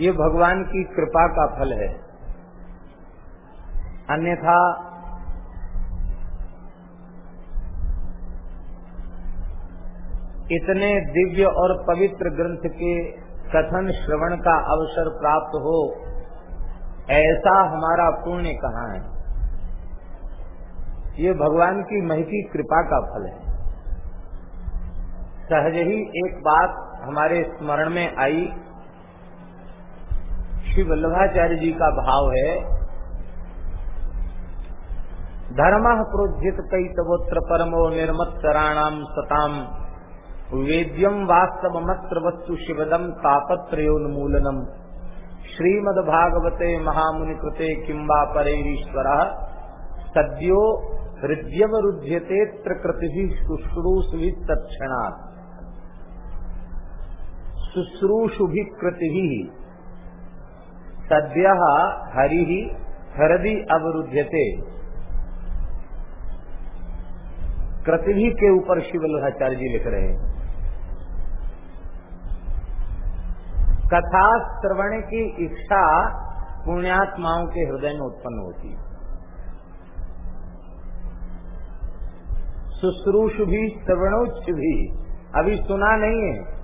ये भगवान की कृपा का फल है। अन्यथा इतने दिव्य और पवित्र ग्रंथ के कथन श्रवण का अवसर प्राप्त हो, ऐसा हमारा पुण्य कहाँ है? ये भगवान की महती कृपा का फल है। सहज ही एक बात हमारे स्मरण में आई। श्री वल्लभाचार्य जी का भाव है, धर्म प्रोज्जित कई तवोत्र परमो निर्मत्सराणाम सताम वेद्यम वास्तव मत्र वस्तु शिवदम तापत्रोन्मूलनम श्रीमद भागवते महामुनि कृते किम्बा परेरीश्वर, सद्यो हृदय हृद्यवरुध्यते कृति शुश्रूषि तत्क्षणात् शुश्रूषुभिकृति सद्य हरि हृदय अवरुध्यते। कृति के ऊपर शिवल्लाचार्य जी लिख रहे हैं। कथा श्रवण की इच्छा पुण्यात्माओं के हृदय में उत्पन्न होती है। शुश्रूष भी श्रवणोच्छ भी, अभी सुना नहीं है।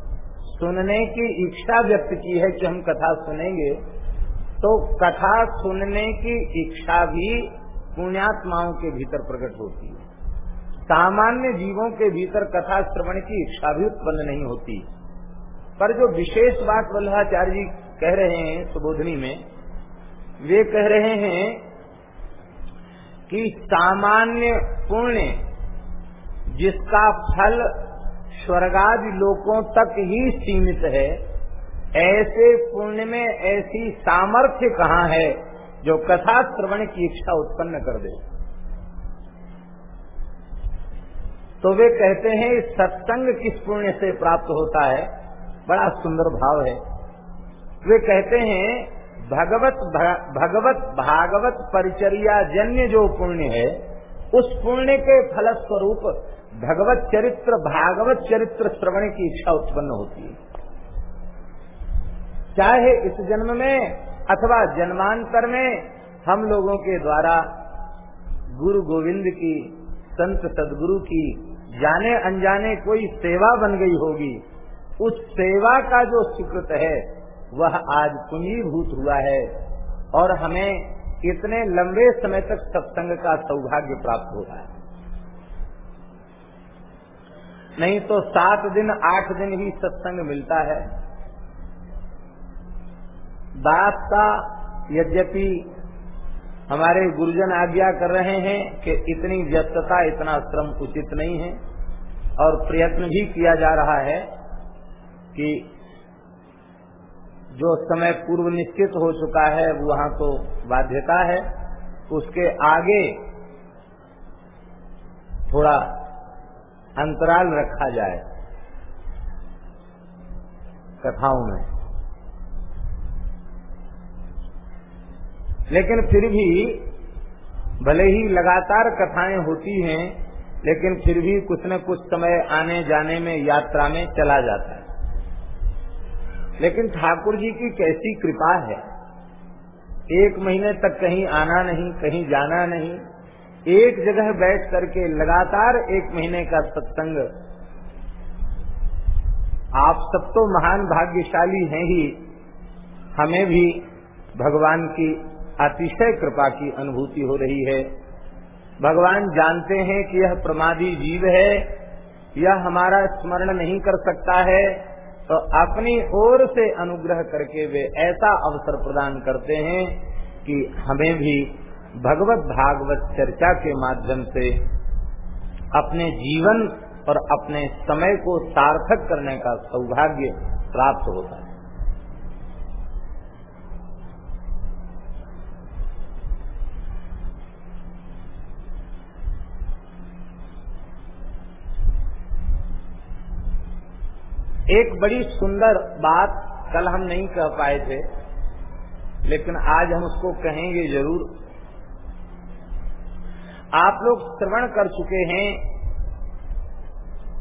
सुनने की इच्छा व्यक्त की है कि हम कथा सुनेंगे तो कथा सुनने की इच्छा भी पुण्यात्माओं के भीतर प्रकट होती है। सामान्य जीवों के भीतर कथा श्रवण की इच्छा भी उत्पन्न नहीं होती। पर जो विशेष बात वल्लभाचार्य जी कह रहे हैं सुबोधनी में, वे कह रहे हैं कि सामान्य पुण्य जिसका फल स्वर्गादि लोकों तक ही सीमित है। ऐसे पुण्य में ऐसी सामर्थ्य कहाँ है जो कथा श्रवण की इच्छा उत्पन्न कर दे? तो वे कहते हैं, इस सत्संग किस पुण्य से प्राप्त होता है? बड़ा सुंदर भाव है। वे कहते हैं, भगवत भगवत भागवत परिचर्या जन्य जो पुण्य है, उस पुण्य के फलस्वरूप भगवत चरित्र, भागवत चरित्र श्रवण की इच्छा उत्पन्न होती है। चाहे इस जन्म में अथवा जन्मांतर में हम लोगों के द्वारा गुरु गोविंद की, संत सदगुरु की जाने अनजाने कोई सेवा बन गई होगी, उस सेवा का जो स्वीकृत है, वह आज पुंजीभूत हुआ है और हमें इतने लंबे समय तक सत्संग का सौभाग्य प्राप्त हो रहा है। नहीं तो सात दिन, आठ दिन ही सत्संग मिलता है। दास का यद्यपि हमारे गुरुजन आज्ञा कर रहे हैं कि इतनी व्यस्तता, इतना श्रम उचित नहीं है और प्रयत्न भी किया जा रहा है कि जो समय पूर्व निश्चित हो चुका है, वहाँ तो बाध्यता है। उसके आगे थोड़ा अंतराल रखा जाए। कथाओं में। लेकिन फिर भी भले ही लगातार कथाएँ होती हैं, लेकिन फिर भी कुछ न कुछ समय आने जाने में, यात्रा में चला जाता है। लेकिन ठाकुर जी की कैसी कृपा है। एक महीने तक कहीं आना नहीं, कहीं जाना नहीं एक जगह बैठ करके लगातार एक महीने का सत्संग। आप सब तो महान भाग्यशाली हैं ही। हमें भी भगवान की अतिशय कृपा की अनुभूति हो रही है। भगवान जानते हैं कि यह प्रमादी जीव है, यह हमारा स्मरण नहीं कर सकता है तो अपनी ओर से अनुग्रह करके वे ऐसा अवसर प्रदान करते हैं कि हमें भी भगवत भागवत चर्चा के माध्यम से अपने जीवन और अपने समय को सार्थक करने का सौभाग्य प्राप्त होता है। एक बड़ी सुंदर बात कल हम नहीं कह पाए थे, लेकिन आज हम उसको कहेंगे ज़रूर। आप लोग श्रवण कर चुके हैं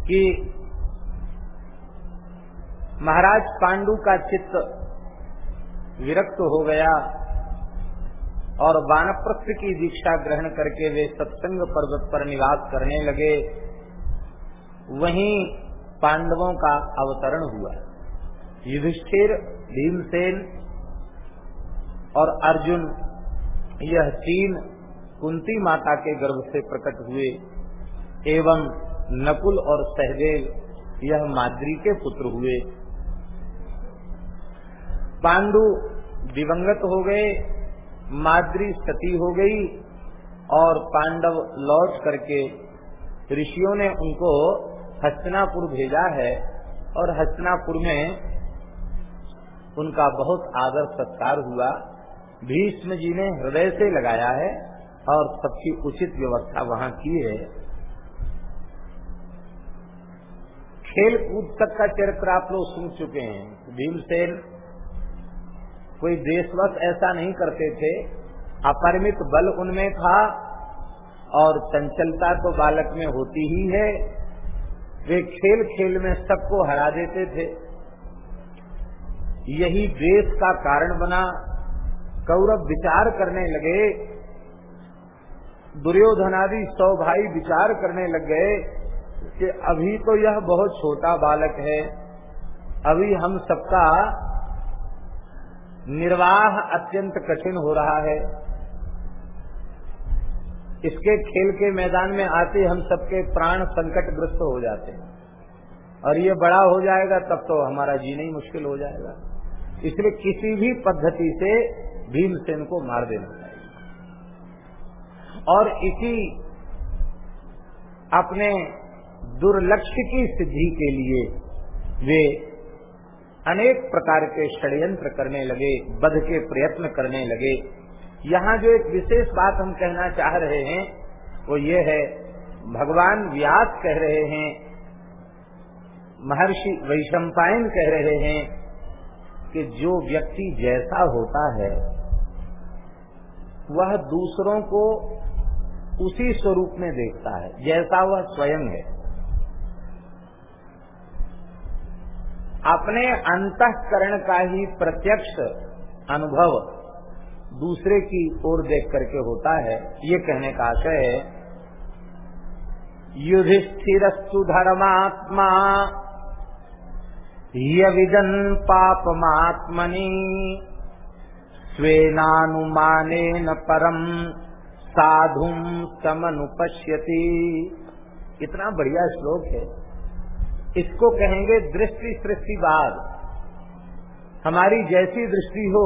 कि महाराज पांडु का चित्त विरक्त हो गया और वानप्रस्थ की दीक्षा ग्रहण करके वे सत्संग पर्वत पर निवास करने लगे। वहीं पांडवों का अवतरण हुआ। युधिष्ठिर, भीमसेन और अर्जुन, यह तीन कुंती माता के गर्भ से प्रकट हुए, एवं नकुल और सहदेव यह माद्री के पुत्र हुए। पांडु दिवंगत हो गए, माद्री सती हो गई, और पांडव लौट करके ऋषियों ने उनको हस्तिनापुर भेजा है, और हस्तिनापुर में उनका बहुत आदर सत्कार हुआ। भीष्म जी ने हृदय से लगाया है और सबकी उचित व्यवस्था वहाँ की है। खेल कूद तक का चरित्र आप लोग सुन चुके हैं। भीमसेन कोई देशवश ऐसा नहीं करते थे। अपरिमित बल उनमें था और चंचलता तो बालक में होती ही है। वे खेल खेल में सबको हरा देते थे। यही देश का कारण बना। कौरव विचार करने लगे दुर्योधनादि सौ भाई विचार करने लग गए कि अभी तो यह बहुत छोटा बालक है। अभी हम सबका निर्वाह अत्यंत कठिन हो रहा है। इसके खेल के मैदान में आते हम सबके प्राण संकट ग्रस्त हो जाते हैं। और ये बड़ा हो जाएगा, तब तो हमारा जीना ही मुश्किल हो जाएगा। इसलिए किसी भी पद्धति से भीमसेन को मार देना। और इसी अपने दुर्लक्ष्य की सिद्धि के लिए वे अनेक प्रकार के षड्यंत्र करने लगे, बध के प्रयत्न करने लगे। यहाँ जो एक विशेष बात हम कहना चाह रहे हैं, वो ये है, भगवान व्यास कह रहे हैं, महर्षि वैशंपायन कह रहे हैं कि जो व्यक्ति जैसा होता है, वह दूसरों को उसी स्वरूप में देखता है, जैसा वह स्वयं है। अपने अंतकरण का ही प्रत्यक्ष अनुभव दूसरे की ओर देख करके होता है। ये कहने का आशय है, युधिष्ठिरस्तु धर्मात्मा, यविदन पापमात्मनि, स्वेनानुमानेन परम साधुम समनुपश्यति। इतना बढ़िया श्लोक है। इसको कहेंगे दृष्टि सृष्टिवाद हमारी जैसी दृष्टि हो,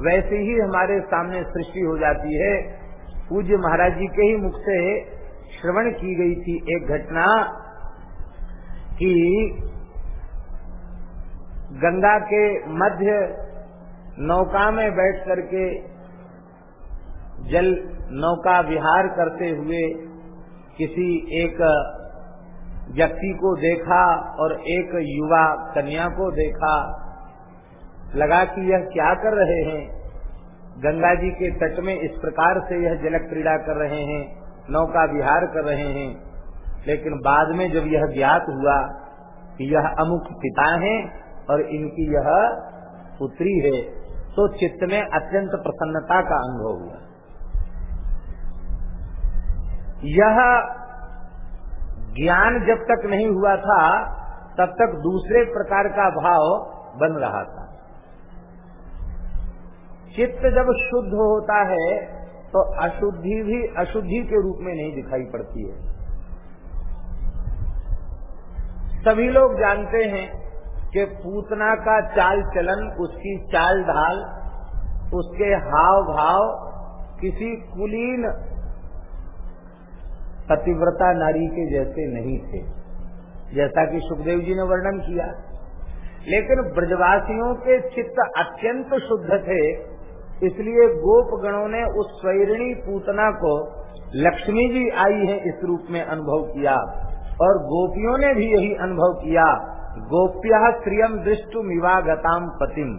वैसे ही हमारे सामने सृष्टि हो जाती है। पूज्य महाराज जी के ही मुख से श्रवण की गई थी एक घटना कि गंगा के मध्य नौका में बैठ करके जल नौका विहार करते हुए किसी एक व्यक्ति को देखा और एक युवा कन्या को देखा, लगा कि यह क्या कर रहे हैं। गंगा जी के तट में इस प्रकार से यह जलक क्रीड़ा कर रहे हैं, नौका विहार कर रहे हैं। लेकिन बाद में जब यह ज्ञात हुआ कि यह अमुक पिता हैं और इनकी यह पुत्री है तो चित्त में अत्यंत प्रसन्नता का अनुभव हुआ। यह ज्ञान जब तक नहीं हुआ था, तब तक दूसरे प्रकार का भाव बन रहा था। चित्त जब शुद्ध होता है तो अशुद्धि भी अशुद्धि के रूप में नहीं दिखाई पड़ती है। सभी लोग जानते हैं कि पूतना का चाल चलन, उसकी चाल ढाल, उसके हाव भाव किसी कुलीन पतिव्रता नारी के जैसे नहीं थे। जैसा कि सुखदेव जी ने वर्णन किया। लेकिन ब्रजवासियों के चित्त अत्यंत शुद्ध थे, इसलिए गोप गणों ने उस स्वैरिणी पूतना को लक्ष्मी जी आई है इस रूप में अनुभव किया और गोपियों ने भी यही अनुभव किया। गोप्या श्रियम दृष्टु मिवागताम पतिम।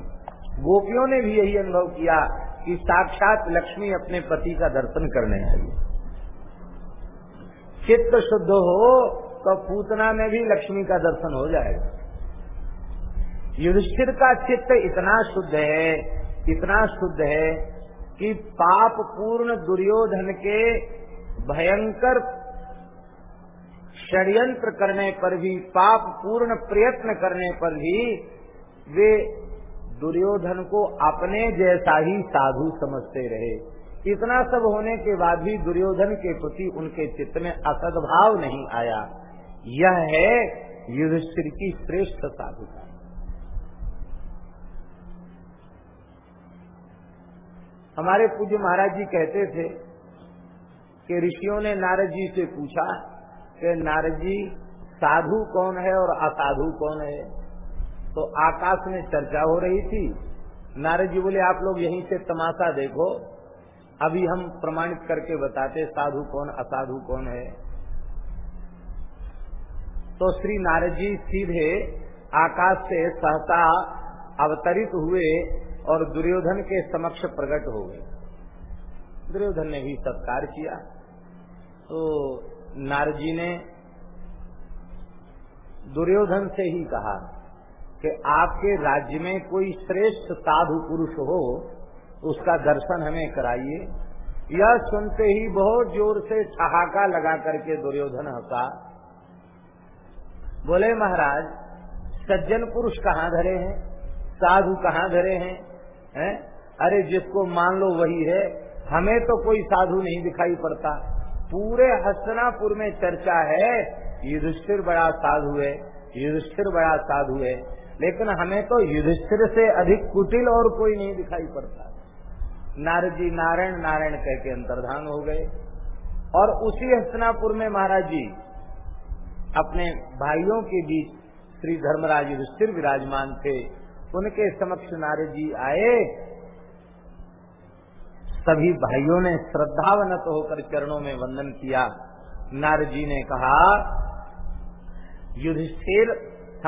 गोपियों ने भी यही अनुभव किया कि साक्षात लक्ष्मी अपने पति का दर्शन करने आई चित्त शुद्ध हो तो पूतना में भी लक्ष्मी का दर्शन हो जाएगा। युधिष्ठिर का चित्त इतना शुद्ध है, इतना शुद्ध है, कि पाप पूर्ण दुर्योधन के भयंकर षड्यंत्र करने पर भी, पाप पूर्ण प्रयत्न करने पर भी, वे दुर्योधन को अपने जैसा ही साधु समझते रहे। इतना सब होने के बाद भी दुर्योधन के प्रति उनके चित्त में असदभाव नहीं आया। यह है युधिष्ठिर की श्रेष्ठ साधुता हमारे पूज्य महाराज जी कहते थे कि ऋषियों ने नारद जी से पूछा कि नारद जी, साधु कौन है और असाधु कौन है? तो आकाश में चर्चा हो रही थी। नारद जी बोले, आप लोग यहीं से तमाशा देखो। अभी हम प्रमाणित करके बताते साधु कौन, असाधु कौन है। तो श्री नारद जी सीधे आकाश से सहसा अवतरित हुए और दुर्योधन के समक्ष प्रकट हो गए। दुर्योधन ने भी सत्कार किया। तो नारद जी ने दुर्योधन से ही कहा कि आपके राज्य में कोई श्रेष्ठ साधु पुरुष हो उसका दर्शन हमें कराइए। यह सुनते ही बहुत ज़ोर से ठहाका लगा करके दुर्योधन हंसा। बोले, महाराज, सज्जन पुरुष कहाँ धरे हैं? साधु कहाँ धरे हैं? है? अरे, जिसको मान लो वही है। हमें तो कोई साधु नहीं दिखाई पड़ता। पूरे हसनापुर में चर्चा है, युधिष्ठिर बड़ा साधु है, युधिष्ठिर बड़ा साधु है। लेकिन हमें तो युधिष्ठिर से अधिक कुटिल और कोई नहीं दिखाई पड़ता। नारद जी नारायण नारायण कह के अंतर्धान हो गए। और उसी हस्तनापुर में महाराज जी अपने भाइयों के बीच श्री धर्मराज युधिष्ठिर विराजमान थे। उनके समक्ष नारद जी आए। सभी भाइयों ने श्रद्धावनत होकर चरणों में वंदन किया। नारद जी ने कहा, युधिष्ठिर,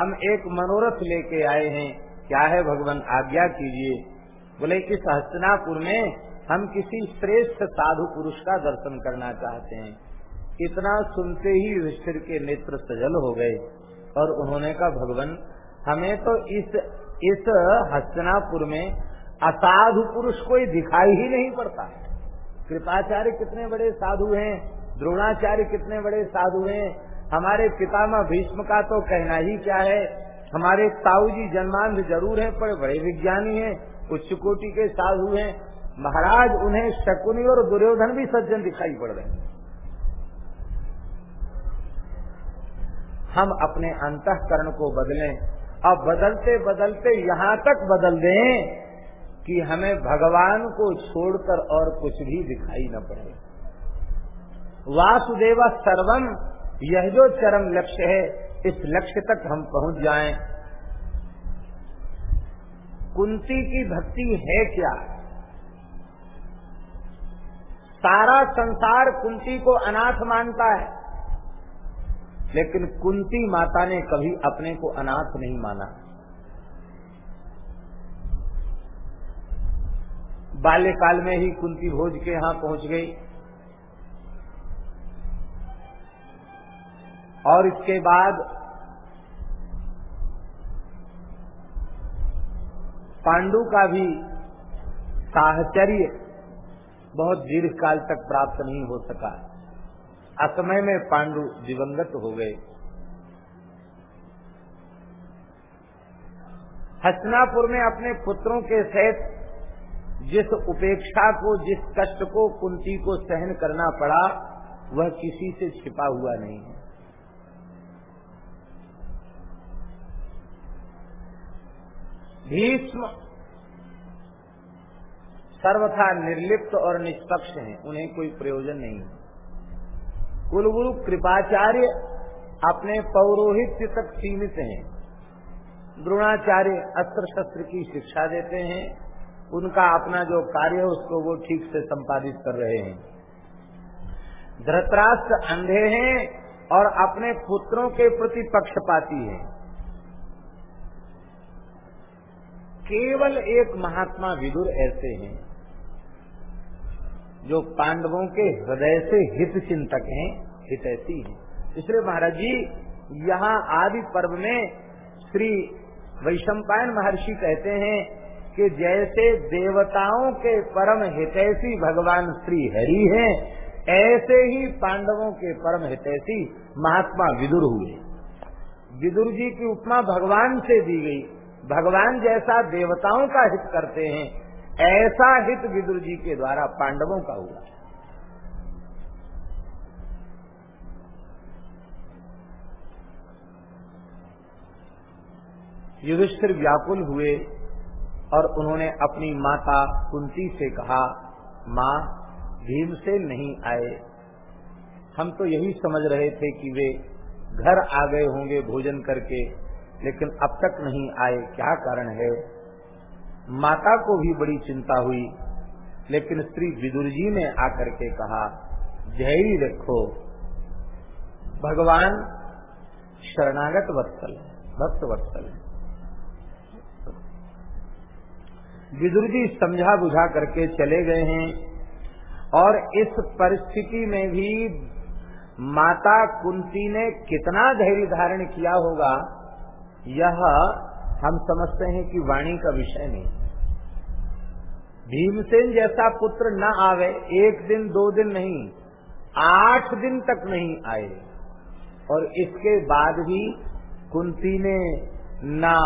हम एक मनोरथ लेके आए हैं। क्या है भगवान? आज्ञा कीजिए। बोले इस हस्तनापुर में हम किसी श्रेष्ठ साधु पुरुष का दर्शन करना चाहते हैं। इतना सुनते ही युधिष्ठिर के नेत्र सजल हो गए और उन्होंने कहा, भगवान, हमें तो इस इस हस्तनापुर में असाधु पुरुष कोई दिखाई ही नहीं पड़ता। कृपाचार्य कितने बड़े साधु हैं, द्रोणाचार्य कितने बड़े साधु हैं। हमारे पितामह भीष्म का तो कहना ही क्या है, हमारे ताऊ जी जन्मांध ज़रूर है, पर बड़े विज्ञानी हैं। उच्च कोटि के साधु हैं। महाराज, उन्हें शकुनी और दुर्योधन भी सज्जन दिखाई पड़ रहे हैं। हम अपने अंतकरण को बदलें। अब बदलते बदलते यहाँ तक बदल दें कि हमें भगवान को छोड़कर और कुछ भी दिखाई न पड़े। वासुदेव सर्वम यह जो चरम लक्ष्य है, इस लक्ष्य तक हम पहुँच जाएँ। कुंती की भक्ति है क्या? सारा संसार कुंती को अनाथ मानता है। लेकिन कुंती माता ने कभी अपने को अनाथ नहीं माना। बाल्यकाल में ही कुंती भोज के यहाँ पहुँच गई। और इसके बाद पांडु का भी साहचर्य बहुत दीर्घ काल तक प्राप्त नहीं हो सका। असमय में पांडु दिवंगत हो गए। हसनापुर में अपने पुत्रों के सहित जिस उपेक्षा को, जिस कष्ट को, कुंती को सहन करना पड़ा, वह किसी से छिपा हुआ नहीं है। भीष्म। सर्वथा निर्लिप्त और निष्पक्ष हैं, उन्हें कोई प्रयोजन नहीं कुलगुरु कृपाचार्य अपने पौरोहित्य तक सीमित हैं। द्रोणाचार्य अस्त्र शस्त्र की शिक्षा देते हैं। उनका अपना जो कार्य है, उसको वो ठीक से संपादित कर रहे हैं। धृतराष्ट्र अंधे हैं और अपने पुत्रों के प्रति पक्षपाती हैं। केवल एक महात्मा विदुर ऐसे हैं, जो पांडवों के हृदय से हित चिंतक हैं, हितैषी हैं। इसलिए महाराज जी, यहाँ आदि पर्व में श्री वैशंपायन महर्षि कहते हैं कि जैसे देवताओं के परम हितैषी भगवान श्री हरि हैं, ऐसे ही पांडवों के परम हितैषी महात्मा विदुर हुए। विदुर जी की उपमा भगवान से दी गई। भगवान जैसा देवताओं का हित करते हैं, ऐसा हित विदुर जी के द्वारा पांडवों का हुआ। युधिष्ठिर व्याकुल हुए और उन्होंने अपनी माता कुंती से कहा, माँ भीम से नहीं आए। हम तो यही समझ रहे थे कि वे घर आ गए होंगे भोजन करके। लेकिन अब तक नहीं आए। क्या कारण है? माता को भी बड़ी चिंता हुई, लेकिन श्री विदुर जी ने आकर के कहा धैर्य रखो। भगवान शरणागत वत्सल भक्त वत्सल विदुर जी समझा बुझा करके चले गए हैं और इस परिस्थिति में भी माता कुंती ने कितना धैर्य धारण किया होगा यह हम समझते हैं कि वाणी का विषय नहीं। भीमसेन जैसा पुत्र न आवे, एक दिन, दो दिन नहीं, आठ दिन तक नहीं आए। और इसके बाद भी कुंती ने न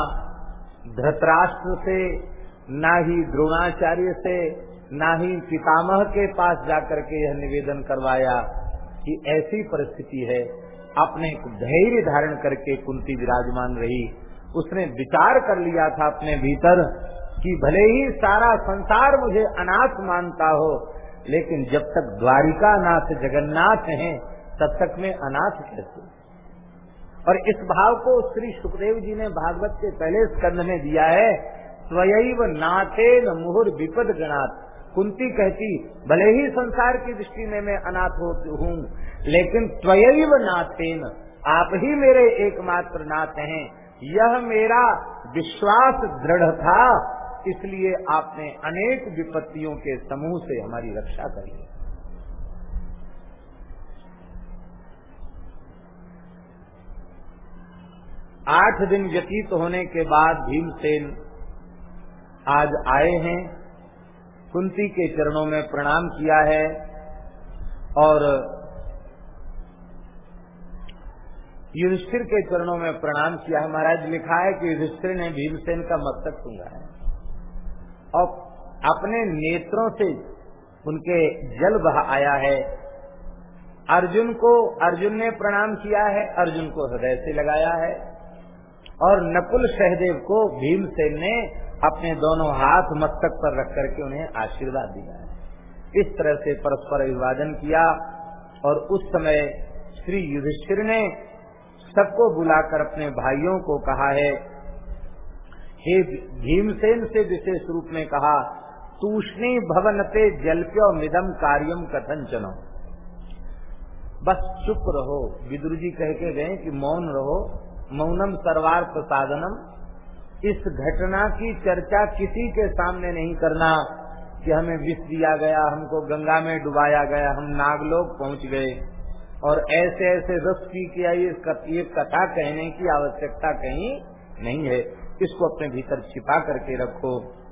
धृतराष्ट्र से, ना ही द्रोणाचार्य से, ना ही पितामह के पास जाकर के यह निवेदन करवाया कि ऐसी परिस्थिति है अपने धैर्य धारण करके कुंती विराजमान रही। उसने विचार कर लिया था अपने भीतर कि भले ही सारा संसार मुझे अनाथ मानता हो, लेकिन जब तक द्वारिका नाथ जगन्नाथ हैं, तब तक मैं अनाथ कैसे? और इस भाव को श्री सुखदेव जी ने भागवत के पहले स्कंध में दिया है स्वयं नाथेन मुहुर विपद गणात। कुंती कहती, भले ही संसार की दृष्टि में मैं अनाथ होती हूँ, लेकिन त्वयव नाथेन आप ही मेरे एकमात्र नाथ हैं। यह मेरा विश्वास दृढ़ था, इसलिए आपने अनेक विपत्तियों के समूह से हमारी रक्षा करी आठ दिन व्यतीत होने के बाद भीमसेन आज आए हैं। कुंती के चरणों में प्रणाम किया है और युधिष्ठिर के चरणों में प्रणाम किया है। महाराज लिखा है कि युधिष्ठिर ने भीमसेन का मस्तक सूँगा है और अपने नेत्रों से उनके जल बहा आया है। अर्जुन को, अर्जुन ने प्रणाम किया है, अर्जुन को हृदय से लगाया है और नकुल सहदेव को भीमसेन ने अपने दोनों हाथ मस्तक पर रख करके उन्हें आशीर्वाद दिया है। इस तरह से परस्पर अभिवादन किया और उस समय श्री युधिष्ठिर ने सबको बुलाकर अपने भाइयों को कहा है, हे भीमसेन से विशेष रूप में कहा, तूषणी भवनते जलप्यो मिदम कार्यम कथन चनो। बस चुप रहो। विदुर जी कह के गए कि मौन रहो। मौनम सर्वार्थ प्रसादनम इस घटना की चर्चा किसी के सामने नहीं करना कि हमें विष दिया गया, हमको गंगा में डुबाया गया, हम नागलोक पहुँच गए। और ऐसे ऐसे रस के आई ये कथा कहने की आवश्यकता कहीं नहीं है। इसको अपने भीतर छिपा करके रखो।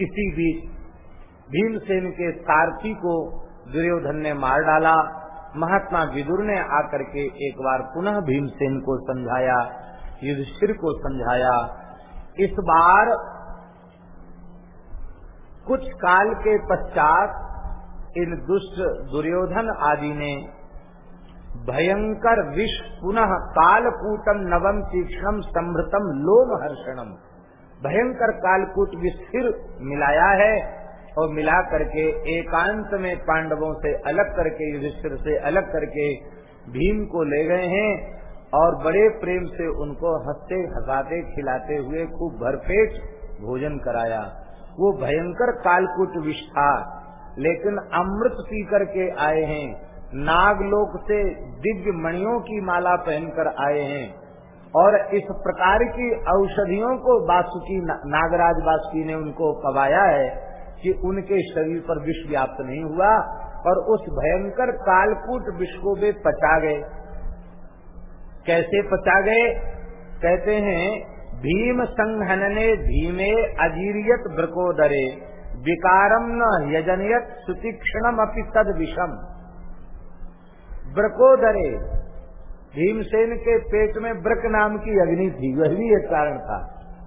इसी बीच भीमसेन के सारथी को दुर्योधन ने मार डाला। महात्मा विदुर ने आकर के एक बार पुनः भीमसेन को समझाया, युधिष्ठिर को समझाया, इस बार कुछ काल के पश्चात इन दुष्ट दुर्योधन आदि ने भयंकर विष पुनः कालकूटम नवम तीक्षणम समृतम लोम हर्षणम भयंकर कालकूट विष फिर मिलाया है। और मिला करके एकांत में पांडवों से अलग करके, युधिष्ठिर से अलग करके भीम को ले गए हैं और बड़े प्रेम से उनको हँसते हंसाते खिलाते हुए खूब भरपेट भोजन कराया। वो भयंकर कालकुट विष था, लेकिन अमृत पी करके आए हैं। नागलोक से दिव्य मणियों की माला पहनकर आए हैं और इस प्रकार की औषधियों को बासुकी नागराज बासुकी ने उनको पवाया है। कि उनके शरीर पर विष व्याप्त नहीं हुआ और उस भयंकर कालकूट विष को वे पचा गए। कैसे पचा गए? कहते हैं भीम संघनने भीमे अजीरियत ब्रकोदरे विकारम न यजनियत सुतीक्षणम अपनी तद विषम। ब्रकोदरे भीमसेन के पेट में ब्रक नाम की अग्नि थी, वह भी एक कारण था।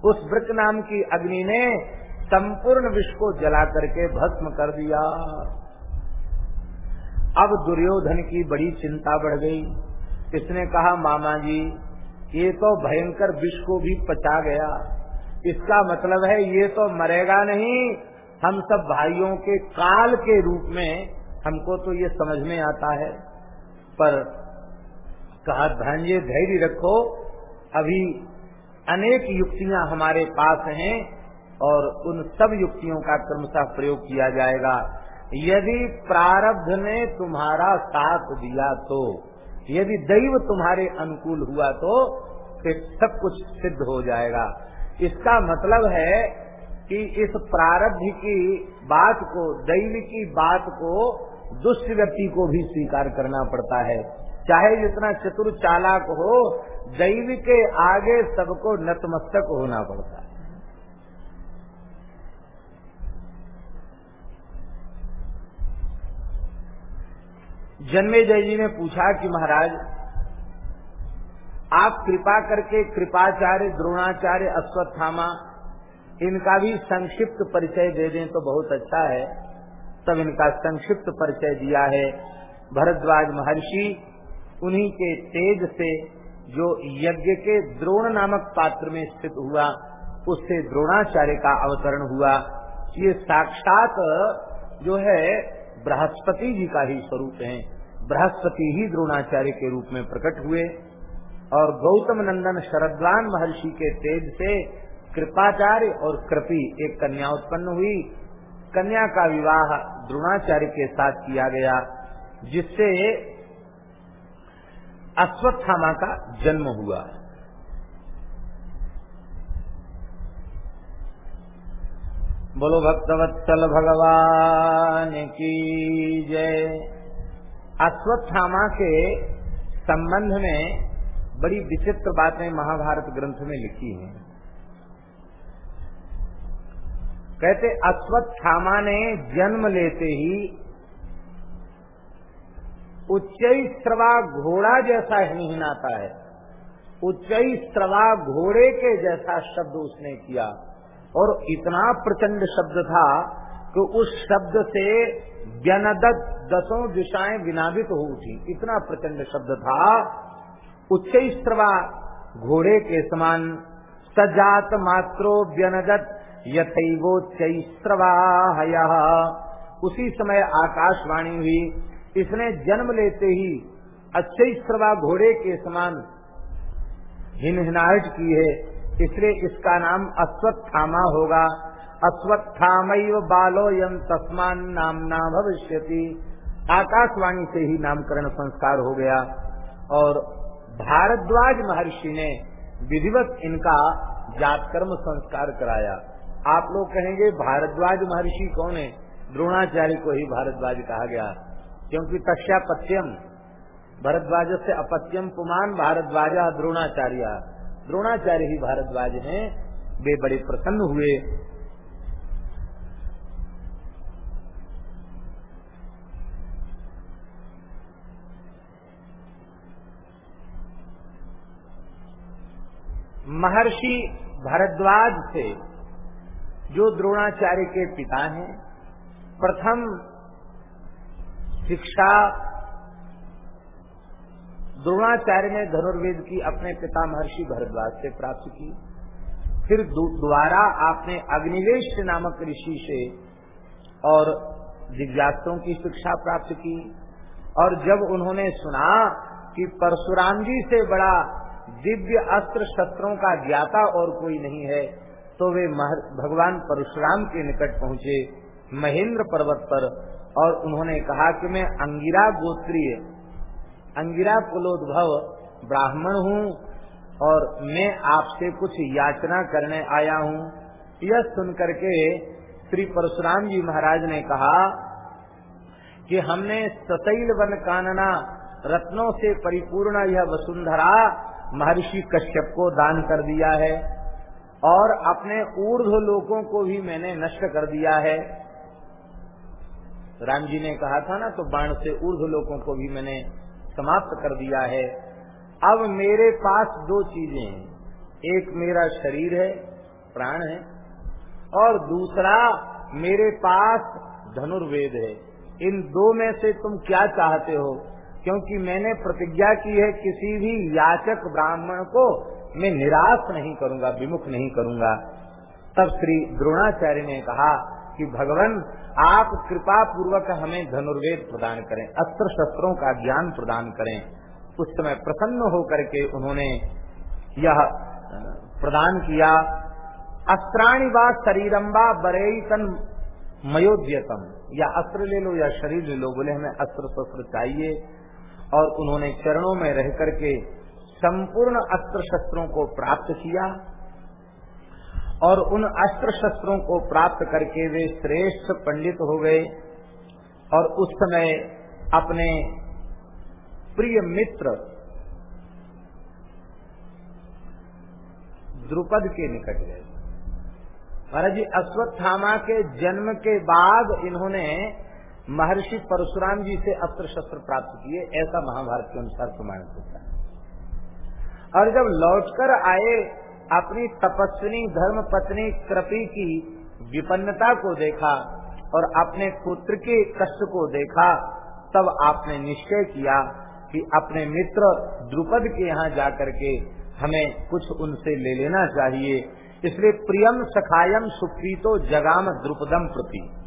उस ब्रक नाम की अग्नि ने संपूर्ण विश्व को जला करके भस्म कर दिया। अब दुर्योधन की बड़ी चिंता बढ़ गई। इसने कहा, मामा जी, ये तो भयंकर विष को भी पचा गया। इसका मतलब है, ये तो मरेगा नहीं। हम सब भाइयों के काल के रूप में हमको तो ये समझ में आता है। पर कहा भांजे धैर्य रखो। अभी अनेक युक्तियाँ हमारे पास हैं। और उन सब युक्तियों का क्रमशः प्रयोग किया जाएगा। यदि प्रारब्ध ने तुम्हारा साथ दिया तो यदि दैव तुम्हारे अनुकूल हुआ तो फिर सब कुछ सिद्ध हो जाएगा। इसका मतलब है कि इस प्रारब्ध की बात को, दैव की बात को दुष्ट व्यक्ति को भी स्वीकार करना पड़ता है। चाहे जितना चतुर चालाक हो, दैव के आगे सबको नतमस्तक होना पड़ता है। जन्मे जय जी ने पूछा कि महाराज, आप कृपा करके कृपाचार्य, द्रोणाचार्य, अश्वत्थामा, इनका भी संक्षिप्त परिचय दे दें तो बहुत अच्छा है। तब इनका संक्षिप्त परिचय दिया है भरद्वाज महर्षि, उन्हीं के तेज से जो यज्ञ के द्रोण नामक पात्र में स्थित हुआ, उससे द्रोणाचार्य का अवतरण हुआ। ये साक्षात जो है बृहस्पति जी का ही स्वरूप है। बृहस्पति ही द्रोणाचार्य के रूप में प्रकट हुए और गौतम नंदन शरद्वान महर्षि के तेज से कृपाचार्य और कृपि एक कन्या उत्पन्न हुई। कन्या का विवाह द्रोणाचार्य के साथ किया गया, जिससे अश्वत्थामा का जन्म हुआ। बोलो भक्तवत्सल भगवान की जय। अश्वत्थामा के संबंध में बड़ी विचित्र बातें महाभारत ग्रंथ में लिखी हैं। कहते, अश्वत्थामा ने जन्म लेते ही उच्च स्रवा घोड़ा जैसा हिनहिनाता है। उच्च स्रवा घोड़े के जैसा शब्द उसने किया। और इतना प्रचंड शब्द था कि उस शब्द से व्यनदत दसों दिशाएँ विनादित हो उठी। इतना प्रचंड शब्द था। उच्च स्त्रवा घोड़े के समान सजात मात्रो व्यनदत यथोच्चैस्त्रवा उसी समय आकाशवाणी हुई। इसने जन्म लेते ही अच्छे स्त्रवा घोड़े के समान हिनहिनाहट की है। इसलिए इसका नाम अश्वत्थामा होगा। अश्वत्थामैव बालो यम तस्मान नामना भविष्यति। आकाशवाणी से ही नामकरण संस्कार हो गया और भारद्वाज महर्षि ने विधिवत इनका जातकर्म संस्कार कराया। आप लोग कहेंगे, भारद्वाज महर्षि कौन है? द्रोणाचार्य को ही भारद्वाज कहा गया, क्योंकि तस्यापत्यम भरद्वाज से अपत्यम पुमान भारद्वाज द्रोणाचार्य। द्रोणाचार्य ही भारद्वाज हैं। वे बड़े प्रसन्न हुए। महर्षि भरद्वाज से, जो द्रोणाचार्य के पिता हैं, प्रथम शिक्षा द्रोणाचार्य ने धनुर्वेद की अपने पिता महर्षि भरद्वाज से प्राप्त की। फिर द्वारा आपने अग्निवेश नामक ऋषि से और जिज्ञासों की शिक्षा प्राप्त की। और जब उन्होंने सुना कि परशुराम जी से बड़ा दिव्य अस्त्र शस्त्रों का ज्ञाता और कोई नहीं है तो वे भगवान परशुराम के निकट पहुँचे महेंद्र पर्वत पर और उन्होंने कहा कि मैं अंगिरा गोत्रीय, अंगिरा कुलोद्भव ब्राह्मण हूँ और मैं आपसे कुछ याचना करने आया हूँ। यह सुनकर के श्री परशुराम जी महाराज ने कहा कि हमने सतैल वन कानना रत्नों से परिपूर्ण यह वसुंधरा महर्षि कश्यप को दान कर दिया है और अपने ऊर्ध्व लोगों को भी मैंने नष्ट कर दिया है। राम जी ने कहा था ना तो बाण से ऊर्ध्व लोगों को भी मैंने समाप्त कर दिया है। अब मेरे पास दो चीज़ें हैं। एक मेरा शरीर है, प्राण है, और दूसरा मेरे पास धनुर्वेद है। इन दो में से तुम क्या चाहते हो? क्योंकि मैंने प्रतिज्ञा की है, किसी भी याचक ब्राह्मण को मैं निराश नहीं करूँगा, विमुख नहीं करूँगा। तब श्री द्रोणाचार्य ने कहा कि भगवान, आप कृपा पूर्वक हमें धनुर्वेद प्रदान करें अस्त्र शस्त्रों का ज्ञान प्रदान करें। उस समय प्रसन्न होकर के उन्होंने यह प्रदान किया, अस्त्राणी व शरीरम्बा बरेई तन मयोद्यतम या अस्त्र ले लो या शरीर ले लो, बोले हमें अस्त्र शस्त्र चाहिए। और उन्होंने चरणों में रह करके संपूर्ण अस्त्र शस्त्रों को प्राप्त किया और उन अस्त्र शस्त्रों को प्राप्त करके वे श्रेष्ठ पंडित हो गए और उस समय अपने प्रिय मित्र द्रुपद के निकट गए। महाराज जी, अश्वत्थामा के जन्म के बाद इन्होंने महर्षि परशुराम जी से अस्त्र शस्त्र प्राप्त किए, ऐसा महाभारत के अनुसार प्रमाणित होता है। और जब लौटकर आए, अपनी तपस्विनी धर्म पत्नी कृपि की विपन्नता को देखा और अपने पुत्र के कष्ट को देखा, तब आपने निश्चय किया कि अपने मित्र द्रुपद के यहाँ जाकर के हमें कुछ उनसे ले लेना चाहिए। इसलिए प्रियम सखायम सुप्रीतो जगाम द्रुपदम प्रति।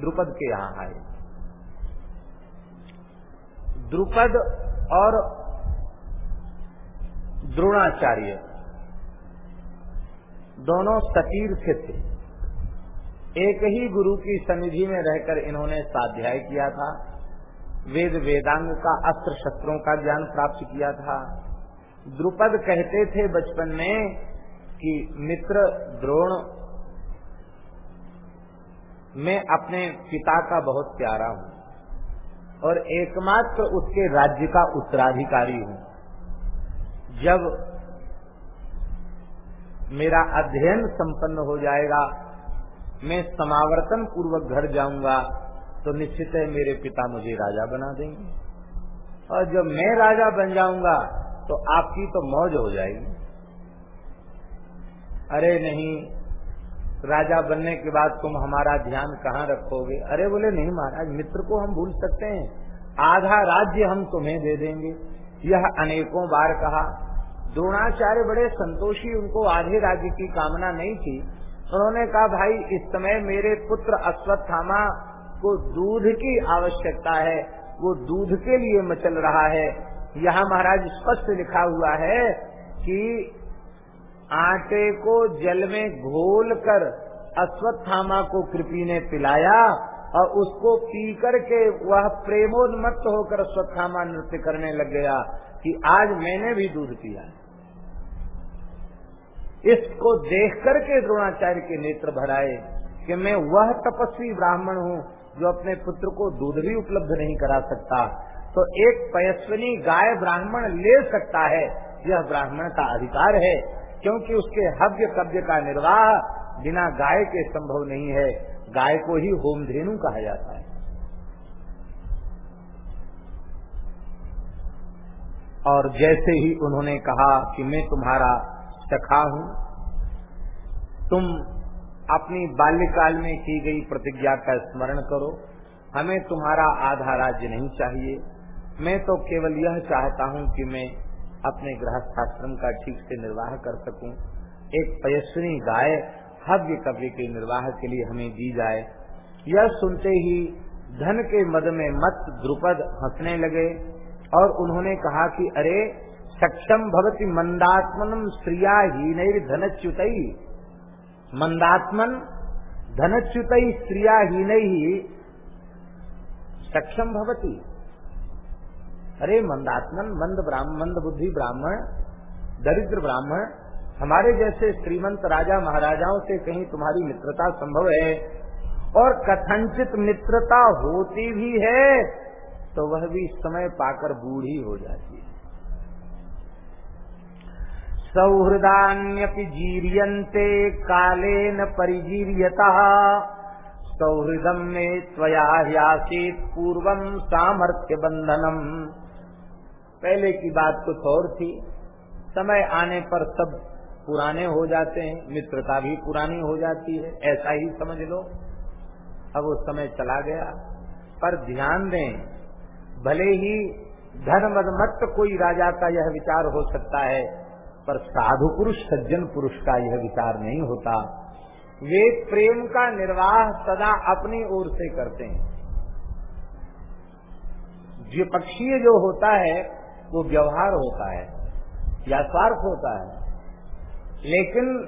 द्रुपद के यहाँ आए। द्रुपद और द्रोणाचार्य दोनों सतीर थे। एक ही गुरु की सनिधि में रहकर इन्होंने स्वाध्याय किया था। वेद वेदांग का अस्त्र शस्त्रों का ज्ञान प्राप्त किया था। द्रुपद कहते थे बचपन में कि मित्र द्रोण मैं अपने पिता का बहुत प्यारा हूँ और एकमात्र उसके राज्य का उत्तराधिकारी हूँ। जब मेरा अध्ययन संपन्न हो जाएगा, मैं समावर्तन पूर्वक घर जाऊँगा तो निश्चित है मेरे पिता मुझे राजा बना देंगे। और जब मैं राजा बन जाऊँगा तो आपकी तो मौज हो जाएगी। अरे नहीं राजा बनने के बाद तुम हमारा ध्यान कहाँ रखोगे? अरे बोले, नहीं महाराज, मित्र को हम भूल सकते हैं। आधा राज्य हम तुम्हें दे देंगे। यह अनेकों बार कहा। द्रोणाचार्य बड़े संतोषी, उनको आधे राज्य की कामना नहीं थी। उन्होंने कहा, भाई, इस समय मेरे पुत्र अश्वत्थामा को दूध की आवश्यकता है। वो दूध के लिए मचल रहा है। यहाँ महाराज स्पष्ट लिखा हुआ है कि आटे को जल में घोल कर अश्वत्थामा को कृपी ने पिलाया और उसको पी करके वह प्रेमोन्मत्त होकर अश्वत्थामा नृत्य करने लग गया कि आज मैंने भी दूध पिया इसको देख करके द्रोणाचार्य के नेत्र भराए कि मैं वह तपस्वी ब्राह्मण हूँ जो अपने पुत्र को दूध भी उपलब्ध नहीं करा सकता। तो एक पयस्वनी गाय ब्राह्मण ले सकता है, यह ब्राह्मण का अधिकार है। क्योंकि उसके हव्य कव्य का निर्वाह बिना गाय के संभव नहीं है। गाय को ही होम धेनु कहा जाता है। और जैसे ही उन्होंने कहा कि मैं तुम्हारा सखा हूँ, तुम अपनी बाल्यकाल में की गई प्रतिज्ञा का स्मरण करो। हमें तुम्हारा आधा राज्य नहीं चाहिए। मैं तो केवल यह चाहता हूँ कि मैं अपने गृहस्थाश्रम का ठीक से निर्वाह कर सकूँ। एक पयस्विनी गाय हव्य कव्य के निर्वाह के लिए हमें दी जाए। यह सुनते ही धन के मद में मत द्रुपद हंसने लगे और उन्होंने कहा कि अरे, सक्षम भवती मंदात्मन स्त्रिया ही नहीं धनच्युत। मंदात्मन, धनच्युत, स्त्रिया ही नहीं सक्षम भवती। अरे मंदात्मन, मंद ब्राह्मण मंद बुद्धि ब्राह्मण, दरिद्र ब्राह्मण, हमारे जैसे श्रीमंत राजा महाराजाओं से कहीं तुम्हारी मित्रता संभव है? और कथनचित मित्रता होती भी है तो वह भी समय पाकर बूढ़ी हो जाती है। सौहृदान्य सौहृदान्यपि जीरियन्ते, कालेन परिजीर्यता सौहृदम में त्वया पूर्वम सामर्थ्य बंधनम पहले की बात कुछ और थी। समय आने पर सब पुराने हो जाते हैं, मित्रता भी पुरानी हो जाती है, ऐसा ही समझ लो। अब वो समय चला गया। पर ध्यान दें, भले ही धर्मत कोई राजा का यह विचार हो सकता है, पर साधु पुरुष, सज्जन पुरुष का यह विचार नहीं होता। वे प्रेम का निर्वाह सदा अपनी ओर से करते हैं। द्विपक्षीय जो होता है वो व्यवहार होता है, या स्वार्थ होता है। लेकिन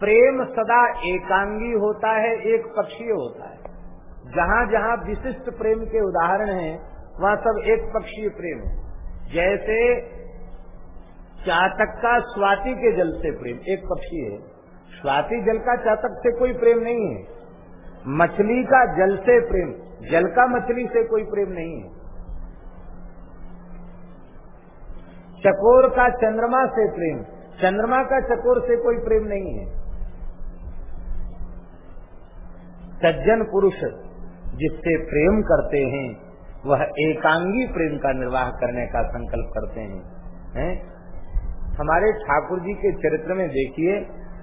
प्रेम सदा एकांगी होता है, एक पक्षीय होता है। जहाँ जहाँ विशिष्ट प्रेम के उदाहरण हैं, वहाँ सब एक पक्षीय प्रेम है। जैसे चातक का स्वाति के जल से प्रेम, एक पक्षी है। स्वाति जल का चातक से कोई प्रेम नहीं है। मछली का जल से प्रेम, जल का मछली से कोई प्रेम नहीं है। चकोर का चंद्रमा से प्रेम। चंद्रमा का चकोर से कोई प्रेम नहीं है। सज्जन पुरुष जिससे प्रेम करते हैं, वह एकांगी प्रेम का निर्वाह करने का संकल्प करते हैं। हैं? हमारे ठाकुर जी के चरित्र में देखिए,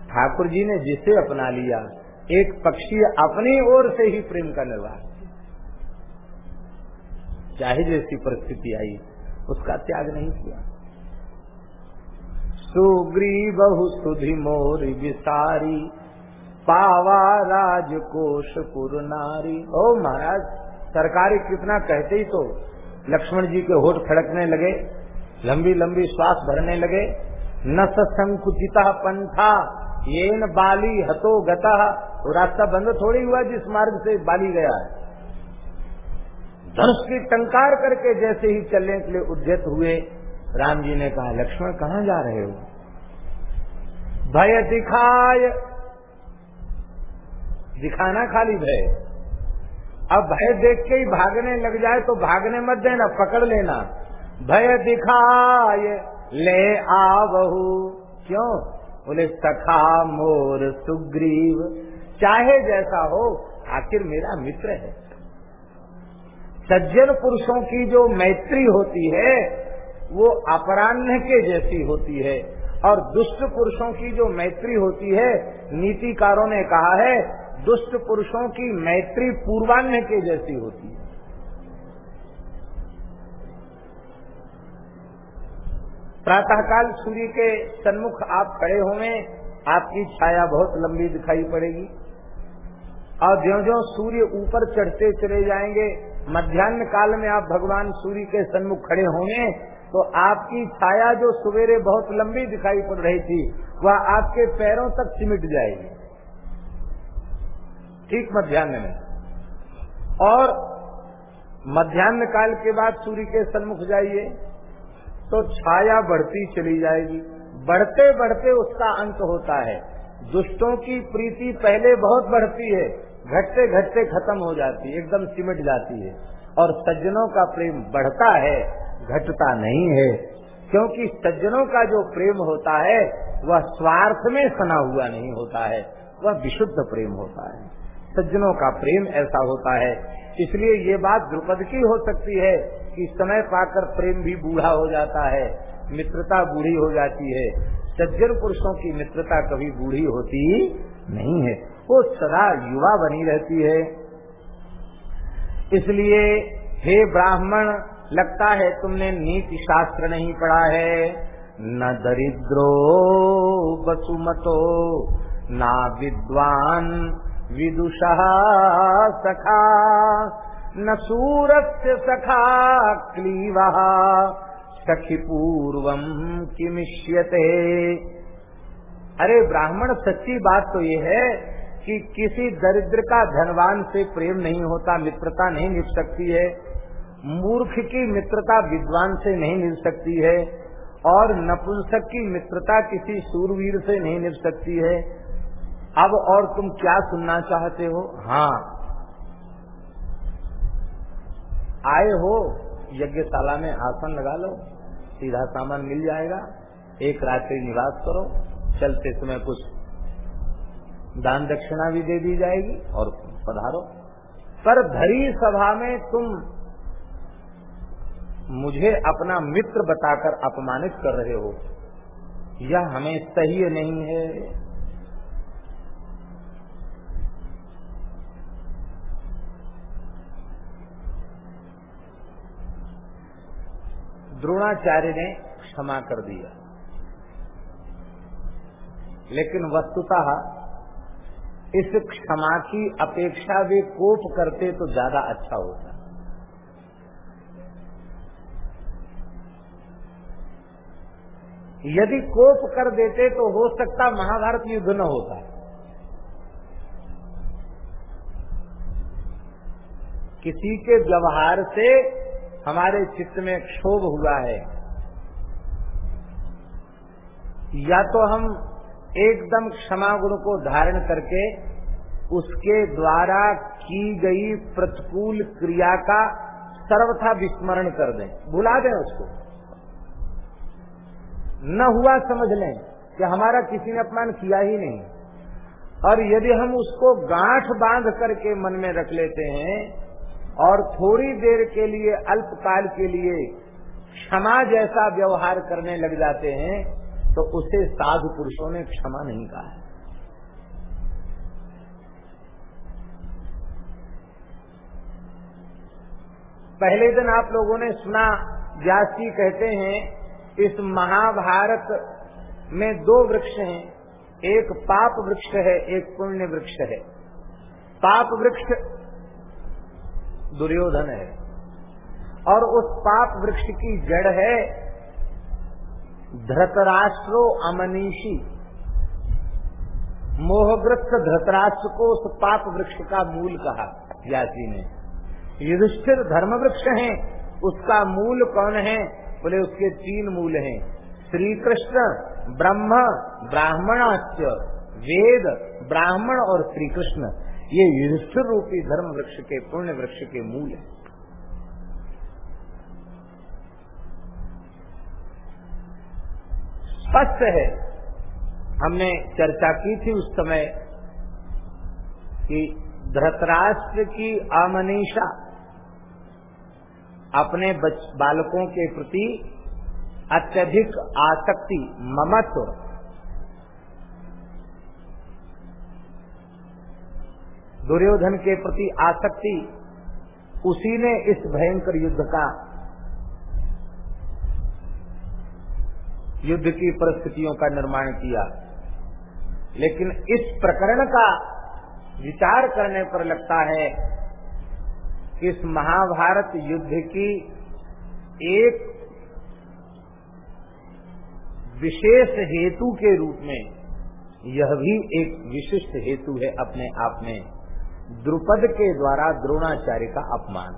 ठाकुर जी ने जिसे अपना लिया, एक पक्षी अपनी ओर से ही प्रेम का निर्वाह। चाहे जैसी परिस्थिति आई, उसका त्याग नहीं किया। सुग्री बहु सुधि मोर विसारी, पावा राजकोष पुर नारी ओ महाराज, सरकारी कितना कहते ही तो लक्ष्मण जी के होठ खड़कने लगे, लंबी लंबी श्वास भरने लगे। न संकुचिता पंथा ये न बाली हतो गता। तो रास्ता बंद थोड़ी हुआ जिस मार्ग से बाली गया है। धनुष की टंकार करके जैसे ही चलने के लिए उद्यत हुए राम जी ने कहा, लक्ष्मण, कहाँ जा रहे हो? भय दिखाय। दिखाना खाली भय। अब भय देख के ही भागने लग जाए तो भागने मत देना, पकड़ लेना। भय दिखाए ले आ आवहू। क्यों? बोले, सखा मोर सुग्रीव। चाहे जैसा हो, आखिर मेरा मित्र है। सज्जन पुरुषों की जो मैत्री होती है वो अपराह्न के जैसी होती है। और दुष्ट पुरुषों की जो मैत्री होती है, नीतिकारों ने कहा है, दुष्ट पुरुषों की मैत्री पूर्वान्ह के जैसी होती है। प्रातःकाल सूर्य के सन्मुख आप खड़े होंगे, आपकी छाया बहुत लंबी दिखाई पड़ेगी। और ज्यो ज्यो सूर्य ऊपर चढ़ते चले जाएँगे, मध्यान्ह काल में आप भगवान सूर्य के सन्मुख खड़े होंगे तो आपकी छाया जो सवेरे बहुत लंबी दिखाई पड़ रही थी, वह आपके पैरों तक सिमट जाएगी। ठीक मध्यान्ह में। और मध्यान्ह काल के बाद सूर्य के सन्मुख जाइए तो छाया बढ़ती चली जाएगी। बढ़ते बढ़ते उसका अंत होता है। दुष्टों की प्रीति पहले बहुत बढ़ती है, घटते घटते खत्म हो जाती है, एकदम सिमट जाती है। और सज्जनों का प्रेम बढ़ता है घटता नहीं है, क्योंकि सज्जनों का जो प्रेम होता है, वह स्वार्थ में सना हुआ नहीं होता है, वह विशुद्ध प्रेम होता है। सज्जनों का प्रेम ऐसा होता है। इसलिए ये बात द्रुपद की हो सकती है कि समय पाकर प्रेम भी बूढ़ा हो जाता है, मित्रता बूढ़ी हो जाती है। सज्जन पुरुषों की मित्रता कभी बूढ़ी होती नहीं है। वो सदा युवा बनी रहती है। इसलिए हे ब्राह्मण लगता है तुमने नीति शास्त्र नहीं पढ़ा है। न दरिद्रो बसुमतो ना विद्वान विदुषा सखा, न सूरस्य सखा क्लीव, सखी पूर्वम किमिष्यते। अरे ब्राह्मण, सच्ची बात तो ये है कि किसी दरिद्र का धनवान से प्रेम नहीं होता, मित्रता नहीं मिल सकती है। मूर्ख की मित्रता विद्वान से नहीं मिल सकती है और नपुंसक की मित्रता किसी सूरवीर से नहीं मिल सकती है। अब और तुम क्या सुनना चाहते हो? हाँ। आए हो, यज्ञशाला में आसन लगा लो, सीधा सामान मिल जाएगा, एक रात्रि निवास करो, चलते समय कुछ दान दक्षिणा भी दे दी जाएगी और पधारो। पर धरी सभा में तुम मुझे अपना मित्र बताकर अपमानित कर रहे हो। यह हमें सही नहीं है। द्रोणाचार्य ने क्षमा कर दिया। लेकिन वस्तुतः इस क्षमा की अपेक्षा वे कोप करते तो ज़्यादा अच्छा होता। यदि कोप कर देते तो हो सकता महाभारत युद्ध न होता। किसी के व्यवहार से हमारे चित्त में क्षोभ हुआ है। या तो हम एकदम क्षमा गुण को धारण करके उसके द्वारा की गई प्रतिकूल क्रिया का सर्वथा विस्मरण कर दें। भुला दें उसको। न हुआ समझ लें कि हमारा किसी ने अपमान किया ही नहीं। और यदि हम उसको गांठ बाँध करके मन में रख लेते हैं, और थोड़ी देर के लिए अल्पकाल के लिए क्षमा जैसा व्यवहार करने लग जाते हैं तो उसे साधु पुरुषों ने क्षमा नहीं कहा। है पहले दिन आप लोगों ने सुना, व्यास जी कहते हैं इस महाभारत में दो वृक्ष हैं। एक पाप वृक्ष है, एक पुण्य वृक्ष है। पाप वृक्ष दुर्योधन है और उस पाप वृक्ष की जड़ है धृतराष्ट्रो अमनीषी। मोहग्रस्त धृतराष्ट्र को उस पाप वृक्ष का मूल कहा, व्यासी ने। युधिष्ठिर धर्म वृक्ष है, उसका मूल कौन है? बोले, उसके तीन मूल हैं। श्री कृष्ण ब्रह्म ब्राह्मणाच वेद, ब्राह्मण और श्री कृष्ण ये युधिष्ठिर रूपी धर्म वृक्ष के पुण्य वृक्ष के मूल हैं। स्पष्ट है। हमने चर्चा की थी उस समय कि धृतराष्ट्र की अमनीषा अपने बालकों के प्रति अत्यधिक आसक्ति, ममत्व। दुर्योधन के प्रति आसक्ति, उसी ने इस भयंकर युद्ध का। युद्ध की परिस्थितियों का निर्माण किया। लेकिन इस प्रकरण का विचार करने पर लगता है इस महाभारत युद्ध की एक विशेष हेतु के रूप में यह भी एक विशिष्ट हेतु है अपने आप में, द्रुपद के द्वारा द्रोणाचार्य का अपमान।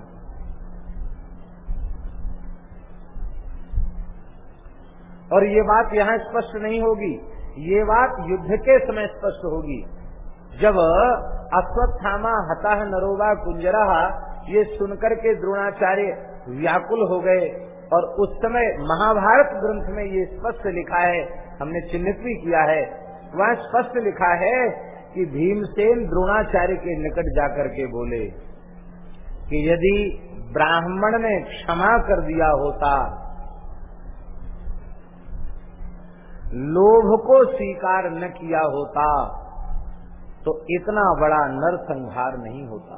और ये बात यहाँ स्पष्ट नहीं होगी, ये बात युद्ध के समय स्पष्ट होगी। जब अश्वत्थामा हताह नरोवा कुंजरा ये सुनकर के द्रोणाचार्य व्याकुल हो गए और उस समय महाभारत ग्रंथ में ये स्पष्ट लिखा है, हमने चिन्हित भी किया है। वहाँ स्पष्ट लिखा है कि भीमसेन द्रोणाचार्य के निकट जाकर के बोले कि यदि ब्राह्मण ने क्षमा कर दिया होता, लोभ को स्वीकार न किया होता तो इतना बड़ा नरसंहार नहीं होता।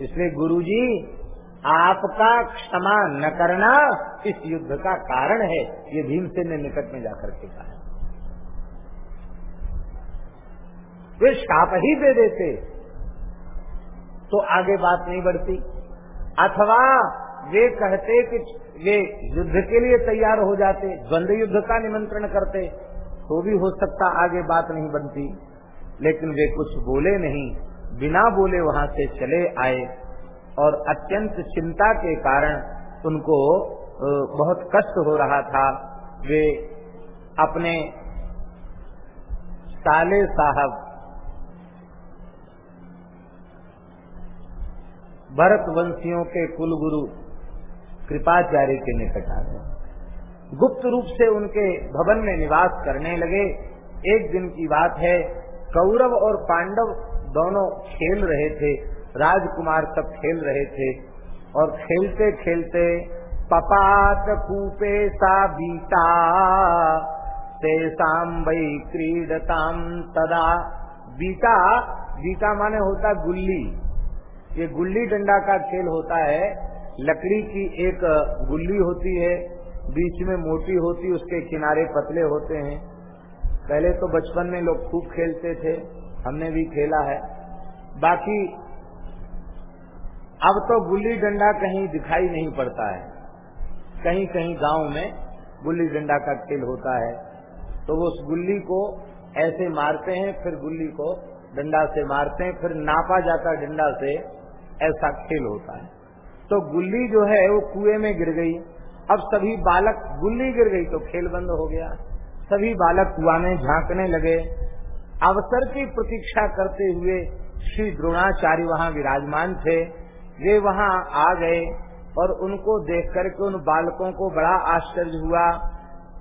इसलिए गुरुजी, आपका क्षमा न करना इस युद्ध का कारण है। ये भीमसेन ने निकट में जाकर के कहा। वे शाप ही दे देते तो आगे बात नहीं बढ़ती। अथवा वे कहते कि वे युद्ध के लिए तैयार हो जाते, द्वंद्व युद्ध का निमंत्रण करते तो भी हो सकता आगे बात नहीं बनती। लेकिन वे कुछ बोले नहीं। बिना बोले वहाँ से चले आए और अत्यंत चिंता के कारण उनको बहुत कष्ट हो रहा था। वे अपने साले साहब भरत वंशियों के कुलगुरु कृपाचार्य के निकट आ गए। गुप्त रूप से उनके भवन में निवास करने लगे। एक दिन की बात है, कौरव और पांडव दोनों खेल रहे थे, राजकुमार सब खेल रहे थे। और खेलते खेलते, पपात कूपे सा बीता तेसाम वही क्रीडताम तदा बीता बीता माने होता गुल्ली। ये गुल्ली डंडा का खेल होता है। लकड़ी की एक गुल्ली होती है, बीच में मोटी होती, उसके किनारे पतले होते हैं। पहले तो बचपन में लोग खूब खेलते थे। हमने भी खेला है। बाकी, अब तो गुल्ली डंडा कहीं दिखाई नहीं पड़ता है। कहीं कहीं गाँव में गुल्ली डंडा का खेल होता है। तो वो उस गुल्ली को ऐसे मारते हैं, फिर गुल्ली को डंडा से मारते हैं, फिर नापा जाता डंडा से ऐसा खेल होता है। तो गुल्ली जो है, वो कुएँ में गिर गई। अब सभी बालक, गुल्ली गिर गई तो खेल बंद हो गया। सभी बालक कुआ में झांकने लगे। अवसर की प्रतीक्षा करते हुए श्री द्रोणाचार्य वहाँ विराजमान थे। वे वहाँ आ गए और उनको देख करके उन बालकों को बड़ा आश्चर्य हुआ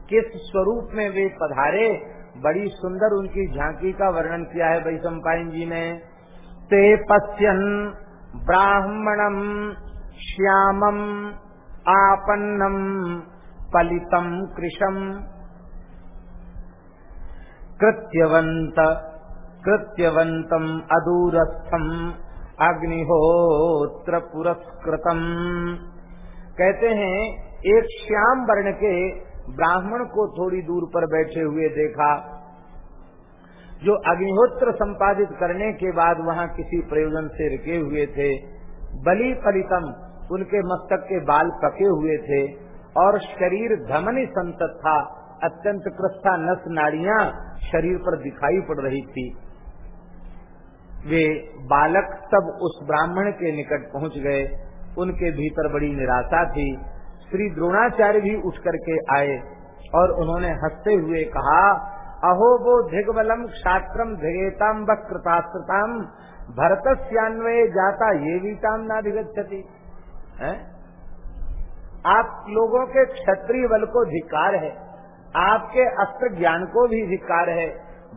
किस स्वरूप में वे पधारे। बड़ी सुंदर उनकी झांकी का वर्णन किया है वैशंपायन जी ने। ते पश्यन ब्राह्मणम श्यामम आपन्नम पलितम कृशम कृत्यवंत कृत्यवंतम अदूरस्थम अग्निहोत्र पुरस्कृतम कहते हैं, एक श्याम वर्ण के ब्राह्मण को थोड़ी दूर पर बैठे हुए देखा, जो अग्निहोत्र संपादित करने के बाद वहाँ किसी प्रयोजन से रुके हुए थे। बलि फलितम, उनके मस्तक के बाल पके हुए थे, और शरीर धमनी संत था। अत्यंत कृष्ठा नस नाड़िया शरीर पर दिखाई पड़ रही थी। वे बालक सब उस ब्राह्मण के निकट पहुँच गए। उनके भीतर बड़ी निराशा थी। श्री द्रोणाचार्य भी उठ करके आए और उन्होंने हँसते हुए कहा, अहो वो धिगबलम क्षात्रम धिगेताम वक्रतास्त्रताम भरत जाता ये भी वीताम ना धिगछति आप लोगों के क्षत्रिय बल को धिकार है। आपके अस्त्र ज्ञान को भी धिकार है।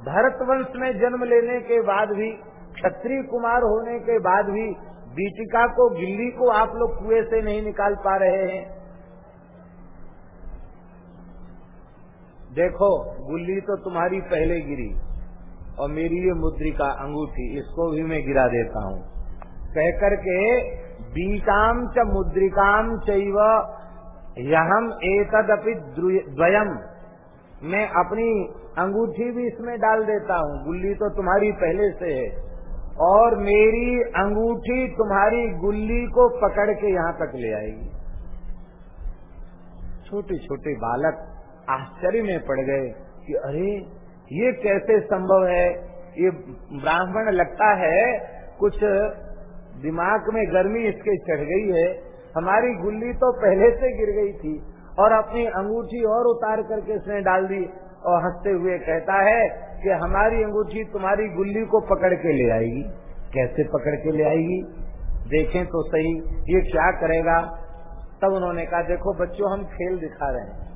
भरत वंश में जन्म लेने के बाद भी, क्षत्रिय कुमार होने के बाद भी बीटिका को, गिल्ली को आप लोग कुएँ से नहीं निकाल पा रहे हैं। देखो, गुल्ली तो तुम्हारी पहले गिरी, और मेरी ये मुद्रिका अंगूठी, इसको भी मैं गिरा देता हूँ। कह करके बीकाम च मुद्रिकाम चैव, यहम एतदपि द्वयम। मैं अपनी अंगूठी भी इसमें डाल देता हूँ। गुल्ली तो तुम्हारी पहले से है। और मेरी अंगूठी तुम्हारी गुल्ली को पकड़ के यहाँ तक ले आएगी। छोटे छोटे बालक आश्चर्य में पड़ गए कि अरे, ये कैसे संभव है? ये ब्राह्मण लगता है, कुछ दिमाग में गर्मी इसके चढ़ गई है। हमारी गुल्ली तो पहले से गिर गई थी। और अपनी अंगूठी और उतार करके इसने डाल दी और हँसते हुए कहता है कि हमारी अंगूठी तुम्हारी गुल्ली को पकड़ के ले आएगी। कैसे पकड़ के ले आएगी? देखें तो सही, ये क्या करेगा? तब उन्होंने कहा, देखो बच्चों, हम खेल दिखा रहे हैं।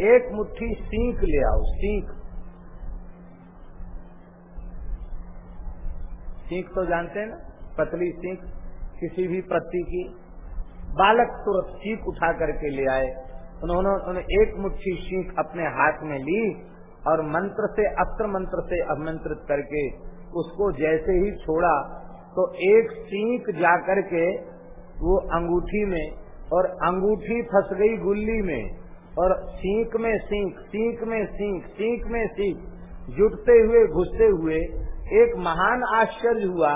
एक मुट्ठी सीख ले आओ, सीख। सीख तो जानते हैं ना? पतली सीख, किसी भी पत्ती की। बालक तुरंत सीख उठा करके ले आए। उन्होंने उन्होंने एक मुट्ठी सीख अपने हाथ में ली और मंत्र से अस्त्र मंत्र से अभिमंत्रित करके उसको जैसे ही छोड़ा तो एक सीख जाकर के वो अंगूठी में और अंगूठी फंस गई गुल्ली में और सीख में सीख सीख में सीख सीख में सीख जुटते हुए घुसते हुए एक महान आश्चर्य हुआ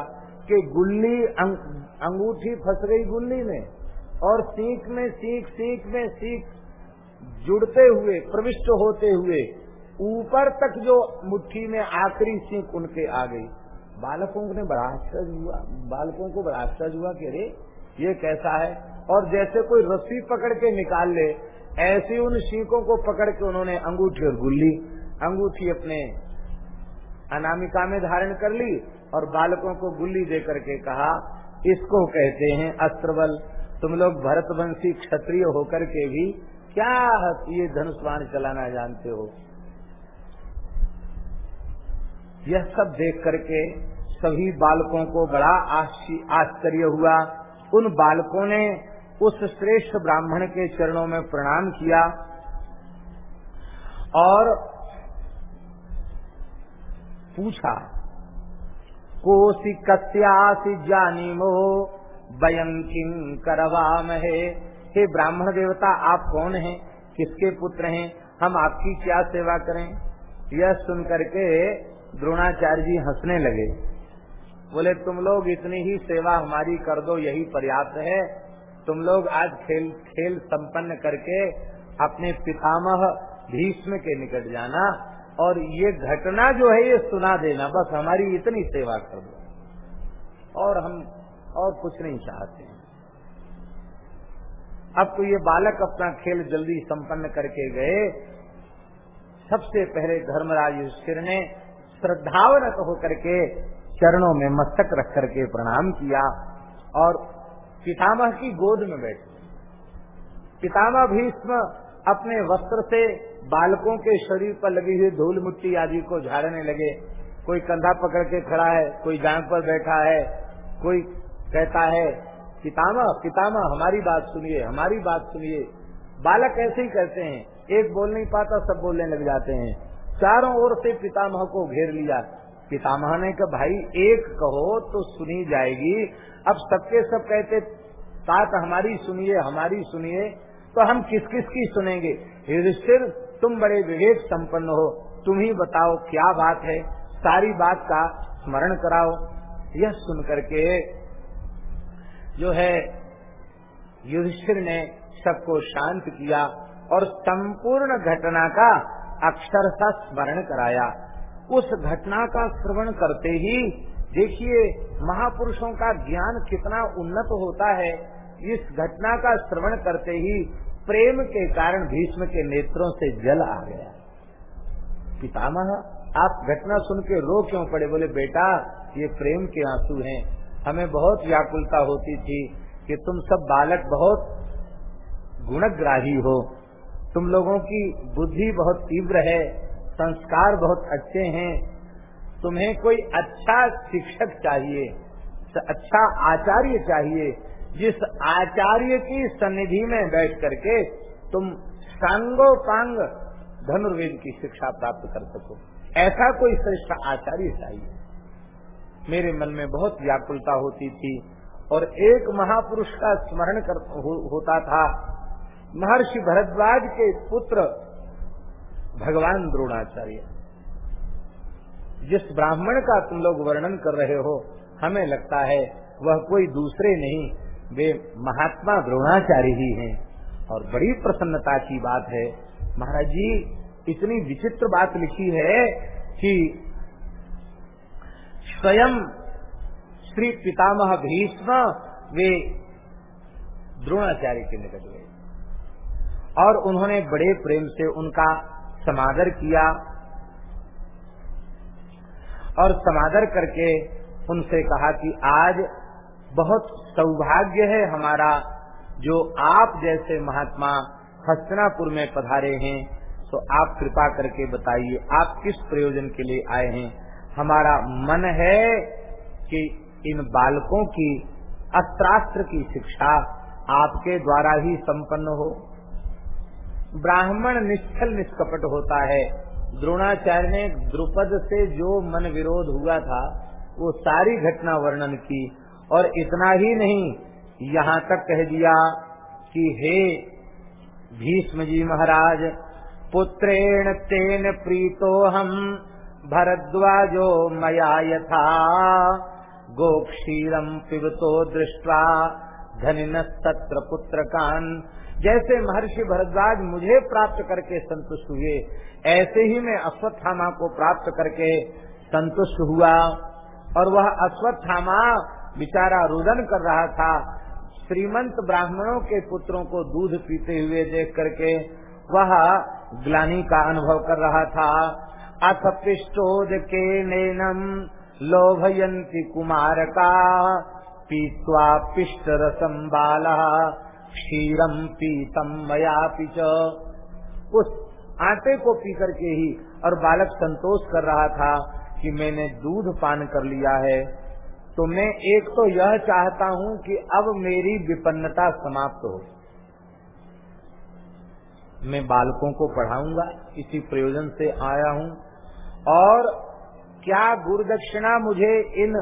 कि गुल्ली अंग, अंगूठी फंस गई गुल्ली में और सीख में सीख सीख में सीख जुड़ते हुए, प्रविष्ट होते हुए, ऊपर तक जो मुट्ठी में आखिरी सीख उनके आ गई। बालकों ने बड़ा आश्चर्य हुआ। बालकों को बड़ा आश्चर्य हुआ कि अरे, ये कैसा है? और जैसे कोई रस्सी पकड़ के निकाल ले, ऐसी उन शीखों को पकड़ के उन्होंने अंगूठी और गुल्ली, अंगूठी अपने अनामिका में धारण कर ली और बालकों को गुल्ली दे करके कहा, इसको कहते हैं अस्त्रबल। तुम लोग भरतवंशी क्षत्रिय होकर के भी क्या ये धनुष बाण चलाना जानते हो? यह सब देख करके सभी बालकों को बड़ा आश्चर्य हुआ। उन बालकों ने उस श्रेष्ठ ब्राह्मण के चरणों में प्रणाम किया और पूछा, कोसी कस्यासी जानी मो बयं किं करवाम है हे ब्राह्मण देवता, आप कौन हैं? किसके पुत्र हैं? हम आपकी क्या सेवा करें? यह सुन करके द्रोणाचार्य जी हंसने लगे। बोले, तुम लोग इतनी ही सेवा हमारी कर दो, यही पर्याप्त है। तुम लोग आज खेल खेल संपन्न करके अपने पितामह भीष्म के निकट जाना और ये घटना जो है, ये सुना देना। बस हमारी इतनी सेवा कर दो। और हम, और कुछ नहीं चाहते। अब तो ये बालक अपना खेल जल्दी संपन्न करके गए। सबसे पहले धर्मराज युष्ठिर ने श्रद्धावनत होकर के चरणों में मस्तक रख करके प्रणाम किया और पितामह की गोद में बैठ। पितामह भीष्म अपने वस्त्र से बालकों के शरीर पर लगी हुई धूल मिट्टी आदि को झाड़ने लगे। कोई कंधा पकड़ के खड़ा है, कोई जांग पर बैठा है, कोई कहता है पितामह पितामह, हमारी बात सुनिए, हमारी बात सुनिए। बालक ऐसे ही करते हैं, एक बोल नहीं पाता, सब बोलने लग जाते हैं। चारों ओर से पितामह को घेर लिया। पितामह ने कहा, भाई, एक कहो तो सुनी जाएगी। अब सबके सब कहते बात हमारी सुनिए हमारी सुनिए। तो हम किस किस की सुनेंगे? युधिष्ठिर, तुम बड़े विवेक संपन्न हो। तुम ही बताओ क्या बात है? सारी बात का स्मरण कराओ। यह सुन करके जो है, युधिष्ठिर ने सबको शांत किया और संपूर्ण घटना का अक्षर सा स्मरण कराया। उस घटना का श्रवण करते ही, देखिए, महापुरुषों का ज्ञान कितना उन्नत होता है। इस घटना का श्रवण करते ही प्रेम के कारण भीष्म के नेत्रों से जल आ गया। पितामह, आप घटना सुन के रो क्यों पड़े? बोले, बेटा, ये प्रेम के आँसू हैं। हमें बहुत व्याकुलता होती थी कि तुम सब बालक बहुत गुणग्राही हो। तुम लोगों की बुद्धि बहुत तीव्र है, संस्कार बहुत अच्छे हैं। तुम्हें कोई अच्छा शिक्षक चाहिए अच्छा आचार्य चाहिए, जिस आचार्य की सन्निधि में बैठ करके तुम सांगोपांग धनुर्वेद की शिक्षा प्राप्त कर सको। ऐसा कोई श्रेष्ठ आचार्य चाहिए। मेरे मन में बहुत व्याकुलता होती थी और एक महापुरुष का स्मरण कर हो, होता था। महर्षि भरद्वाज के पुत्र भगवान द्रोणाचार्य। जिस ब्राह्मण का तुम लोग वर्णन कर रहे हो हमें लगता है वह कोई दूसरे नहीं वे महात्मा द्रोणाचार्य ही हैं। और बड़ी प्रसन्नता की बात है महाराज जी इतनी विचित्र बात लिखी है कि स्वयं श्री पितामह भीष्म वे द्रोणाचार्य के निकट गए और उन्होंने बड़े प्रेम से उनका समादर किया और समादर करके उनसे कहा कि आज बहुत सौभाग्य है हमारा जो आप जैसे महात्मा हस्तनापुर में पधारे हैं तो आप कृपा करके बताइए आप किस प्रयोजन के लिए आए हैं? हमारा मन है कि इन बालकों की अस्त्रास्त्र की शिक्षा आपके द्वारा ही संपन्न हो। ब्राह्मण निष्ठल निष्कपट होता है। द्रोणाचार्य ने द्रुपद से जो मन विरोध हुआ था, वो सारी घटना वर्णन की और इतना ही नहीं, यहाँ तक कह दिया कि हे भीष्म जी महाराज, पुत्रेण तेन प्रीतो हम भरद्वाजो मया यथा। गोक्षीरम पिबतो दृष्टवा धनिन सत्र पुत्र कान जैसे महर्षि भरद्वाज मुझे प्राप्त करके संतुष्ट हुए, ऐसे ही मैं अश्वत्थामा को प्राप्त करके संतुष्ट हुआ। और वह अश्वत्थामा बेचारा रुदन कर रहा था। श्रीमंत ब्राह्मणों के पुत्रों को दूध पीते हुए देख करके वह ग्लानी का अनुभव कर रहा था। अथ पिष्टोद के नैनम लोभयंती कुमार का पीत्वा पिष्ट रसम बाला क्षीरम पीतम मया पिच उस आटे को पी करके ही और बालक संतोष कर रहा था कि मैंने दूध पान कर लिया है। तो मैं एक तो यह चाहता हूँ कि अब मेरी विपन्नता समाप्त हो। मैं बालकों को पढ़ाऊँगा, इसी प्रयोजन से आया हूँ। और क्या गुरुदक्षिणा मुझे इन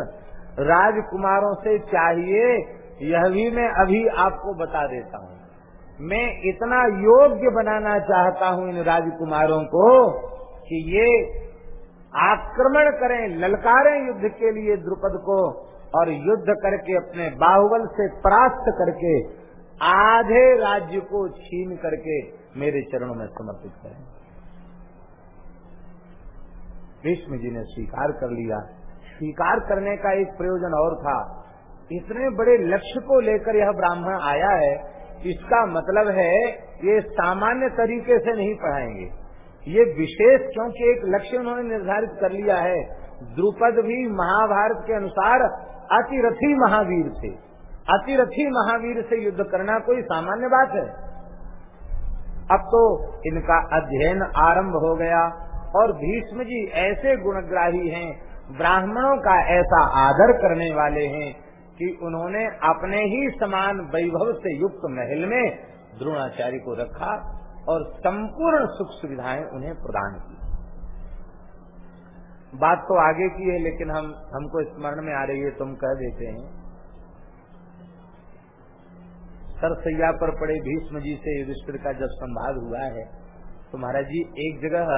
राजकुमारों से चाहिए, यह भी मैं अभी आपको बता देता हूँ। मैं इतना योग्य बनाना चाहता हूँ इन राजकुमारों को कि ये आक्रमण करें, ललकारें युद्ध के लिए द्रुपद को और युद्ध करके अपने बाहुबल से परास्त करके आधे राज्य को छीन करके मेरे चरणों में समर्पित करें। भीष्म जी ने स्वीकार कर लिया। स्वीकार करने का एक प्रयोजन और था। इतने बड़े लक्ष्य को लेकर यह ब्राह्मण आया है, इसका मतलब है ये सामान्य तरीके से नहीं पढ़ाएँगे। ये विशेष क्योंकि एक लक्ष्य उन्होंने निर्धारित कर लिया है। द्रुपद भी महाभारत के अनुसार अतिरथी महावीर थे। अतिरथी महावीर से युद्ध करना कोई सामान्य बात है। अब तो इनका अध्ययन आरंभ हो गया। और भीष्म जी ऐसे गुणग्राही हैं, ब्राह्मणों का ऐसा आदर करने वाले हैं कि उन्होंने अपने ही समान वैभव से युक्त महल में द्रोणाचार्य को रखा और संपूर्ण सुख सुविधाएँ उन्हें प्रदान की। बात तो आगे की है, लेकिन हम, हमको स्मरण में आ रही है, तुम कह देते हैं। सरसैया पर पड़े भीष्म जी से युधिष्ठिर का जब संवाद हुआ है तो महाराज जी, एक जगह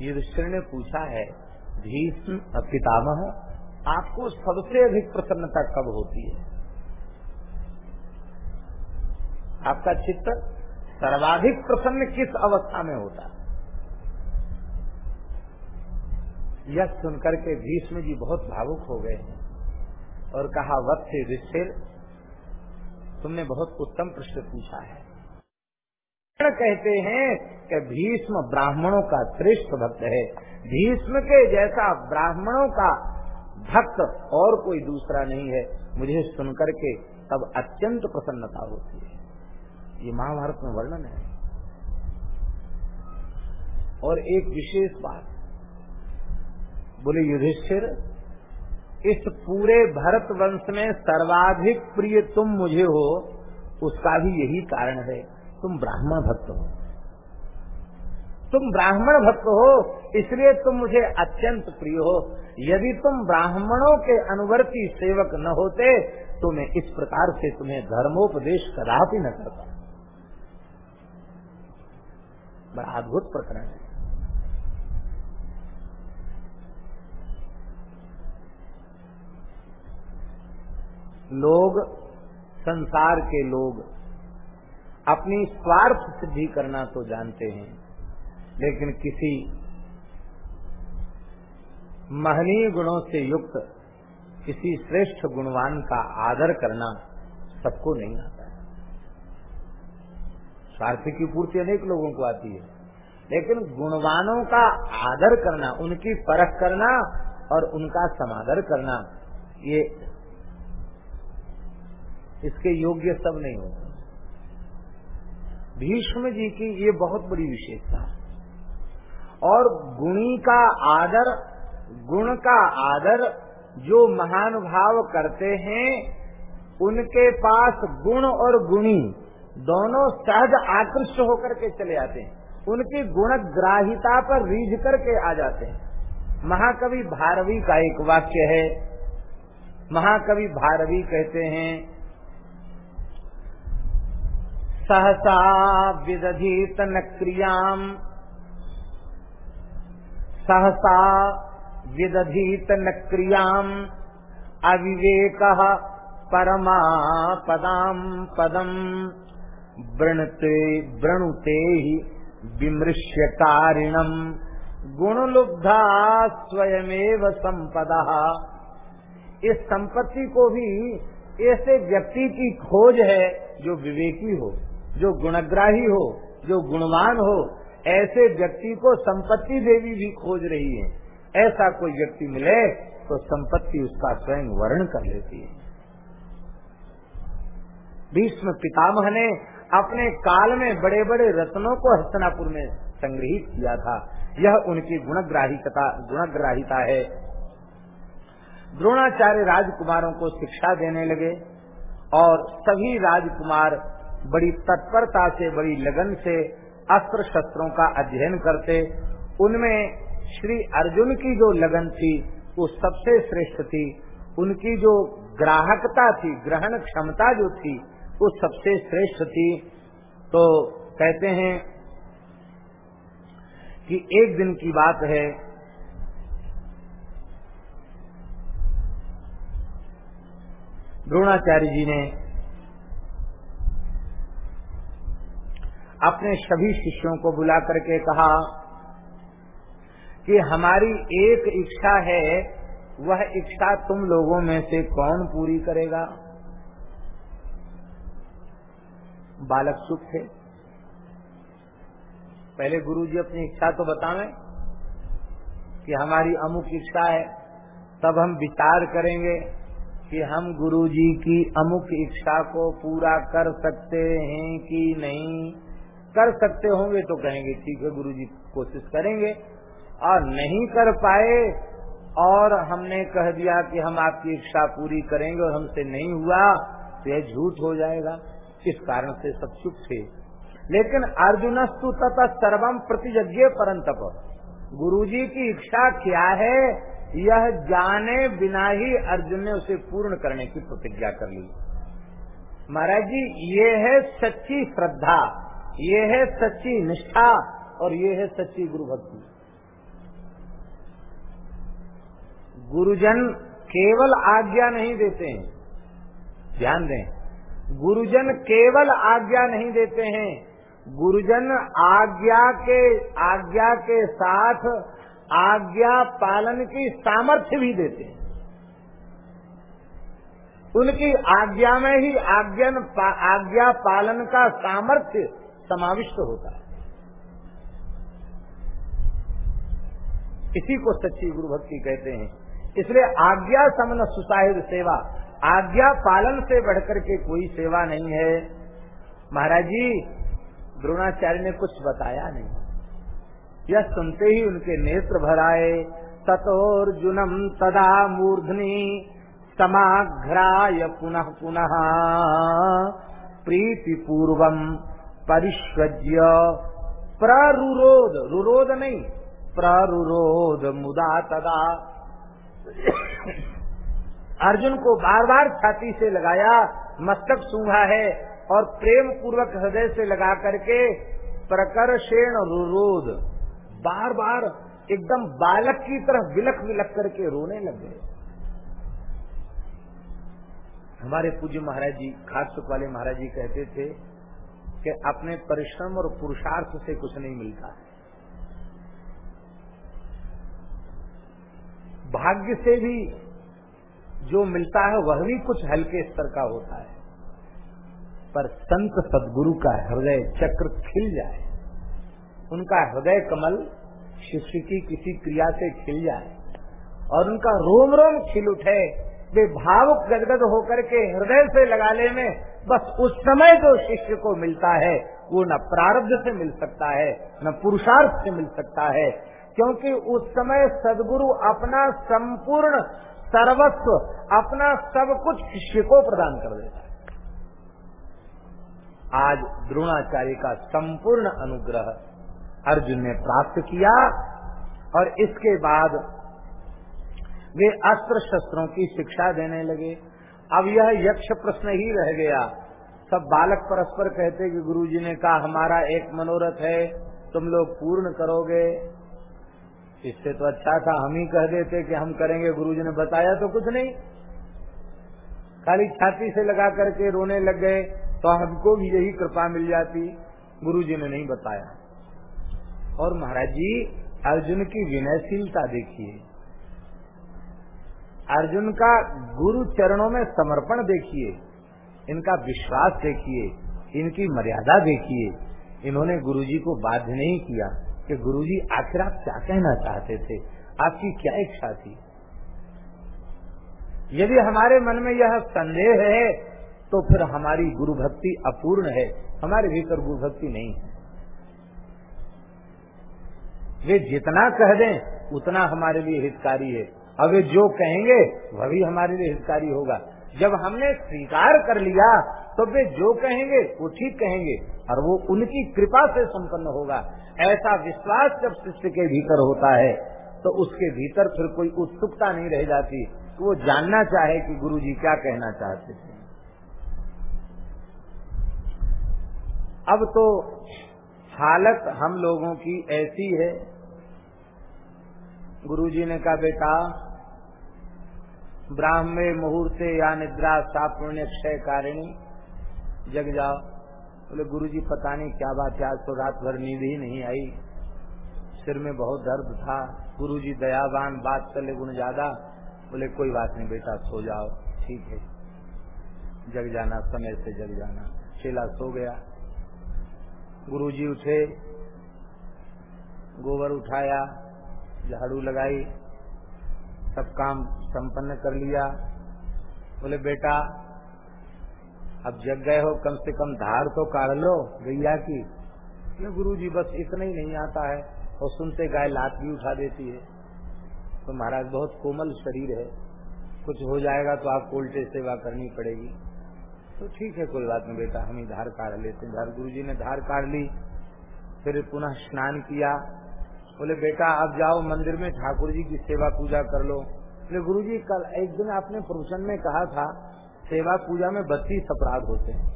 युधिष्ठिर ने पूछा है, भीष्म पितामह आपको सबसे अधिक प्रसन्नता कब होती है? आपका चित्त सर्वाधिक प्रसन्न किस अवस्था में होता यह सुनकर के भीष्म जी बहुत भावुक हो गए हैं और कहा, वत्स युधिष्ठिर तुमने बहुत उत्तम प्रश्न पूछा है। कहते हैं कि भीष्म ब्राह्मणों का श्रेष्ठ भक्त है। भीष्म के जैसा ब्राह्मणों का भक्त और कोई दूसरा नहीं है। मुझे सुनकर के तब अत्यंत प्रसन्नता होती है। ये महाभारत में वर्णन है। और एक विशेष बात। बोले, युधिष्ठिर, इस पूरे भरत वंश में सर्वाधिक प्रिय तुम मुझे हो, उसका भी यही कारण है। तुम ब्राह्मण भक्त हो। तुम ब्राह्मण भक्त हो, इसलिए तुम मुझे अत्यंत प्रिय हो। यदि तुम ब्राह्मणों के अनुवर्ती सेवक न होते तो मैं इस प्रकार से तुम्हें धर्मोपदेश कदापि न करता। बड़ा अद्भुत प्रकरण है। लोग, संसार के लोग अपनी स्वार्थ सिद्धि करना तो जानते हैं, लेकिन किसी महनीय गुणों से युक्त, किसी श्रेष्ठ गुणवान का आदर करना सबको नहीं आता है। स्वार्थ की पूर्ति अनेक लोगों को आती है, लेकिन गुणवानों का आदर करना, उनकी परख करना और उनका समादर करना, ये इसके योग्य सब नहीं होते। भीष्म जी की ये बहुत बड़ी विशेषता है। और गुणी का आदर, गुण का आदर जो महान भाव करते हैं, उनके पास गुण और गुणी दोनों सहज आकृष्ट होकर के चले आते हैं। उनकी गुण ग्राहिता पर रीझ करके आ जाते हैं। महाकवि भारवी का एक वाक्य है। महाकवि भारवी कहते हैं सहसा विदधीत क्रियाम। सहसा विदधीत क्रियाम। अविवेक परमा पदाम। पदम वृणते, वृणुते ही विमृश्य कारिणम। गुण लुब्धा स्वयमेव संपदा। इस संपत्ति को भी ऐसे व्यक्ति की खोज है जो विवेकी हो। जो गुणग्राही हो, जो गुणवान हो, ऐसे व्यक्ति को संपत्ति देवी भी खोज रही है। ऐसा कोई व्यक्ति मिले तो संपत्ति उसका स्वयं वर्ण कर लेती है। भीष्म पितामह ने अपने काल में बड़े बड़े रत्नों को हस्तनापुर में संग्रहित किया था। यह उनकी गुणग्राहिकता, गुणग्राहिता है। द्रोणाचार्य राजकुमारों को शिक्षा देने लगे और सभी राजकुमार बड़ी तत्परता से, बड़ी लगन से अस्त्र शस्त्रों का अध्ययन करते, उनमें श्री अर्जुन की जो लगन थी, वो सबसे श्रेष्ठ थी। उनकी जो ग्राहकता थी, ग्रहण क्षमता जो थी, वो सबसे श्रेष्ठ थी। तो कहते हैं कि एक दिन की बात है, द्रोणाचार्य जी ने अपने सभी शिष्यों को बुला करके कहा कि हमारी एक इच्छा है, वह इच्छा तुम लोगों में से कौन पूरी करेगा? बालक चुप थे। पहले गुरुजी अपनी इच्छा तो बतावें कि हमारी अमुक इच्छा है, तब हम विचार करेंगे कि हम गुरुजी की अमुक इच्छा को पूरा कर सकते हैं कि नहीं। कर सकते होंगे तो कहेंगे, ठीक है, गुरुजी, कोशिश करेंगे। और नहीं कर पाए और हमने कह दिया कि हम आपकी इच्छा पूरी करेंगे और हमसे नहीं हुआ तो यह झूठ हो जाएगा। इस कारण से सब चुप थे। लेकिन अर्जुनस्तु तथा सर्वम प्रतिज्ञ परंतप। गुरुजी की इच्छा क्या है, यह जाने बिना ही अर्जुन ने उसे पूर्ण करने की प्रतिज्ञा कर ली। महाराज जी, ये है सच्ची श्रद्धा। ये है सच्ची निष्ठा और ये है सच्ची गुरु भक्ति गुरुजन केवल आज्ञा नहीं देते हैं। ध्यान दें, गुरुजन केवल आज्ञा नहीं देते हैं। गुरुजन आज्ञा के आज्ञा के साथ आज्ञा पालन की सामर्थ्य भी देते हैं। उनकी आज्ञा में ही आज्ञा आज्ञा पालन का सामर्थ्य समाविष्ट होता है। इसी को सच्ची गुरु भक्ति कहते हैं। इसलिए आज्ञा समन सुसाहिद सेवा, आज्ञा पालन से बढ़कर के कोई सेवा नहीं है। महाराज जी, द्रोणाचार्य ने कुछ बताया नहीं। यह सुनते ही उनके नेत्र भराए तथोर्जुनम तदा मूर्धनी समाघ्राय पुनः पुनः प्रीति पूर्वम परिष्वज्य। प्ररुरोध। रुरोध नहीं। प्ररुरोध मुदा तदा। अर्जुन को बार बार छाती से लगाया, मस्तक सूंघा है और प्रेम पूर्वक हृदय से लगा करके प्रकर्षेण रुरोध। बार बार एकदम बालक की तरह विलख विलख करके रोने लग गए। हमारे पूज्य महाराज जी, खास सुख वाले महाराज जी कहते थे कि अपने परिश्रम और पुरुषार्थ से कुछ नहीं मिलता। है भाग्य से भी जो मिलता है, वह भी कुछ हल्के स्तर का होता है। पर संत सदगुरु का हृदय चक्र खिल जाए, उनका हृदय कमल शिष्य की किसी क्रिया से खिल जाए, और उनका रोम रोम खिल उठे, वे भावुक गदगद होकर के हृदय से लगा ले में बस उस समय जो शिष्य को मिलता है, वो न प्रारब्ध से मिल सकता है, न पुरुषार्थ से मिल सकता है, क्योंकि उस समय सदगुरु अपना संपूर्ण सर्वस्व, अपना सब कुछ शिष्य को प्रदान कर देता है। आज द्रोणाचार्य का संपूर्ण अनुग्रह अर्जुन ने प्राप्त किया और इसके बाद वे अस्त्र शस्त्रों की शिक्षा देने लगे। अब यह यक्ष प्रश्न ही रह गया। सब बालक परस्पर कहते कि गुरुजी ने कहा, हमारा एक मनोरथ है, तुम लोग पूर्ण करोगे। इससे तो अच्छा था, हम ही कह देते कि हम करेंगे, गुरुजी ने बताया तो कुछ नहीं। खाली छाती से लगा करके रोने लग गए तो हमको भी यही कृपा मिल जाती, गुरुजी ने नहीं बताया। और महाराज जी, अर्जुन की विनयशीलता देखिए। अर्जुन का गुरु चरणों में समर्पण देखिए, इनका विश्वास देखिए, इनकी मर्यादा देखिए। इन्होंने गुरुजी को बाध्य नहीं किया कि गुरुजी, आखिर आप क्या कहना चाहते थे? आपकी क्या इच्छा थी? यदि हमारे मन में यह संदेह है तो फिर हमारी गुरु भक्ति अपूर्ण है। हमारे भीतर गुरु भक्ति नहीं है। वे जितना कह दें, उतना हमारे लिए हितकारी है। और वे जो कहेंगे, वह भी हमारे लिए हितकारी होगा। जब हमने स्वीकार कर लिया तो वे जो कहेंगे, वो ठीक कहेंगे, और वो उनकी कृपा से संपन्न होगा। ऐसा विश्वास जब शिष्य के भीतर होता है तो उसके भीतर फिर कोई उत्सुकता नहीं रह जाती। तो वो जानना चाहे कि गुरु जी क्या कहना चाहते थे अब तो हालत हम लोगों की ऐसी है। गुरुजी ने कहा, बेटा ब्राह्मे मुहूर्ते या निद्रा सापुण्य क्षय कारिणी। जग जाओ। बोले, गुरुजी, पता नहीं क्या बात है, आज तो रात भर नींद ही नहीं आई। सिर में बहुत दर्द था। गुरुजी, दयावान, बात कर ले गुण ज़्यादा। बोले, कोई बात नहीं बेटा, सो जाओ। ठीक है। जग जाना, समय से जग जाना। चेला सो गया। गुरुजी उठे। गोबर उठाया, झाड़ू लगाई। सब काम संपन्न कर लिया। बोले, बेटा, अब जग गए हो, कम से कम धार तो काढ़ लो, गैया की। ये गुरु जी बस इतना ही नहीं आता है, और सुनते गाय लात भी उठा देती है। तो महाराज, बहुत कोमल शरीर है। कुछ हो जाएगा तो आपको उल्टे सेवा करनी पड़ेगी। तो ठीक है कोई बात नहीं बेटा, हम ही धार काढ़ लेते धार गुरु जी ने धार काढ़ ली, फिर पुनः स्नान किया। बोले, बेटा, अब जाओ, मंदिर में ठाकुर जी की सेवा पूजा कर लो। बोले गुरु जी कल एक दिन आपने प्रवचन में कहा था, सेवा पूजा में बत्तीस अपराध होते हैं।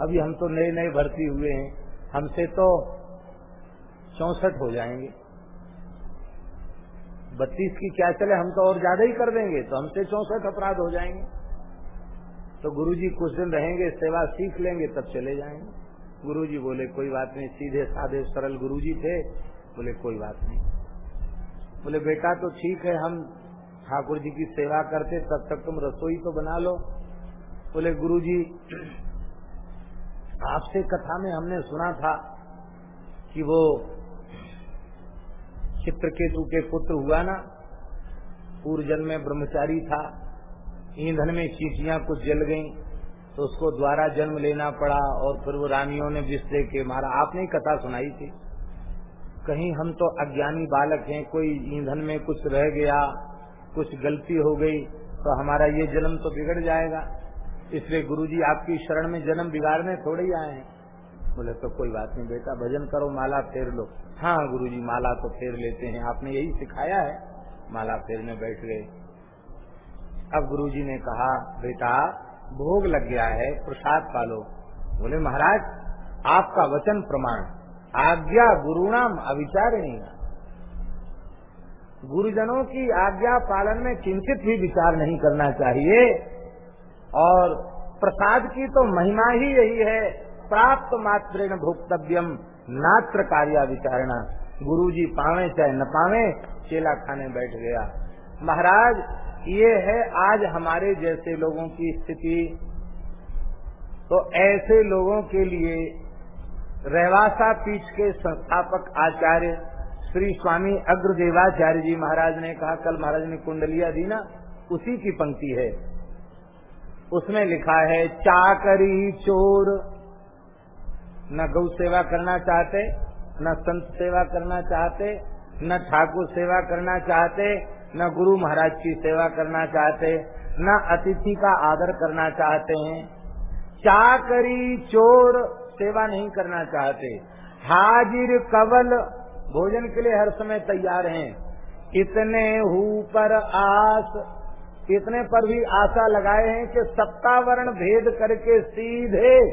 अभी हम तो नए नए भर्ती हुए हैं, हमसे तो चौसठ हो जाएँगे। बत्तीस की क्या चले, हम तो और ज़्यादा ही कर देंगे तो हमसे चौसठ अपराध हो जाएँगे। तो गुरुजी कुछ दिन रहेंगे, सेवा सीख लेंगे, तब चले जाएँगे। गुरुजी बोले, कोई बात नहीं, सीधे साधे सरल गुरुजी थे। बोले, कोई बात नहीं। बोले, बेटा तो ठीक है, हम ठाकुर जी की सेवा करते, तब तक तुम रसोई तो बना लो। बोले गुरु जी आपसे कथा में हमने सुना था कि वो चित्रकेतु के पुत्र हुआ ना पूर्व जन्म में ब्रह्मचारी था, ईंधन में चीटियाँ कुछ जल गईं तो उसको द्वारा जन्म लेना पड़ा और फिर वो रानियों ने विष दे के मारा। आपने ही कथा सुनाई थी। कहीं हम तो अज्ञानी बालक हैं, कोई ईंधन में कुछ रह गया कुछ गलती हो गई तो हमारा ये जन्म तो बिगड़ जाएगा। इसलिए गुरुजी आपकी शरण में जन्म बिगाड़ने थोड़े ही आए हैं। बोले तो कोई बात नहीं बेटा, भजन करो, माला फेर लो। हाँ गुरुजी, माला तो फेर लेते हैं, आपने यही सिखाया है। माला फेरने बैठ गए। अब गुरुजी ने कहा, बेटा, भोग लग गया है, प्रसाद पालो। बोले, महाराज, आपका वचन प्रमाण, आज्ञा गुरुणाम अविचारणी। गुरुजनों की आज्ञा पालन में किंचित भी विचार नहीं करना चाहिए। और प्रसाद की तो महिमा ही यही है। प्राप्त मात्र भोक्तव्यम, नात्र कार्य विचारणा। गुरु जी पावे चाहे न पावे, चेला खाने बैठ गया। महाराज, ये है आज हमारे जैसे लोगों की स्थिति। तो ऐसे लोगों के लिए रहवासा पीठ के संस्थापक आचार्य श्री स्वामी अग्रदेवाचार्य जी महाराज ने कहा, कल महाराज ने कुंडलिया दी ना, उसी की पंक्ति है। उसमें लिखा है, चाकरी चोर। न गौ सेवा करना चाहते, न संत सेवा करना चाहते, न ठाकुर सेवा करना चाहते, न गुरु महाराज की सेवा करना चाहते, न अतिथि का आदर करना चाहते हैं। चाकरी चोर सेवा नहीं करना चाहते। हाजिर कवल भोजन के लिए हर समय तैयार हैं। इतने हु पर आस, इतने पर भी आशा लगाए हैं कि सत्तावरण भेद करके सीधे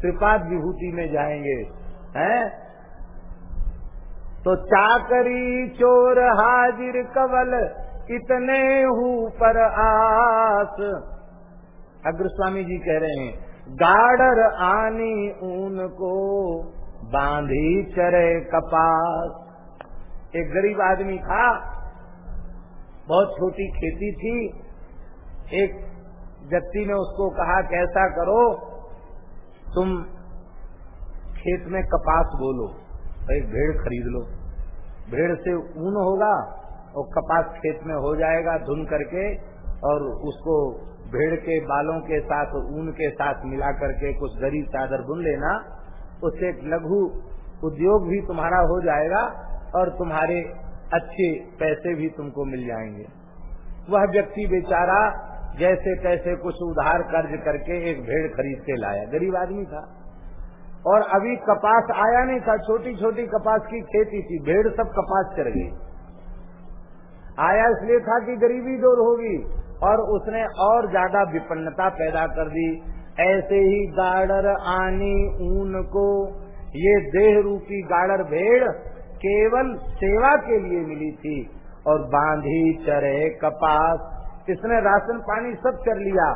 त्रिपाद विभूति में जाएँगे, हैं? तो चाकरी चोर हाजिर कवल, इतने हु पर आस। अग्र स्वामी जी कह रहे हैं गाडर आनी ऊन को बांधी चरे कपास। एक गरीब आदमी था, बहुत छोटी खेती थी। एक व्यक्ति ने उसको कहा, कैसा करो, तुम खेत में कपास बोलो एक भेड़ खरीद लो। भेड़ से ऊन होगा, और कपास खेत में हो जाएगा धुन करके, और उसको भेड़ के बालों के साथ, ऊन के साथ मिला करके कुछ गरीब चादर बुन लेना। उससे एक लघु उद्योग भी तुम्हारा हो जाएगा और तुम्हारे अच्छे पैसे भी तुमको मिल जाएँगे। वह व्यक्ति बेचारा जैसे तैसे कुछ उधार कर्ज करके एक भेड़ खरीद के लाया। गरीब आदमी था। और अभी कपास आया नहीं था छोटी छोटी कपास की खेती थी। भेड़ सब कपास कर गई। आया इसलिए था कि गरीबी दूर होगी और उसने और ज़्यादा विपन्नता पैदा कर दी। ऐसे ही गाड़र आनी ऊन को, ये देह रूपी गाड़र भेड़ केवल सेवा के लिए मिली थी और बांधी चरे कपास, इसने राशन पानी सब कर लिया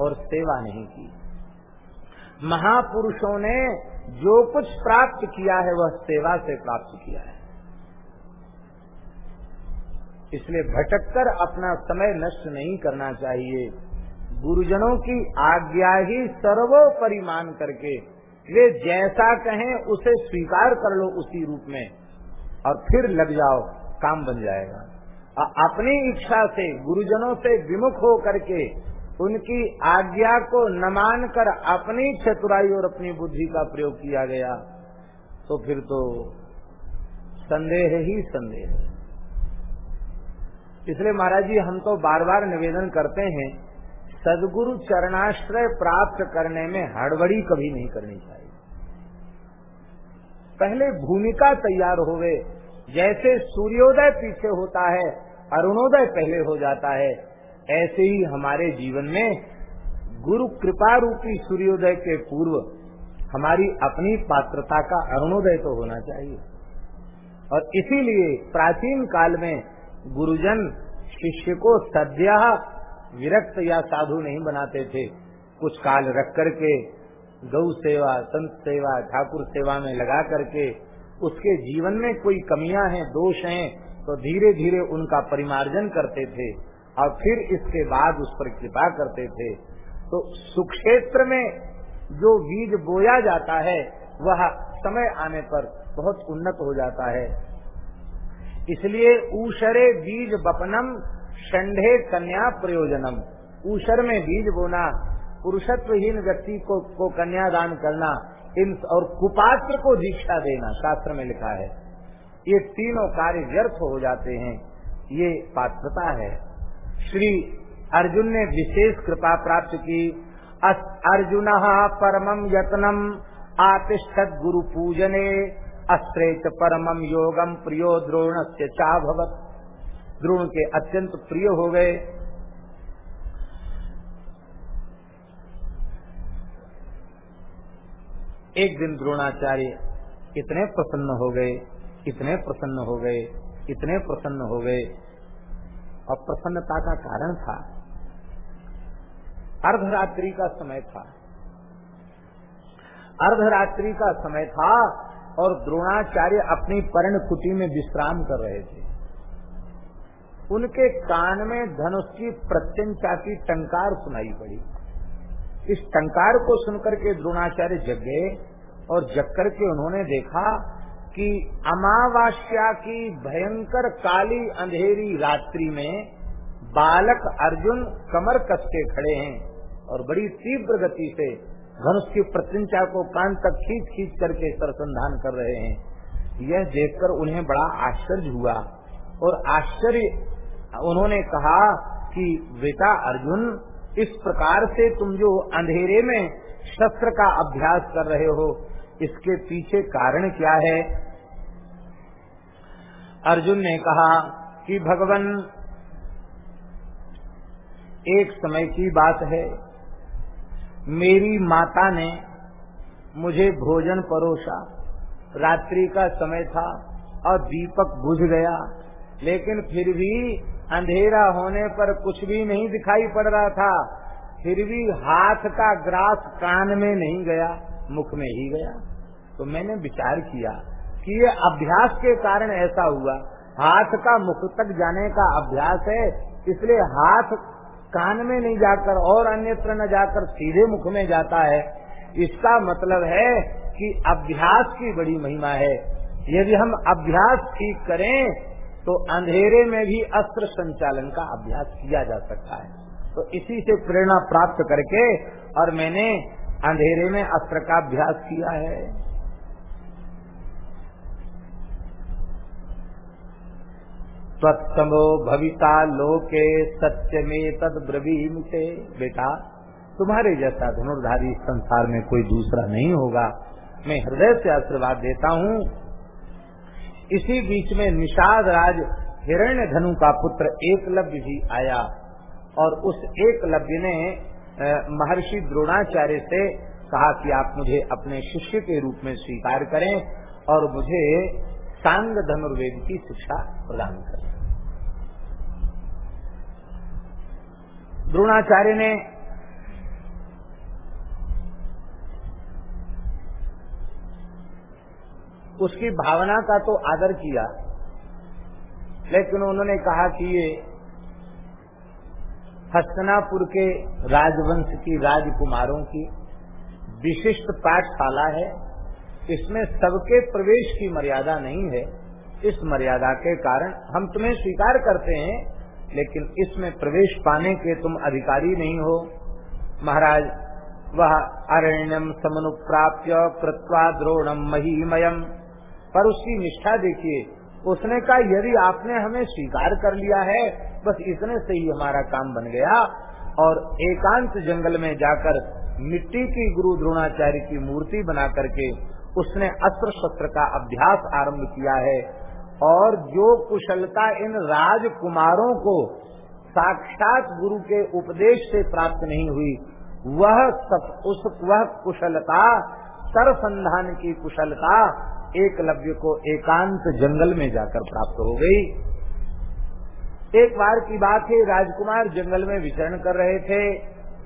और सेवा नहीं की। महापुरुषों ने जो कुछ प्राप्त किया है, वह सेवा से प्राप्त किया है। इसलिए भटककर अपना समय नष्ट नहीं करना चाहिए। गुरुजनों की आज्ञा ही सर्वोपरि मान करके, वे जैसा कहें उसे स्वीकार कर लो उसी रूप में, और फिर लग जाओ, काम बन जाएगा। और अपनी इच्छा से, गुरुजनों से विमुख हो करके, उनकी आज्ञा को न मानकर अपनी चतुराई और अपनी बुद्धि का प्रयोग किया गया तो फिर तो संदेह ही संदेह इसलिए महाराज जी, हम तो बार बार निवेदन करते हैं सदगुरु चरणाश्रय प्राप्त करने में हड़बड़ी कभी नहीं करनी चाहिए। पहले भूमिका तैयार हो गए जैसे सूर्योदय पीछे होता है, अरुणोदय पहले हो जाता है, ऐसे ही हमारे जीवन में गुरु कृपा रूपी सूर्योदय के पूर्व हमारी अपनी पात्रता का अरुणोदय तो होना चाहिए। और इसीलिए प्राचीन काल में गुरुजन, शिष्य को सद्या विरक्त या साधु नहीं बनाते थे। कुछ काल रख करके, गौ सेवा, संत सेवा, ठाकुर सेवा में लगा करके, उसके जीवन में कोई कमियाँ हैं, दोष हैं तो धीरे धीरे उनका परिमार्जन करते थे और फिर इसके बाद उस पर कृपा करते थे। तो सुक्षेत्र में जो बीज बोया जाता है, वह समय आने पर बहुत उन्नत हो जाता है। इसलिए ऊषरे बीज बपनम षंढे कन्या प्रयोजनम। ऊषर में बीज बोना पुरुषत्वहीन व्यक्ति को, को कन्या दान करना इन और कुपात्र को दीक्षा देना शास्त्र में लिखा है। ये तीनों कार्य व्यर्थ हो जाते हैं ये पात्रता है। श्री अर्जुन ने विशेष कृपा प्राप्त की अर्जुन परमम यत्नम आतिष्ठत गुरु पूजने अस्त्रेत परमम योगम प्रियो द्रोण से चाभवत। द्रोण के अत्यंत प्रिय हो गए। एक दिन द्रोणाचार्य इतने प्रसन्न हो गए, इतने प्रसन्न हो गए, इतने प्रसन्न हो गए। और प्रसन्नता का कारण था। अर्धरात्रि का समय था। अर्धरात्रि का समय था और द्रोणाचार्य अपनी पर्ण कुटी में विश्राम कर रहे थे। उनके कान में धनुष की प्रत्यंचा की टंकार सुनाई पड़ी। इस टंकार को सुनकर के द्रोणाचार्य जग गए और जग करके उन्होंने देखा कि अमावास्या की भयंकर काली अंधेरी रात्रि में बालक अर्जुन कमर कस के खड़े हैं और बड़ी तीव्र गति से धनुष की प्रत्यंचा को कान तक खींच खींच करके सरसंधान कर रहे हैं। यह देखकर उन्हें बड़ा आश्चर्य हुआ और आश्चर्य उन्होंने कहा कि बेटा अर्जुन, इस प्रकार से तुम जो अंधेरे में शस्त्र का अभ्यास कर रहे हो, इसके पीछे कारण क्या है? अर्जुन ने कहा कि भगवान, एक समय की बात है। मेरी माता ने मुझे भोजन परोसा। रात्रि का समय था और दीपक बुझ गया, लेकिन फिर भी अंधेरा होने पर कुछ भी नहीं दिखाई पड़ रहा था। फिर भी हाथ का ग्रास कान में नहीं गया, मुख में ही गया। तो मैंने विचार किया कि ये अभ्यास के कारण ऐसा हुआ। हाथ का मुख तक जाने का अभ्यास है, इसलिए हाथ कान में नहीं जाकर और अन्यत्र न जाकर सीधे मुख में जाता है। इसका मतलब है कि अभ्यास की बड़ी महिमा है। यदि हम अभ्यास ठीक करें तो अंधेरे में भी अस्त्र संचालन का अभ्यास किया जा सकता है। तो इसी से प्रेरणा प्राप्त करके और मैंने अंधेरे में अस्त्र का अभ्यास किया है। त्वत्समो भविता लोके सत्य में तद ब्रवीम से बेटा, तुम्हारे जैसा धनुर्धारी संसार में कोई दूसरा नहीं होगा। मैं हृदय से आशीर्वाद देता हूँ इसी बीच में निषाद राज हिरण्य धनु का पुत्र एकलव्य भी आया और उस एकलव्य ने महर्षि द्रोणाचार्य से कहा कि आप मुझे अपने शिष्य के रूप में स्वीकार करें और मुझे सांग धनुर्वेद की शिक्षा प्रदान करें। द्रोणाचार्य ने उसकी भावना का तो आदर किया। लेकिन उन्होंने कहा कि ये हस्तनापुर के राजवंश की राजकुमारों की विशिष्ट पाठशाला है। इसमें सबके प्रवेश की मर्यादा नहीं है। इस मर्यादा के कारण हम तुम्हें स्वीकार करते हैं, लेकिन इसमें प्रवेश पाने के तुम अधिकारी नहीं हो। महाराज, वह अरण्यम समनुप्राप्य कृत्वा द्रोणम महीमयम। पर उसकी निष्ठा देखिए। उसने कहा, यदि आपने हमें स्वीकार कर लिया है, बस इतने से ही हमारा काम बन गया। और एकांत जंगल में जाकर मिट्टी की गुरु द्रोणाचार्य की मूर्ति बना करके उसने अस्त्र शस्त्र का अभ्यास आरंभ किया है। और जो कुशलता इन राजकुमारों को साक्षात गुरु के उपदेश से प्राप्त नहीं हुई, वह सब उस, वह कुशलता सरसंधान की कुशलता एकलव्य को एकांत जंगल में जाकर प्राप्त हो गई। एक बार की बात है, राजकुमार जंगल में विचरण कर रहे थे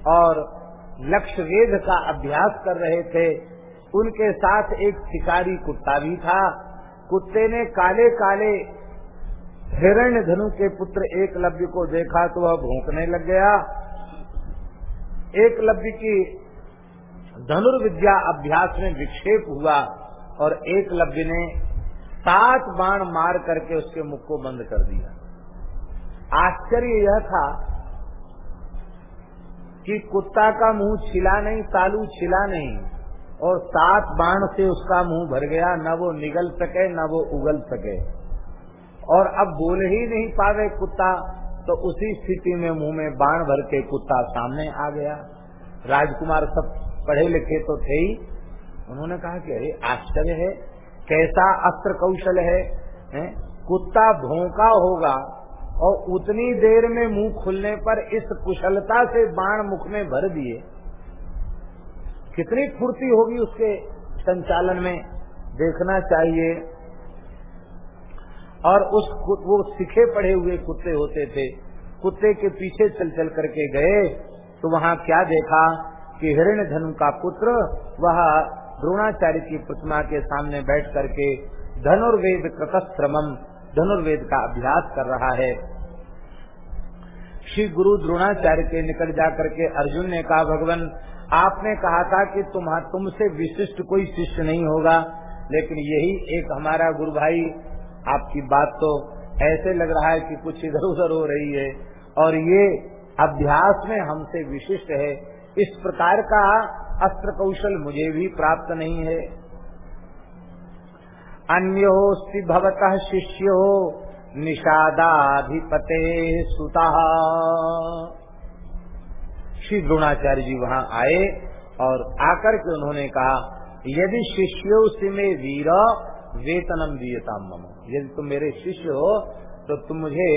और लक्ष्य वेद का अभ्यास कर रहे थे। उनके साथ एक शिकारी कुत्ता भी था। कुत्ते ने काले काले हिरण्य धनु के पुत्र एकलव्य को देखा तो वह भूखने लग गया। एकलव्य की धनुर्विद्या अभ्यास में विक्षेप हुआ। और एक लब्य ने सात बाण मार करके उसके मुख को बंद कर दिया। आश्चर्य यह था कि कुत्ता का मुँह छिला नहीं तालू छिला नहीं, और सात बाण से उसका मुँह भर गया, न वो निगल सके, न वो उगल सके। और अब बोल ही नहीं पावे कुत्ता तो उसी स्थिति में मुँह में बाण भर के कुत्ता सामने आ गया। राजकुमार सब पढ़े लिखे तो थे ही उन्होंने कहा कि अरे आश्चर्य है कैसा अस्त्र कौशल है, है? कुत्ता भोंका होगा और उतनी देर में मुँह खुलने पर इस कुशलता से बाण मुख में भर दिए। कितनी फुर्ती होगी उसके संचालन में देखना चाहिए। और उस वो सीखे पढ़े हुए कुत्ते होते थे। कुत्ते के पीछे चल चल करके गए तो वहाँ क्या देखा कि हिरण्य धनु का पुत्र वह द्रोणाचार्य की प्रतिमा के सामने बैठ करके धनुर्वेद कृतश्रमम धनुर्वेद का अभ्यास कर रहा है। श्री गुरु द्रोणाचार्य के निकट जाकर के अर्जुन ने कहा, भगवान, आपने कहा था कि तुम तुमसे विशिष्ट कोई शिष्य नहीं होगा, लेकिन यही एक हमारा गुरु भाई, आपकी बात तो ऐसे लग रहा है कि कुछ इधर उधर हो रही है, और ये अभ्यास में हमसे विशिष्ट है। इस प्रकार का अस्त्र कौशल मुझे भी प्राप्त नहीं है। अन्योस्ति भवतः शिष्यो निषादाधिपते सुता। श्री द्रोणाचार्य जी वहाँ आए और आकर के उन्होंने कहा, यदि शिष्यो से में वीर, वेतनम दिएता मम। यदि तुम मेरे शिष्य हो तो तुम मुझे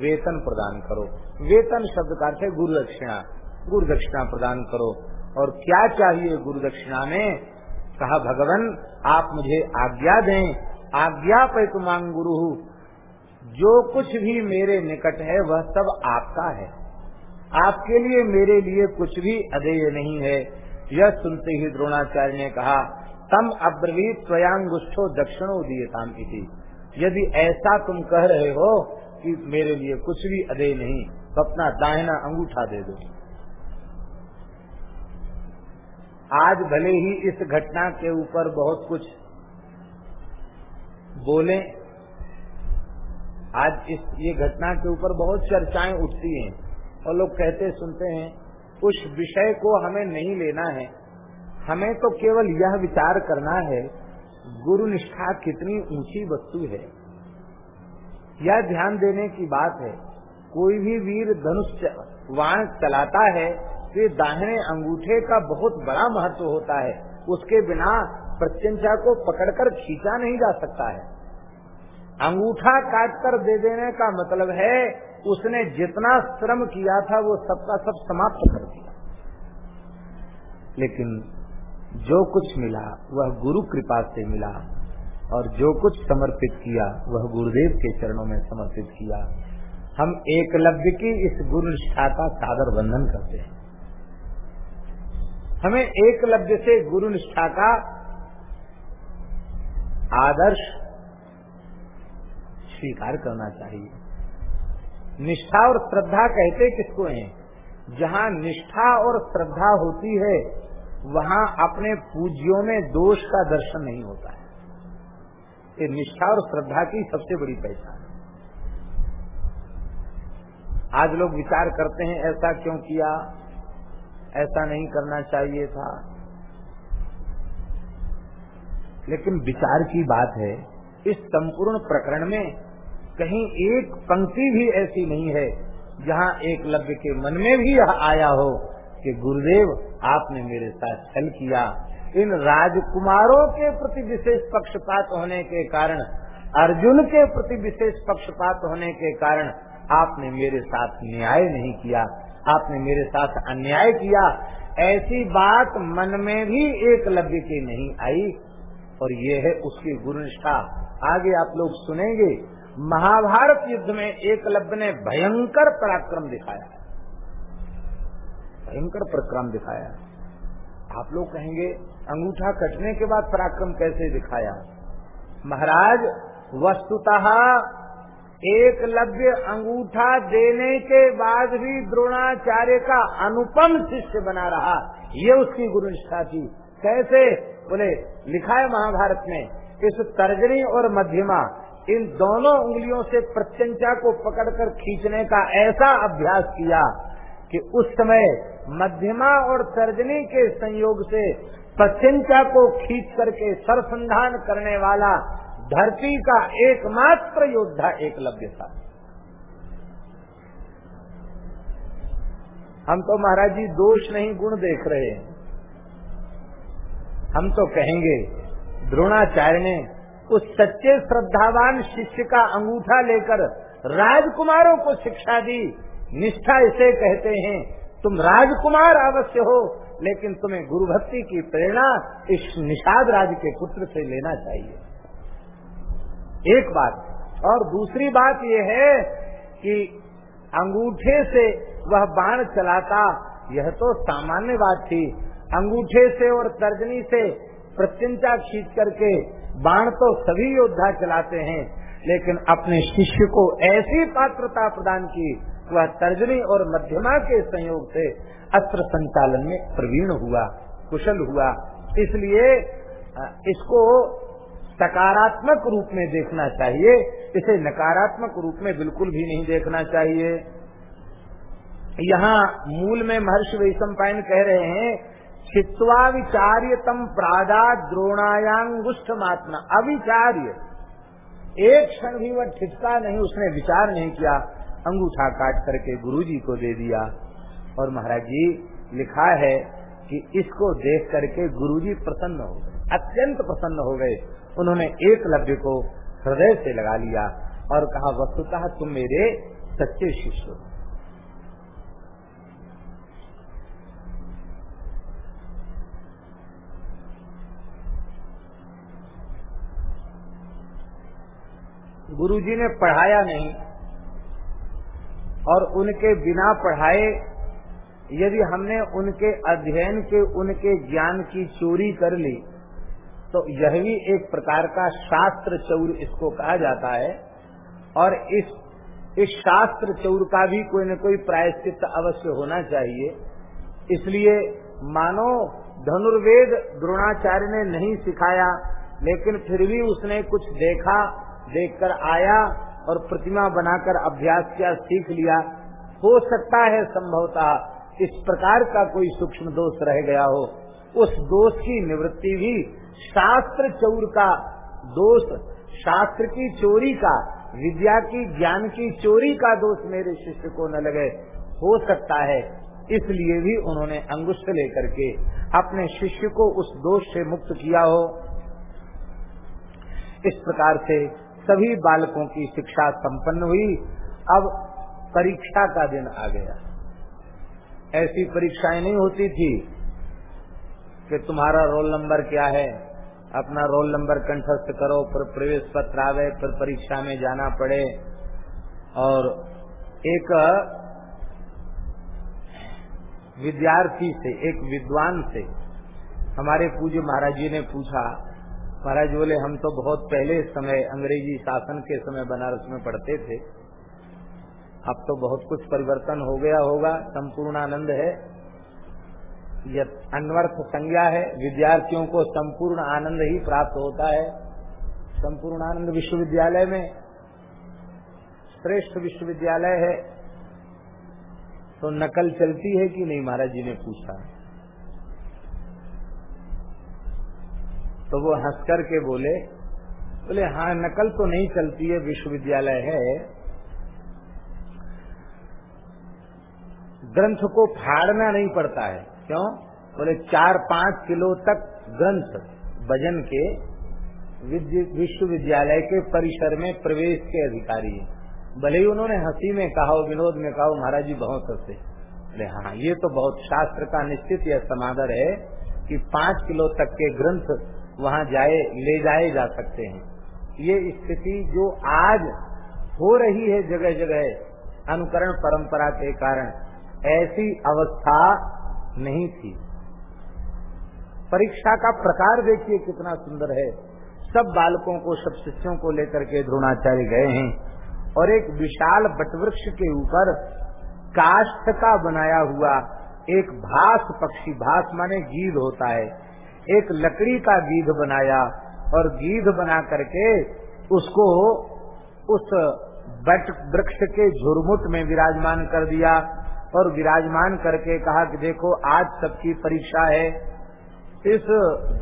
वेतन प्रदान करो। वेतन शब्द का अर्थ है गुरु दक्षिणा गुरु दक्षिणा प्रदान करो। और क्या चाहिए गुरु दक्षिणा में? कहा, भगवान, आप मुझे आज्ञा दें। आज्ञा पे तुमांग गुरु जो कुछ भी मेरे निकट है, वह सब आपका है। आपके लिए, मेरे लिए कुछ भी अधेय नहीं है। यह सुनते ही द्रोणाचार्य ने कहा, तम अब्रवीत स्वयांगुष्ठो दक्षिणो दिए ताम यदि ऐसा तुम कह रहे हो कि मेरे लिए कुछ भी अधेय नहीं तो अपना दाहिना अंगूठा दे दो। आज भले ही इस घटना के ऊपर बहुत कुछ बोले, आज इस, ये घटना के ऊपर बहुत चर्चाएँ उठती हैं और लोग कहते सुनते हैं, उस विषय को हमें नहीं लेना है। हमें तो केवल यह विचार करना है, गुरु निष्ठा कितनी ऊँची वस्तु है। यह ध्यान देने की बात है, कोई भी वीर धनुष वाण चलाता है तो दाहिने अंगूठे का बहुत बड़ा महत्व होता है। उसके बिना प्रत्यंचा को पकड़कर खींचा नहीं जा सकता है। अंगूठा काट कर दे देने का मतलब है, उसने जितना श्रम किया था, वो सबका सब समाप्त कर दिया। लेकिन जो कुछ मिला, वह गुरु कृपा से मिला, और जो कुछ समर्पित किया, वह गुरुदेव के चरणों में समर्पित किया। हम एकलव्य की इस गुरु निष्ठा का सादर बंधन करते हैं। हमें एकलव्य से गुरु निष्ठा का आदर्श स्वीकार करना चाहिए। निष्ठा और श्रद्धा कहते किसको हैं? जहाँ निष्ठा और श्रद्धा होती है, वहाँ अपने पूज्यों में दोष का दर्शन नहीं होता है। ये निष्ठा और श्रद्धा की सबसे बड़ी पहचान है। आज लोग विचार करते हैं, ऐसा क्यों किया? ऐसा नहीं करना चाहिए था। लेकिन विचार की बात है, इस संपूर्ण प्रकरण में कहीं एक पंक्ति भी ऐसी नहीं है, जहाँ एक लव्य के मन में भी यह आया हो कि गुरुदेव, आपने मेरे साथ छल किया। इन राजकुमारों के प्रति विशेष पक्षपात होने के कारण, अर्जुन के प्रति विशेष पक्षपात होने के कारण आपने मेरे साथ न्याय नहीं किया। आपने मेरे साथ अन्याय किया। ऐसी बात मन में भी एक लव्य की नहीं आई। और ये है उसकी गुरुनिष्ठा। आगे आप लोग सुनेंगे, महाभारत युद्ध में एक लव्य ने भयंकर पराक्रम दिखाया। भयंकर पराक्रम दिखाया। आप लोग कहेंगे, अंगूठा कटने के बाद पराक्रम कैसे दिखाया? महाराज, वस्तुतः एक लव्य अंगूठा देने के बाद भी द्रोणाचार्य का अनुपम शिष्य बना रहा। ये उसकी गुरुनिष्ठा थी। कैसे? बोले, लिखा है महाभारत में, इस तर्जनी और मध्यमा, इन दोनों उंगलियों से प्रत्यंचा को पकड़कर खींचने का ऐसा अभ्यास किया कि उस समय मध्यमा और तर्जनी के संयोग से प्रत्यंचा को खींच करके सरसंधान करने वाला धरती का एकमात्र योद्धा एकलव्य था। हम तो महाराज जी दोष नहीं, गुण देख रहे हैं। हम तो कहेंगे, द्रोणाचार्य ने उस सच्चे श्रद्धावान शिष्य का अंगूठा लेकर राजकुमारों को शिक्षा दी। निष्ठा इसे कहते हैं, तुम राजकुमार अवश्य हो, लेकिन तुम्हें गुरु भक्ति की प्रेरणा इस निषाद राज के पुत्र से लेना चाहिए। एक बात। और दूसरी बात यह है कि अंगूठे से वह बाण चलाता, यह तो सामान्य बात थी। अंगूठे से और तर्जनी से प्रत्यंता खींच करके बाण तो सभी योद्धा चलाते हैं, लेकिन अपने शिष्य को ऐसी पात्रता प्रदान की, वह तर्जनी और मध्यमा के संयोग से अस्त्र संचालन में प्रवीण हुआ, कुशल हुआ। इसलिए इसको सकारात्मक रूप में देखना चाहिए। इसे नकारात्मक रूप में बिल्कुल भी नहीं देखना चाहिए। यहाँ मूल में महर्षि वैशम पायन कह रहे हैं चित्वा विचार्य तम प्रादा द्रोणायांगुष्ठ मात्मा अविचार्य। एक क्षण भी वह ठिठका नहीं, उसने विचार नहीं किया। अंगूठा काट करके गुरुजी को दे दिया। और महाराज जी, लिखा है कि इसको देख करके गुरुजी प्रसन्न हो गए। अत्यंत प्रसन्न हो गए। उन्होंने एक लभ्य को हृदय से लगा लिया और कहा, वस्तुतः तुम मेरे सच्चे शिष्य हो। गुरुजी ने पढ़ाया नहीं और उनके बिना पढ़ाए, यदि हमने उनके अध्ययन के, उनके ज्ञान की चोरी कर ली तो यह भी एक प्रकार का शास्त्र चौर इसको कहा जाता है। और इस इस शास्त्र चौर का भी कोई न कोई प्रायश्चित अवश्य होना चाहिए। इसलिए मानो धनुर्वेद द्रोणाचार्य ने नहीं सिखाया, लेकिन फिर भी उसने कुछ देखा, देखकर आया और प्रतिमा बनाकर अभ्यास किया, सीख लिया। हो सकता है संभवतः इस प्रकार का कोई सूक्ष्म दोष रह गया हो। उस दोष की निवृत्ति भी शास्त्र चोर का दोष, शास्त्र की चोरी का, विद्या की, ज्ञान की चोरी का दोष मेरे शिष्य को न लगे। हो सकता है, इसलिए भी उन्होंने अंगुष्ठ लेकर के अपने शिष्य को उस दोष से मुक्त किया हो। इस प्रकार से सभी बालकों की शिक्षा संपन्न हुई। अब परीक्षा का दिन आ गया। ऐसी परीक्षाएँ नहीं होती थी कि तुम्हारा रोल नंबर क्या है? अपना रोल नंबर कंठस्थ करो, फिर प्रवेश पत्र आवे, फिर परीक्षा में जाना पड़े। और एक विद्यार्थी से, एक विद्वान से हमारे पूज्य महाराज जी ने पूछा, महाराज बोले, हम तो बहुत पहले समय अंग्रेज़ी शासन के समय बनारस में पढ़ते थे। अब तो बहुत कुछ परिवर्तन हो गया होगा संपूर्ण आनंद है। यह अनवर्थ संज्ञा है, विद्यार्थियों को संपूर्ण आनंद ही प्राप्त होता है। संपूर्ण आनंद विश्वविद्यालय में श्रेष्ठ विश्वविद्यालय है। तो नकल चलती है कि नहीं, महाराज जी ने पूछा। तो वो हंस कर के बोले बोले हाँ नकल तो नहीं चलती है, विश्वविद्यालय है। ग्रंथ को फाड़ना नहीं पड़ता है। क्यों? बोले, चार पाँच किलो तक ग्रंथ भजन के विश्वविद्यालय के परिसर में प्रवेश के अधिकारी है। भले ही उन्होंने हँसी में कहा विनोद में कहा महाराज जी बहुत हंसे। अरे हाँ ये तो बहुत शास्त्र का निश्चित यह समादर है कि पाँच किलो तक के ग्रंथ वहाँ जाए, ले जाए जा सकते हैं। ये स्थिति जो आज हो रही है जगह जगह अनुकरण परंपरा के कारण, ऐसी अवस्था नहीं थी। परीक्षा का प्रकार देखिए कितना सुंदर है। सब बालकों को, सब शिष्यों को लेकर के द्रोणाचार्य गए हैं और एक विशाल बटवृक्ष के ऊपर काष्ठ का बनाया हुआ एक भास पक्षी, भास माने गीध होता है। एक लकड़ी का गीध बनाया और गीध बना करके उसको उस बट वृक्ष के झुरमुट में विराजमान कर दिया। और विराजमान करके कहा कि देखो, आज सबकी परीक्षा है। इस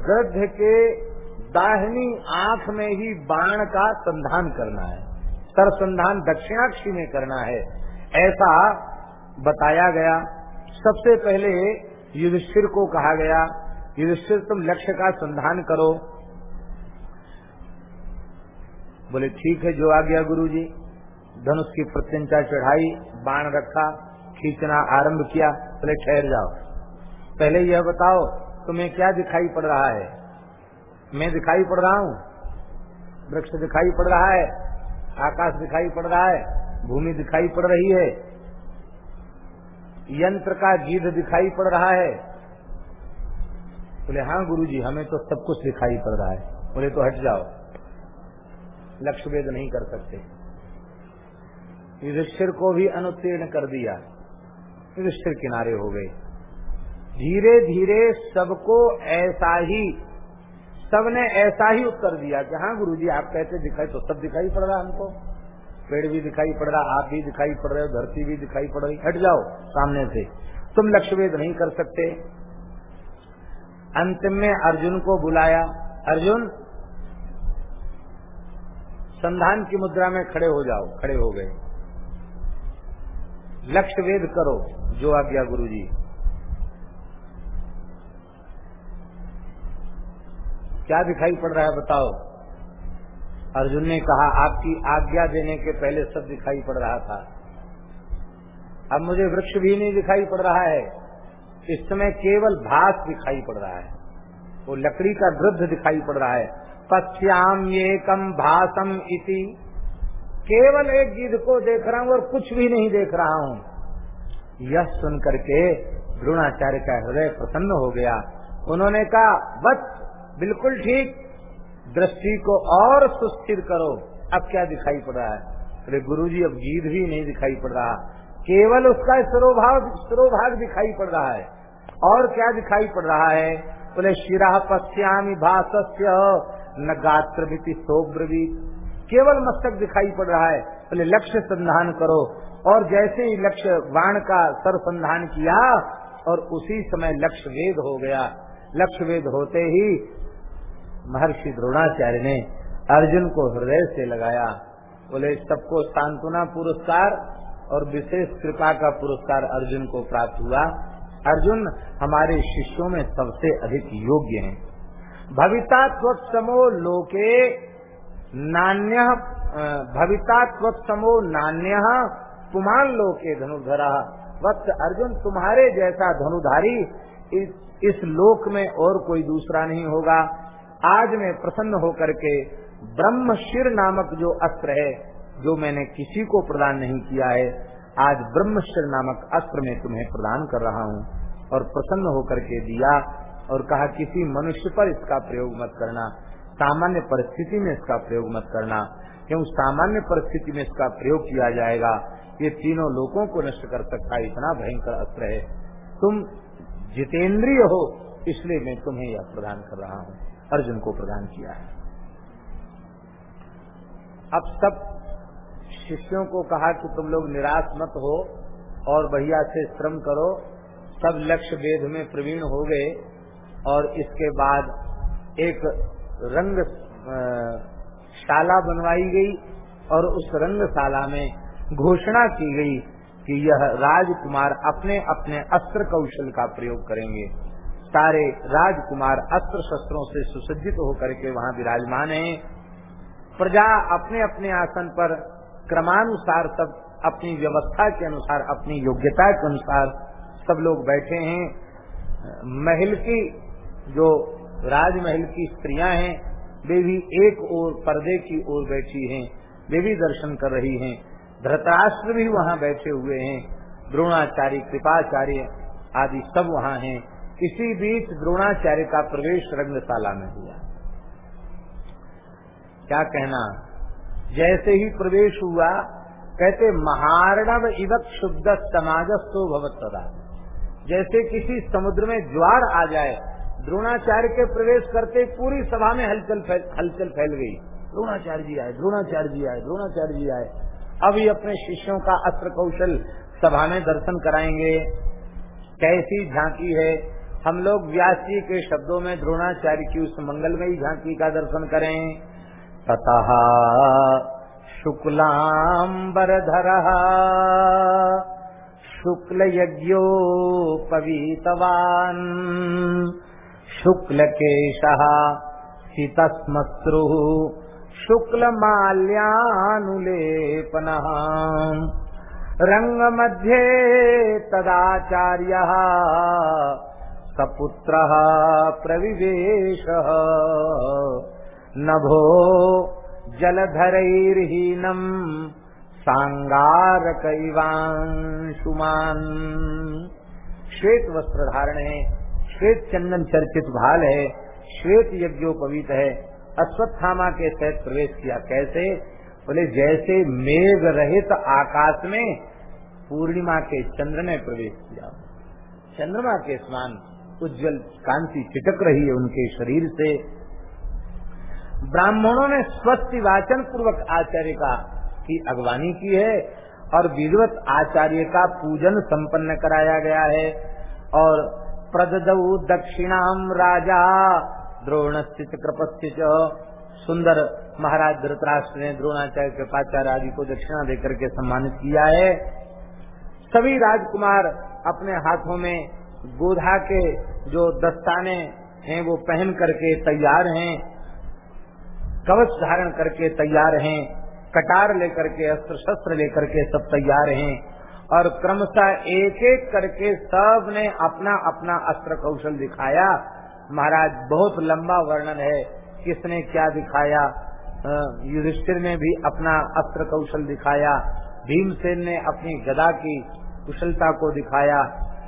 गृध के दाहिनी आँख में ही बाण का संधान करना है। सरसंधान दक्षिणाक्षी में करना है। ऐसा बताया गया। सबसे पहले युधिष्ठिर को कहा गया, युधिष्ठिर, तुम लक्ष्य का संधान करो। बोले, ठीक है, जो आ गया गुरु जी धनुष की प्रत्यंचा चढ़ाई, बाण रखा। खींचना आरंभ किया, बोले, ठहर जाओ। पहले यह बताओ, तुम्हें क्या दिखाई पड़ रहा है? मैं दिखाई पड़ रहा हूँ। वृक्ष दिखाई पड़ रहा है, आकाश दिखाई पड़ रहा है, भूमि दिखाई पड़ रही है। यंत्र का गीध दिखाई पड़ रहा है। बोले हाँ गुरु जी हमें तो सब कुछ दिखाई पड़ रहा है। बोले तो हट जाओ। लक्ष्य वेद नहीं कर सकते। युधिष्ठिर को भी अनुत्तीर्ण कर दिया। युधिष्ठिर किनारे हो गए। धीरे धीरे सबको ऐसा ही, सबने ऐसा ही उत्तर दिया कि हाँ गुरु जी आप कहते दिखाई तो सब दिखाई पड़ रहा हमको। पेड़ भी दिखाई पड़ रहा, आप भी दिखाई पड़ रहे हो, धरती भी दिखाई पड़ रही, हट जाओ सामने से। तुम लक्ष्य वेद नहीं कर सकते। अंतिम में अर्जुन को बुलाया। अर्जुन, संधान की मुद्रा में खड़े हो जाओ, खड़े हो गए। लक्ष्य वेद करो, जो आज्ञा गुरु जी क्या दिखाई पड़ रहा है बताओ? अर्जुन ने कहा, आपकी आज्ञा देने के पहले सब दिखाई पड़ रहा था। अब मुझे वृक्ष भी नहीं दिखाई पड़ रहा है। इस समय केवल भास दिखाई पड़ रहा है। वो लकड़ी का वृद्ध दिखाई पड़ रहा है। पश्याम ये कम भासम इति। केवल एक गिद्ध को देख रहा हूँ और कुछ भी नहीं देख रहा हूँ। यह सुन करके द्रोणाचार्य का हृदय प्रसन्न हो गया। उन्होंने कहा, बस, बिल्कुल ठीक। दृष्टि को और सुस्थिर करो। अब क्या दिखाई पड़ रहा है? अरे गुरु जी अब गीत भी नहीं दिखाई पड़ रहा। केवल उसका सरोभाग दिखाई पड़ रहा है। और क्या दिखाई पड़ रहा है? बोले, शिरा पश्यामी भाष्य न गात्र सोब्रवी केवल मस्तक दिखाई पड़ रहा है। बोले लक्ष्य संधान करो। और जैसे ही लक्ष्य बाण का सर संधान किया, और उसी समय लक्ष्य वेद हो गया। लक्ष्य वेद होते ही महर्षि द्रोणाचार्य ने अर्जुन को हृदय से लगाया। बोले, सबको सांत्वना पुरस्कार और विशेष कृपा का पुरस्कार अर्जुन को प्राप्त हुआ। अर्जुन हमारे शिष्यों में सबसे अधिक योग्य हैं। भविता समो लोके नान्य समो नान्य पुमान लोके धनुधरा वक्त अर्जुन तुम्हारे जैसा धनुधारी इस, इस लोक में और कोई दूसरा नहीं होगा। आज मैं प्रसन्न होकर के ब्रह्मशिर नामक जो अस्त्र है जो मैंने किसी को प्रदान नहीं किया है आज ब्रह्मशिर नामक अस्त्र में तुम्हें प्रदान कर रहा हूँ और प्रसन्न होकर के दिया और कहा किसी मनुष्य पर इसका प्रयोग मत करना। सामान्य परिस्थिति में इसका प्रयोग मत करना। क्यों सामान्य परिस्थिति में इसका प्रयोग किया जाएगा? ये तीनों लोगों को नष्ट कर सकता इतना भयंकर अस्त्र है। तुम जितेंद्रिय हो, इसलिए मैं तुम्हें यह प्रदान कर रहा हूँ। अर्जुन को प्रदान किया है। अब सब शिष्यों को कहा कि तुम लोग निराश मत हो और भैया से श्रम करो। सब लक्ष्य वेद में प्रवीण हो गए और इसके बाद एक रंग शाला बनवाई गई और उस रंगशाला में घोषणा की गई कि यह राजकुमार अपने अपने अस्त्र कौशल का प्रयोग करेंगे। सारे राजकुमार अस्त्र शस्त्रों से सुसज्जित होकर के वहाँ विराजमान हैं। प्रजा अपने अपने आसन पर क्रमानुसार सब अपनी व्यवस्था के अनुसार, अपनी योग्यता के अनुसार सब लोग बैठे हैं। महल की जो राजमहल की स्त्रियाँ हैं, वे भी एक ओर पर्दे की ओर बैठी हैं, वे भी दर्शन कर रही हैं। धृतराष्ट्र भी वहाँ बैठे हुए हैं, द्रोणाचार्य, कृपाचार्य आदि सब वहाँ हैं। इसी बीच द्रोणाचार्य का प्रवेश रंगशाला में हुआ। क्या कहना? जैसे ही प्रवेश हुआ, कहते, महारणव इवत शुद्ध समाजस्थो भवत सदा जैसे किसी समुद्र में ज्वार आ जाए द्रोणाचार्य के प्रवेश करते पूरी सभा में हलचल फैल हलचल फैल गई। द्रोणाचार्य जी आए द्रोणाचार्य जी आए द्रोणाचार्य जी आए अभी अपने शिष्यों का अस्त्र कौशल सभा में दर्शन कराएँगे। कैसी झांकी है। हम लोग व्यास जी के शब्दों में द्रोणाचार्य की उस मंगलमयी झांकी का दर्शन करें। ततः यज्ञो शुक्लयज्ञोपवीतवान्। शुक्लकेशः सितस्मश्रुः शुक्लमाल्यानुलेपनः। रङ्गमध्ये तदाचार्यः, सपुत्रः, प्रविवेशः। नभो जलधरैर्हीनम् सांगारक इवांशुमान श्वेत वस्त्र धारण है श्वेत चंदन चर्चित भाल है, श्वेत यज्ञोपवीत है। अश्वत्थामा के तहत प्रवेश किया कैसे? बोले, जैसे मेघ रहित आकाश में पूर्णिमा के चंद्र ने प्रवेश किया। चंद्रमा के समान उज्जवल कांति चिटक रही है उनके शरीर से। ब्राह्मणों ने स्वस्थ वाचन पूर्वक आचार्य का की अगवानी की है और विधवत आचार्य का पूजन संपन्न कराया गया है और प्रदऊ दक्षिणाम राजा। द्रोणस्थित कृपस्थित। सुंदर महाराज धृतराष्ट्र ने द्रोणाचार्य कृपाचार्य आदि को दक्षिणा देकर के सम्मानित किया है। सभी राजकुमार अपने हाथों में गोधा के जो दस्ताने हैं, वो पहन करके तैयार हैं। कवच धारण करके तैयार हैं। कटार लेकर के, अस्त्र शस्त्र लेकर के सब तैयार हैं। और क्रमशः एक एक करके सबने अपना अपना अस्त्र कौशल दिखाया। महाराज बहुत लंबा वर्णन है। किसने क्या दिखाया? युधिष्ठिर ने भी अपना अस्त्र कौशल दिखाया। भीमसेन ने अपनी गदा की कुशलता को दिखाया।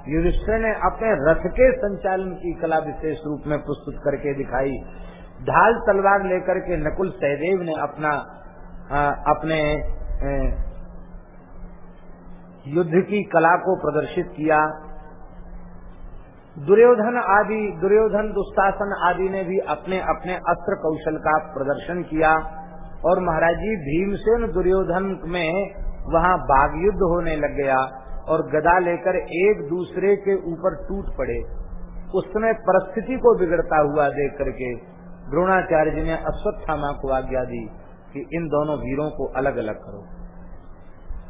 युधिष्ठिर ने अपने रथ के संचालन की कला विशेष रूप में प्रस्तुत करके दिखाई। ढाल तलवार लेकर के नकुल सहदेव ने अपना आ, अपने युद्ध की कला को प्रदर्शित किया। दुर्योधन आदि, दुर्योधन, दुस्तासन आदि ने भी अपने अपने अस्त्र कौशल का प्रदर्शन किया और महाराज जी भीमसेन दुर्योधन में वहाँ बाघ युद्ध होने लग गया और गदा लेकर एक दूसरे के ऊपर टूट पड़े। उस समय परिस्थिति को बिगड़ता हुआ देख करके द्रोणाचार्य जी ने अश्वत्थामा को आज्ञा दी कि इन दोनों वीरों को अलग अलग करो।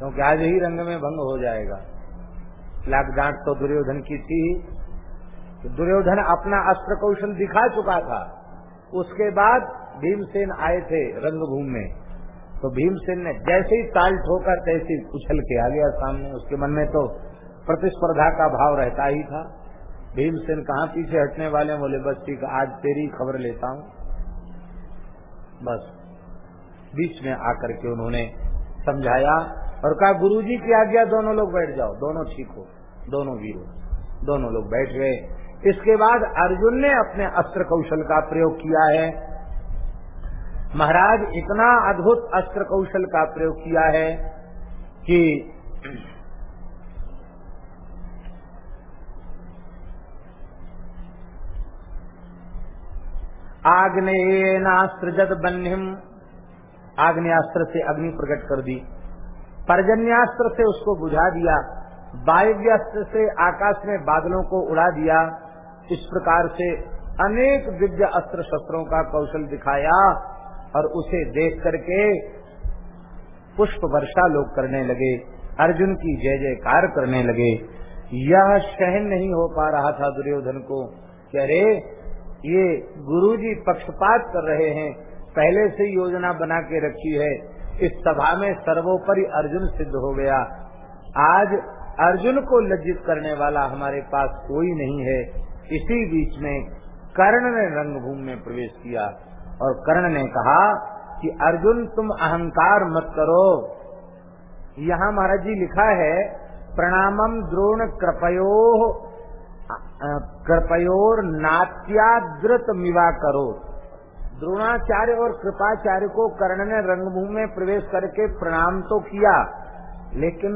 क्योंकि आज ही रंग में भंग हो जाएगा। लाख डांट तो दुर्योधन की थी। तो दुर्योधन अपना अस्त्र कौशल दिखा चुका था। उसके बाद भीमसेन आए थे रंगभूमि में। तो भीमसेन ने जैसे ही ताल ठोकर, तैसे उछल के आ गया सामने। उसके मन में तो प्रतिस्पर्धा का भाव रहता ही था। भीमसेन कहा पीछे हटने वाले बोले, बस ठीक, आज तेरी खबर लेता हूँ। बस, बीच में आकर के उन्होंने समझाया और कहा, गुरुजी की आज्ञा, दोनों लोग बैठ जाओ। दोनों ठीक हो, दोनों वीरों दोनों लोग बैठ गए। इसके बाद अर्जुन ने अपने अस्त्र कौशल का प्रयोग किया है। महाराज, इतना अद्भुत अस्त्र कौशल का प्रयोग किया है कि आग्नेनास्त्र जद बन्हिम आग्नेयास्त्र से अग्नि प्रकट कर दी। पर्जन्यास्त्र से उसको बुझा दिया वायव्यास्त्र से आकाश में बादलों को उड़ा दिया, इस प्रकार से अनेक दिव्य अस्त्र शस्त्रों का कौशल दिखाया और उसे देख करके पुष्प वर्षा लोग करने लगे, अर्जुन की जय जयकार करने लगे। यह सहन नहीं हो पा रहा था दुर्योधन को कि अरे, ये गुरुजी पक्षपात कर रहे हैं, पहले से योजना बना के रखी है इस सभा में सर्वोपरि अर्जुन सिद्ध हो गया। आज अर्जुन को लज्जित करने वाला हमारे पास कोई नहीं है। इसी बीच में कर्ण ने रंगभूमि में प्रवेश किया और कर्ण ने कहा कि अर्जुन, तुम अहंकार मत करो। यहाँ महाराज जी लिखा है प्रणामम द्रोण कृपयो कृपयोर नात्याद्रत मिवा करो द्रोणाचार्य और कृपाचार्य को कर्ण ने रंगभूमि में प्रवेश करके प्रणाम तो किया, लेकिन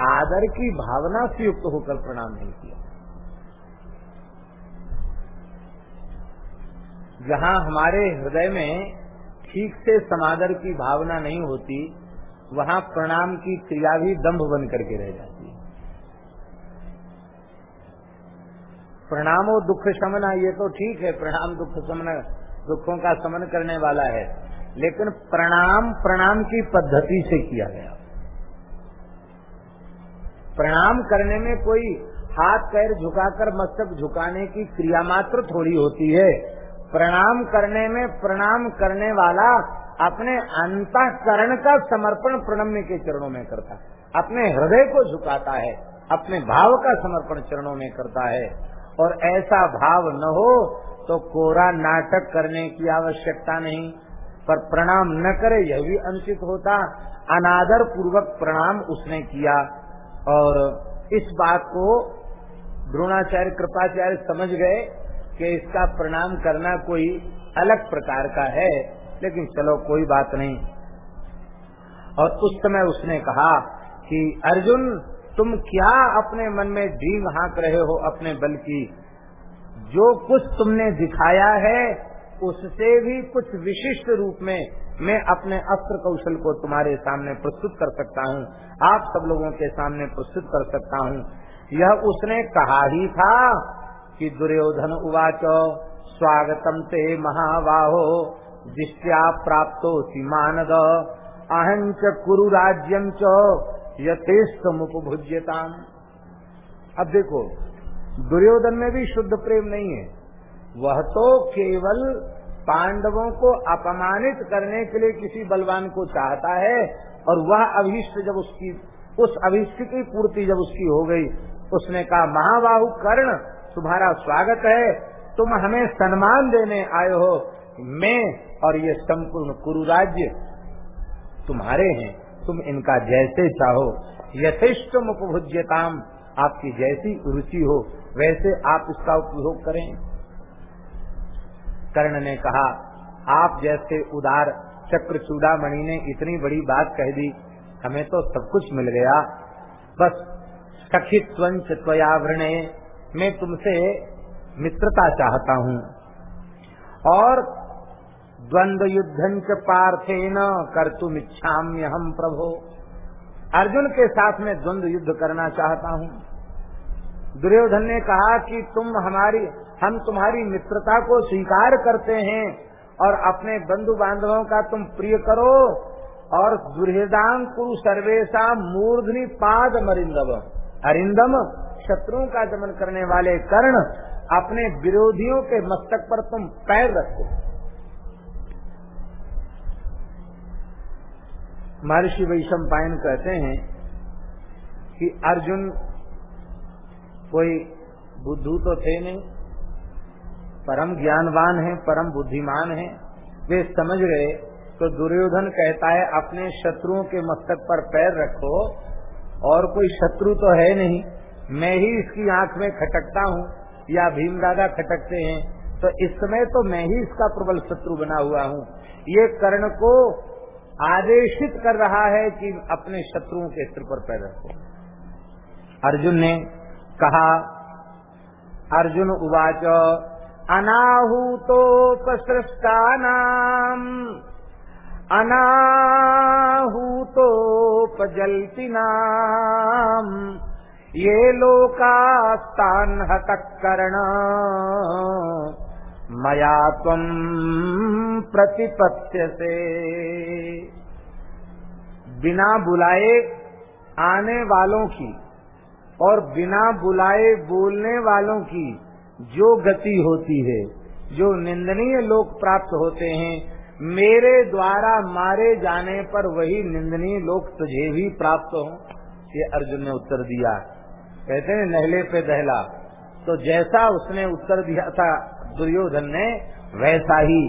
आदर की भावना से युक्त होकर प्रणाम नहीं किया। जहाँ हमारे हृदय में ठीक से समादर की भावना नहीं होती, वहाँ प्रणाम की क्रिया भी दम्भ बन करके रह जाती है। प्रणाम दुख शमना, ये तो ठीक है, प्रणाम दुख शमन दुखों का समन करने वाला है। लेकिन प्रणाम प्रणाम की पद्धति से किया गया। प्रणाम करने में कोई हाथ पैर झुकाकर मस्तक झुकाने की क्रिया मात्र थोड़ी होती है। प्रणाम करने में प्रणाम करने वाला अपने अंतकरण का समर्पण प्रणम्य के चरणों में करता है। अपने हृदय को झुकाता है, अपने भाव का समर्पण चरणों में करता है। और ऐसा भाव न हो तो कोरा नाटक करने की आवश्यकता नहीं, पर प्रणाम न करे यह भी अनुचित होता। अनादर पूर्वक प्रणाम उसने किया। और इस बात को द्रोणाचार्य कृपाचार्य समझ गए कि इसका प्रणाम करना कोई अलग प्रकार का है, लेकिन चलो कोई बात नहीं। और उस समय उसने कहा कि, अर्जुन, तुम क्या अपने मन में ढींग हाँक रहे हो अपने बल की? जो कुछ तुमने दिखाया है, उससे भी कुछ विशिष्ट रूप में मैं अपने अस्त्र कौशल को तुम्हारे सामने प्रस्तुत कर सकता हूँ। आप सब लोगों के सामने प्रस्तुत कर सकता हूँ। यह उसने कहा ही था कि दुर्योधन उवाच, स्वागतम ते महाबाहो दिष्टया प्राप्तो सीमानद अहंच कुरु राज्यम चो यथेष्ट मुपभुज्यताम अब देखो दुर्योधन में भी शुद्ध प्रेम नहीं है। वह तो केवल पांडवों को अपमानित करने के लिए किसी बलवान को चाहता है, और वह अभिष्ट जब उसकी, उस अभिष्ट की पूर्ति जब उसकी हो गई, उसने कहा, महाबाहु कर्ण, तुम्हारा स्वागत है। तुम हमें सम्मान देने आए हो। मैं और ये संपूर्ण कुरु राज्य तुम्हारे हैं। तुम इनका जैसे चाहो। यथेष्ट उपभुज्यताम आपकी जैसी रुचि हो। वैसे आप इसका उपयोग करें। कर्ण ने कहा, आप जैसे उदार चक्र चूड़ामणि ने इतनी बड़ी बात कह दी, हमें तो सब कुछ मिल गया। बस सखित स्वंच त्वयावृणे मैं तुमसे मित्रता चाहता हूँ। और द्वंद्व युद्धं च पार्थेन कर तुम इच्छाम्य हम प्रभो। अर्जुन के साथ में द्वंद्व युद्ध करना चाहता हूँ। दुर्योधन ने कहा कि तुम हमारी, हम तुम्हारी मित्रता को स्वीकार करते हैं और अपने बंधु बांधवों का तुम प्रिय करो और दुर्हेदान कुरु सर्वेशा मूर्धनी पाद मरिंदम अरिंदम, शत्रुओं का दमन करने वाले कर्ण, अपने विरोधियों के मस्तक पर तुम पैर रखो। महर्षि वैशम पायन कहते हैं कि अर्जुन कोई बुद्धू तो थे नहीं। परम ज्ञानवान है, परम बुद्धिमान है। वे समझ गए तो दुर्योधन कहता है, अपने शत्रुओं के मस्तक पर पैर रखो, और कोई शत्रु तो है नहीं। मैं ही इसकी आँख में खटकता हूँ, या भीम दादा खटकते हैं तो इस समय तो मैं ही इसका प्रबल शत्रु बना हुआ हूँ। ये कर्ण को आदेशित कर रहा है कि अपने शत्रुओं के सिर पर पैर रखो। अर्जुन ने कहा। अर्जुन उवाच अनाहूतोपसृष्टा नाम अनाहूतोपजल्ति नाम ये लोकास्तान हतक कर्ण मया तम प्रतिपत्य से बिना बुलाए आने वालों की और बिना बुलाए बोलने वालों की जो गति होती है, जो निंदनीय लोग प्राप्त होते हैं, मेरे द्वारा मारे जाने पर वही निंदनीय लोग तुझे भी प्राप्त हो। ये अर्जुन ने उत्तर दिया। कहते हैं, नहले पे दहला। तो जैसा उसने उत्तर दिया था, दुर्योधन ने वैसा ही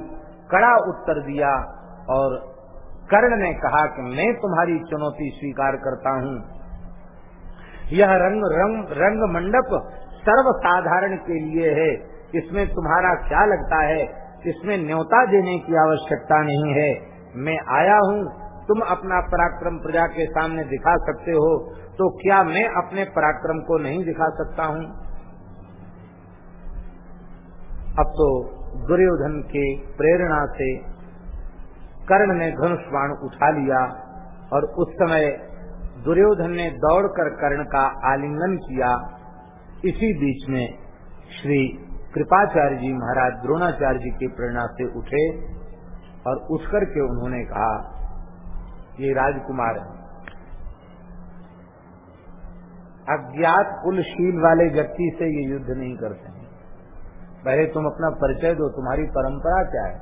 कड़ा उत्तर दिया। और कर्ण ने कहा कि मैं तुम्हारी चुनौती स्वीकार करता हूँ। यह रंग रंग रंग मंडप सर्व साधारण के लिए है। इसमें तुम्हारा क्या लगता है? इसमें न्योता देने की आवश्यकता नहीं है। मैं आया हूँ, तुम अपना पराक्रम प्रजा के सामने दिखा सकते हो तो क्या मैं अपने पराक्रम को नहीं दिखा सकता हूँ? अब तो दुर्योधन के प्रेरणा से कर्ण ने धनुष बाण उठा लिया और उस समय दुर्योधन ने दौड़कर कर्ण का आलिंगन किया। इसी बीच में श्री कृपाचार्य जी महाराज द्रोणाचार्य जी की प्रेरणा से उठे और उठ करके उन्होंने कहा, ये राजकुमार है। अज्ञात कुलशील वाले व्यक्ति से ये युद्ध नहीं करते हैं पहले तुम अपना परिचय दो, तुम्हारी परंपरा क्या है?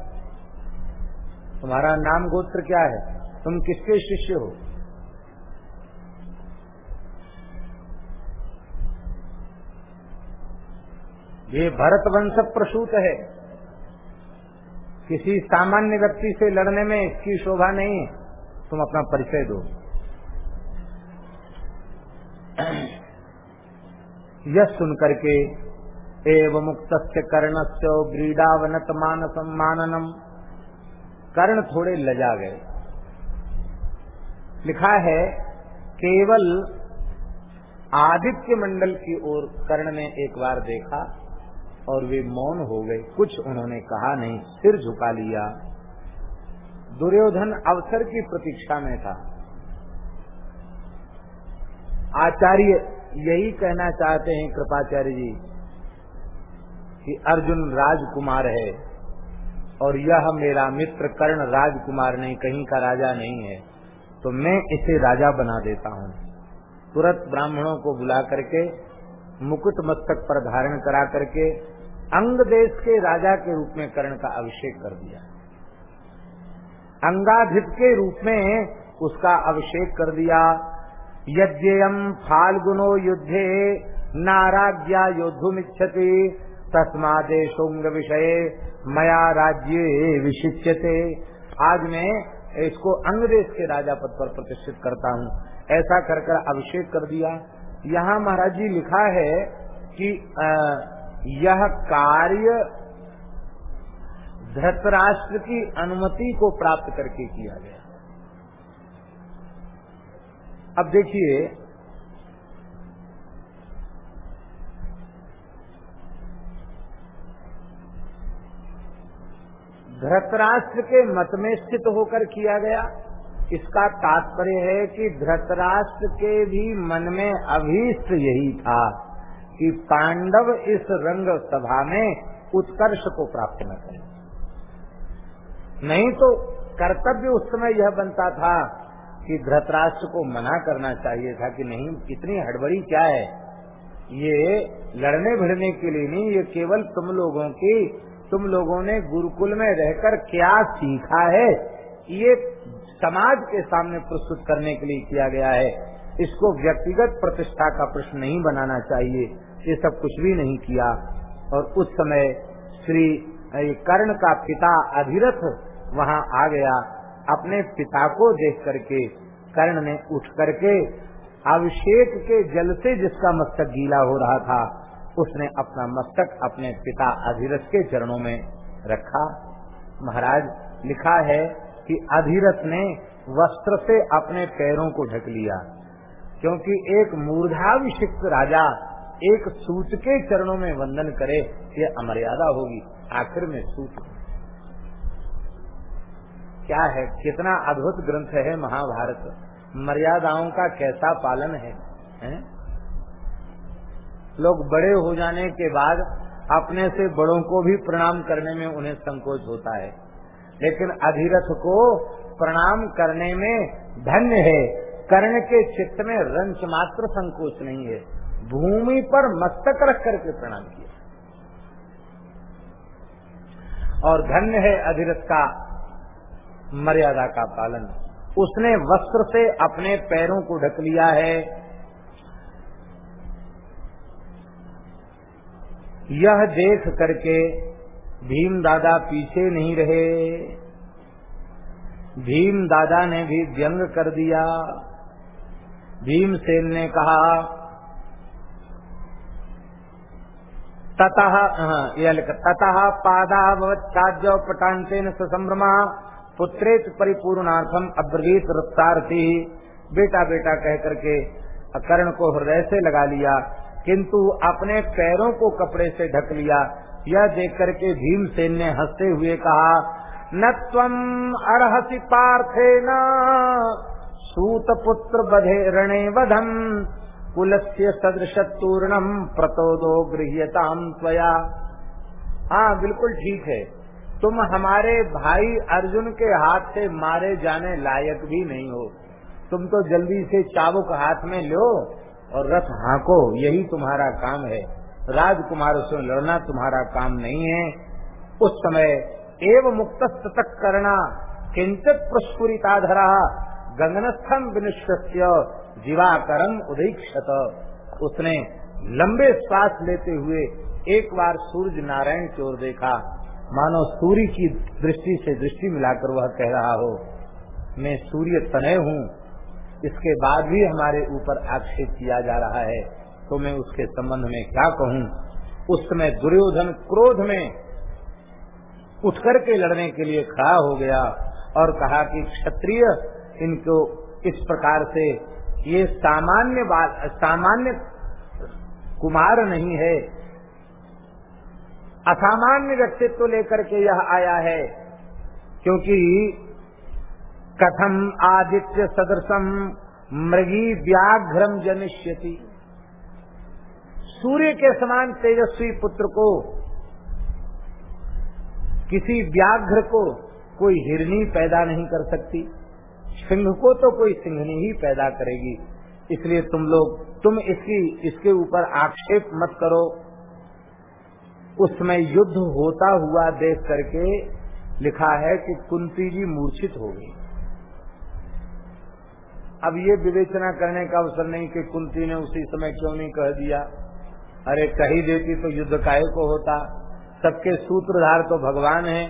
तुम्हारा नाम गोत्र क्या है? तुम किसके शिष्य हो? ये भरत वंश प्रसूत है। किसी सामान्य व्यक्ति से लड़ने में इसकी शोभा नहीं है। तुम अपना परिचय दो। यह सुन करके एव मुक्त कर्ण से ग्रीडावनत मान सम्माननम कर्ण थोड़े लजा गए। लिखा है, केवल आदित्य मंडल की ओर कर्ण ने एक बार देखा। और वे मौन हो गए। कुछ उन्होंने कहा नहीं, सिर झुका लिया। दुर्योधन अवसर की प्रतीक्षा में था। आचार्य यही कहना चाहते हैं, कृपाचार्य जी, कि अर्जुन राजकुमार है और यह मेरा मित्र कर्ण राजकुमार नहीं, कहीं का राजा नहीं है। तो मैं इसे राजा बना देता हूँ। तुरंत ब्राह्मणों को बुला करके, मुकुट मस्तक पर धारण करा करके अंग देश के राजा के रूप में कर्ण का अभिषेक कर दिया। अंगाधिप के रूप में उसका अभिषेक कर दिया। यज्ञम फाल्गुनो युद्धे नाराज्ञा योद्धुमिच्छति तस्मादेशोंग विषय मया राज्य विशिष्यते। आज मैं इसको अंग देश के राजा पद पर प्रतिष्ठित करता हूँ। ऐसा कर कर अभिषेक कर दिया। यहाँ महाराज जी लिखा है कि आ, यह कार्य धृतराष्ट्र की अनुमति को प्राप्त करके किया गया। अब देखिए, धृतराष्ट्र के मत में स्थित होकर किया गया। इसका तात्पर्य है कि धृतराष्ट्र के भी मन में अभीष्ट यही था। कि पांडव इस रंग सभा में उत्कर्ष को प्राप्त न करें। नहीं तो कर्तव्य उस समय यह बनता था कि धृतराष्ट्र को मना करना चाहिए था कि नहीं, इतनी हड़बड़ी क्या है? ये लड़ने भिड़ने के लिए नहीं, ये केवल तुम लोगों की, तुम लोगों ने गुरुकुल में रहकर क्या सीखा है? ये समाज के सामने प्रस्तुत करने के लिए किया गया है। इसको व्यक्तिगत प्रतिष्ठा का प्रश्न नहीं बनाना चाहिए। ये सब कुछ भी नहीं किया। और उस समय श्री कर्ण का पिता अधिरथ वहाँ आ गया। अपने पिता को देख करके कर्ण ने उठ करके अभिषेक के जल से जिसका मस्तक गीला हो रहा था, उसने अपना मस्तक अपने पिता अधिरथ के चरणों में रखा। महाराज, लिखा है कि अधिरथ ने वस्त्र से अपने पैरों को ढक लिया। क्योंकि एक मूर्धाभिषिक्त राजा एक सूत के चरणों में वंदन करे ये अमर्यादा होगी। आखिर में सूत। क्या है? कितना अद्भुत ग्रंथ है महाभारत। मर्यादाओं का कैसा पालन है, है? लोग बड़े हो जाने के बाद अपने से बड़ों को भी प्रणाम करने में उन्हें संकोच होता है। लेकिन अधिरथ को प्रणाम करने में धन्य है। कर्ण के चित्त में रंच मात्र संकोच नहीं है। भूमि पर मस्तक रख करके प्रणाम किया। और धन्य है अधिरथ का मर्यादा का पालन। उसने वस्त्र से अपने पैरों को ढक लिया है। यह देख करके भीम दादा पीछे नहीं रहे। भीम दादा ने भी व्यंग कर दिया। भीमसेन ने कहा, ततः ततः पादावच्चाद्य पटांतेन संभ्रमा पुत्रेत परिपूर्णार्थम अब्रवीत रफ्तारती बेटा बेटा कह करके कर्ण को हृदय से लगा लिया, किंतु अपने पैरों को कपड़े से ढक लिया। यह देख करके भीमसेन ने हँसते हुए कहा, न तम अर्हसी पार्थे न सूत पुत्र बधे रणे वधम। कुलस्य सदृशतूर्णम प्रतोदो गृहताम स्वया हाँ बिल्कुल ठीक है। तुम हमारे भाई अर्जुन के हाथ से मारे जाने लायक भी नहीं हो। तुम तो जल्दी से चाबुक हाथ में लो और रथ हाँको, यही तुम्हारा काम है। राजकुमार से लड़ना तुम्हारा काम नहीं है। उस समय एव मुक्त करना किंचित प्रस्फुरिताधरा। गगनस्थम विनिश्चय जीवाकरम उदीक्षत। उसने लंबे श्वास लेते हुए एक बार सूर्य नारायण की ओर देखा। मानो सूर्य की दृष्टि से दृष्टि मिलाकर वह कह रहा हो, मैं सूर्य तनय हूँ। इसके बाद भी हमारे ऊपर आक्षेप किया जा रहा है तो मैं उसके संबंध में क्या कहूँ? उस समय दुर्योधन क्रोध में उठकर के लड़ने के लिए खड़ा हो गया और कहा कि, क्षत्रिय इनको इस प्रकार से। ये सामान्य बात, सामान्य कुमार नहीं है। असामान्य व्यक्तित्व लेकर के यह आया है, क्योंकि कथम आदित्य सदृशम मृगी व्याघ्रम जनिष्यति। सूर्य के समान तेजस्वी पुत्र को, किसी व्याघ्र को कोई हिरनी पैदा नहीं कर सकती। सिंह को तो कोई सिंहनी ही पैदा करेगी। इसलिए तुम लोग, तुम इसकी, इसके ऊपर आक्षेप मत करो। उसमें युद्ध होता हुआ देख करके लिखा है कि कुंती जी मूर्छित हो गई। अब ये विवेचना करने का अवसर नहीं कि कुंती ने उसी समय क्यों नहीं कह दिया। अरे कही देती तो युद्ध काय को होता? सबके सूत्रधार तो भगवान है।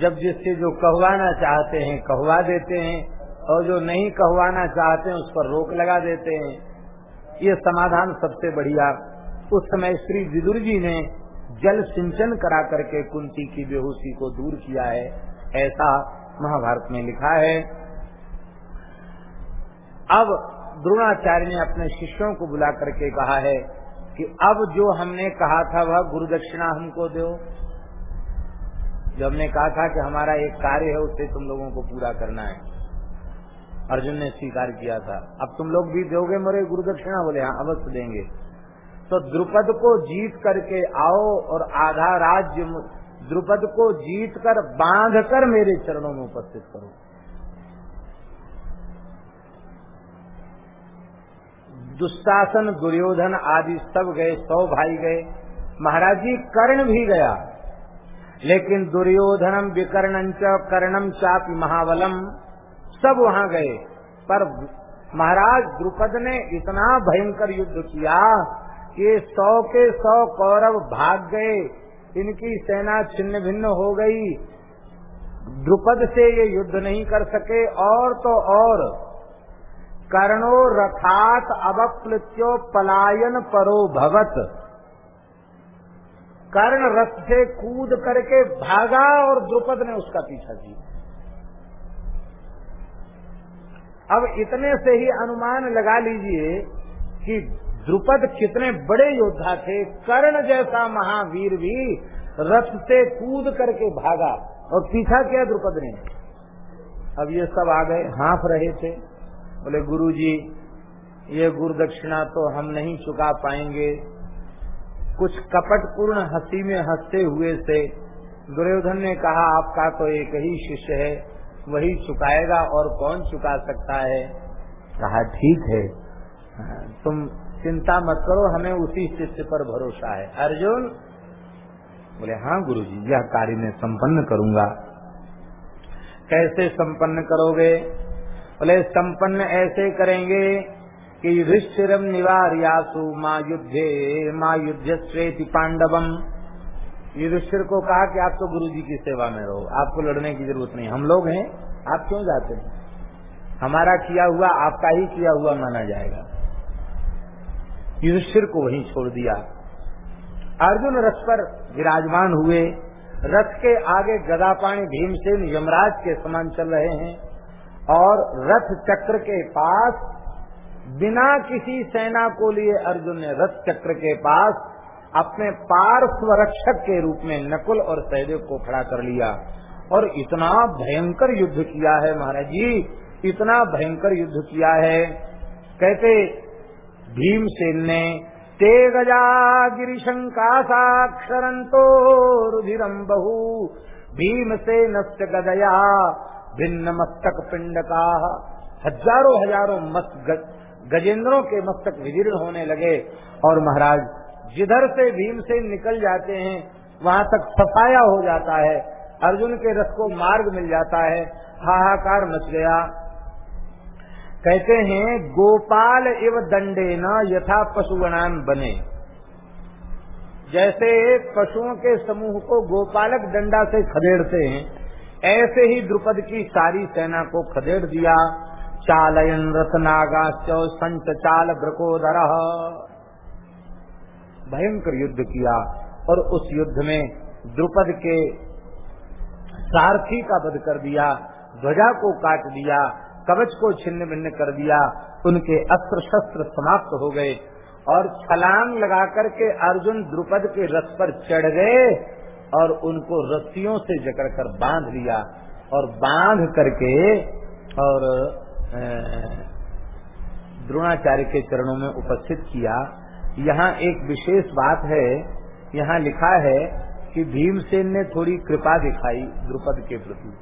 जब जिससे जो कहवाना चाहते हैं, कहवा देते हैं। और जो नहीं कहवाना चाहते हैं, उस पर रोक लगा देते हैं। ये समाधान सबसे बढ़िया। उस समय श्री विदुर जी ने जल सिंचन करा करके कुंती की बेहोशी को दूर किया है, ऐसा महाभारत में लिखा है। अब द्रोणाचार्य ने अपने शिष्यों को बुला करके कहा है कि अब जो हमने कहा था, वह गुरु दक्षिणा हमको दो। जो हमने कहा था कि हमारा एक कार्य है, उसे तुम लोगों को पूरा करना है। अर्जुन ने स्वीकार किया था। अब तुम लोग भी दोगे मेरे गुरु दक्षिणा बोले हाँ अवश्य देंगे। तो द्रुपद को जीत करके आओ और आधा राज्य द्रुपद को जीत कर बाँध कर मेरे चरणों में उपस्थित करो। दुशासन दुर्योधन आदि सब गए, सौ भाई गए। महाराज जी, कर्ण भी गया। लेकिन दुर्योधनम विकर्णम च कर्णम चापि महाबलम। सब वहाँ गए। पर महाराज द्रुपद ने इतना भयंकर युद्ध किया कि सौ के सौ कौरव भाग गए। इनकी सेना छिन्न भिन्न हो गई। द्रुपद से ये युद्ध नहीं कर सके। और तो और। कर्णो रथात अवप्लुत्यो पलायन परो भवत। कर्ण रथ से कूद करके भागा और द्रुपद ने उसका पीछा किया। अब इतने से ही अनुमान लगा लीजिए कि द्रुपद कितने बड़े योद्धा थे, कर्ण जैसा महावीर भी रथ से कूद करके भागा। और पीछा किया द्रुपद ने। अब ये सब आ गए, हाँफ रहे थे। बोले गुरु जी ये गुरु दक्षिणा तो हम नहीं चुका पाएँगे। कुछ कपटपूर्ण हँसी में हँसते हुए से दुर्योधन ने कहा, आपका तो एक ही शिष्य है। वही चुकाएगा और कौन चुका सकता है? कहा, ठीक है। तुम चिंता मत करो, हमें उसी शिष्य पर भरोसा है। अर्जुन बोले हाँ गुरु जी यह कार्य मैं संपन्न करूँगा। कैसे संपन्न करोगे? बोले, संपन्न ऐसे करेंगे कि युधिष्ठिरम निवार्यासु माँ युद्धे माँ युद्ध श्वेति पांडवम। युधिष्ठिर को कहा कि आप तो गुरु जी की सेवा में रहो, आपको लड़ने की ज़रूरत नहीं। हम लोग हैं, आप क्यों जाते हैं? हमारा किया हुआ, आपका ही किया हुआ माना जाएगा। युधिष्ठिर को वहीं छोड़ दिया। अर्जुन रथ पर विराजमान हुए। रथ के आगे गदापाणी भीमसेन यमराज के समान चल रहे हैं और रथ चक्र के पास बिना किसी सेना को लिए अर्जुन ने रथ चक्र के पास अपने पार्श्व रक्षक के रूप में नकुल और सहदेव को खड़ा कर लिया। और इतना भयंकर युद्ध किया है महाराज जी, इतना भयंकर युद्ध किया है। कहते, भीमसेन ने ते गजा गिरिशंका साक्षरंतो रुधिरम बहु भीम से गदया भिन्न मस्तक पिंड का हज़ारों हज़ारों मस्त गजेंद्रों के मस्तक विदीर्ण होने लगे। और महाराज जिधर से भीम से निकल जाते हैं, वहाँ तक सफाया हो जाता है। अर्जुन के रथ को मार्ग मिल जाता है। हाहाकार मच गया। कहते हैं, गोपाल एव दंडे न यथा पशुगणान बने। जैसे पशुओं के समूह को गोपालक डंडा से खदेड़ते हैं, ऐसे ही द्रुपद की सारी सेना को खदेड़ दिया। चालयन रथनागाश्च संच चाल ब्रकोदर। भयंकर युद्ध किया और उस युद्ध में द्रुपद के सारथी का वध कर दिया, ध्वजा को काट दिया, कवच को छिन्न भिन्न कर दिया, उनके अस्त्र शस्त्र समाप्त हो गए और छलांग लगा करके अर्जुन द्रुपद के रथ पर चढ़ गए और उनको रस्सियों से जकड़ कर बाँध लिया और बाँध करके और द्रोणाचार्य के चरणों में उपस्थित किया। यहाँ एक विशेष बात है, यहाँ लिखा है कि भीमसेन ने थोड़ी कृपा दिखाई द्रुपद के प्रति।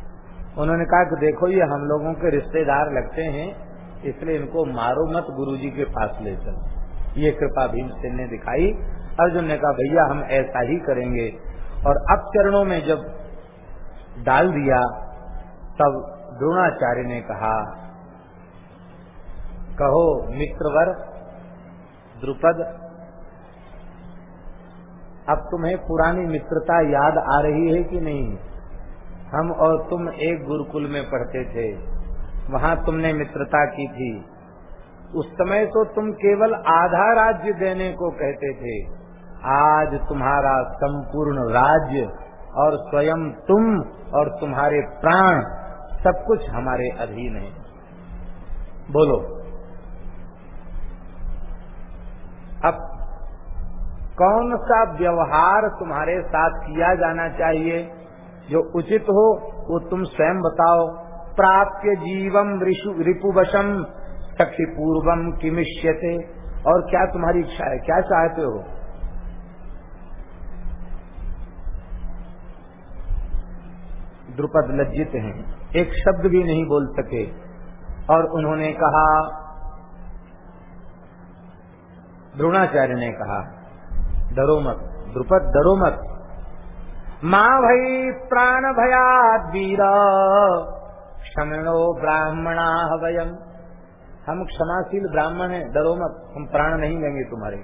उन्होंने कहा कि देखो, ये हम लोगों के रिश्तेदार लगते हैं, इसलिए इनको मारो मत, गुरुजी के पास ले चलो। ये कृपा भीमसेन ने दिखाई। अर्जुन ने कहा, भैया, हम ऐसा ही करेंगे। और अब चरणों में जब डाल दिया, तब द्रोणाचार्य ने कहा, कहो, मित्रवर द्रुपद। अब तुम्हें पुरानी मित्रता याद आ रही है कि नहीं? हम और तुम एक गुरुकुल में पढ़ते थे। वहाँ तुमने मित्रता की थी। उस समय तो तुम केवल आधा राज्य देने को कहते थे। आज तुम्हारा संपूर्ण राज्य और स्वयं तुम और तुम्हारे प्राण सब कुछ हमारे अधीन है। बोलो। अब कौन सा व्यवहार तुम्हारे साथ किया जाना चाहिए? जो उचित हो, वो तुम स्वयं बताओ। प्राप्य जीवम रिपुवशम शक्ति पूर्वम किमिष्यते। और क्या तुम्हारी इच्छा है? क्या चाहते हो? द्रुपद लज्जित हैं। एक शब्द भी नहीं बोल सके। और उन्होंने कहा द्रोणाचार्य ने कहा, डरो मत, द्रुपद, डरो मत। माँ भई प्राण भयाद वीर। क्षमणो ब्राह्मणा वयम हम क्षमाशील ब्राह्मण हैं, डरो मत, हम प्राण नहीं लेंगे तुम्हारे।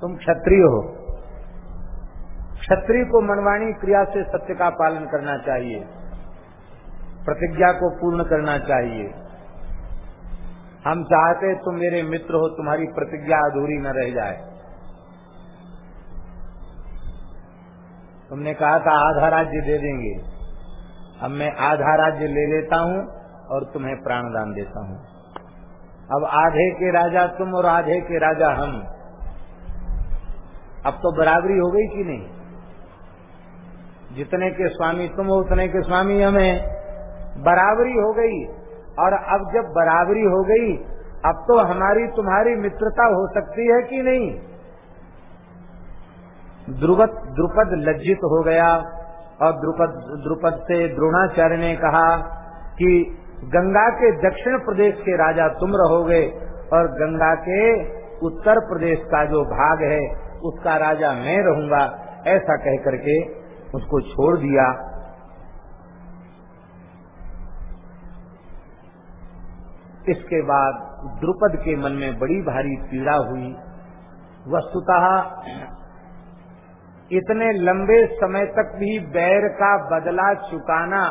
तुम क्षत्रिय हो। क्षत्रिय को मनवाणी क्रिया से सत्य का पालन करना चाहिए। प्रतिज्ञा को पूर्ण करना चाहिए। हम चाहते तुम मेरे मित्र हो, तुम्हारी प्रतिज्ञा अधूरी न रह जाए। तुमने कहा था आधा राज्य दे देंगे। अब मैं आधा राज्य ले लेता हूँ और तुम्हें प्राणदान देता हूँ। अब आधे के राजा तुम और आधे के राजा हम। अब तो बराबरी हो गई कि नहीं? जितने के स्वामी तुम हो, उतने के स्वामी हमें। बराबरी हो गई। और अब जब बराबरी हो गई, अब तो हमारी तुम्हारी मित्रता हो सकती है कि नहीं? द्रुपद द्रुपद लज्जित हो गया और द्रुपद द्रुपद से द्रोणाचार्य ने कहा कि गंगा के दक्षिण प्रदेश के राजा तुम रहोगे और गंगा के उत्तर प्रदेश का जो भाग है, उसका राजा मैं रहूँगा। ऐसा कह करके उसको छोड़ दिया। इसके बाद द्रुपद के मन में बड़ी भारी पीड़ा हुई। वस्तुतः इतने लंबे समय तक भी बैर का बदला चुकाना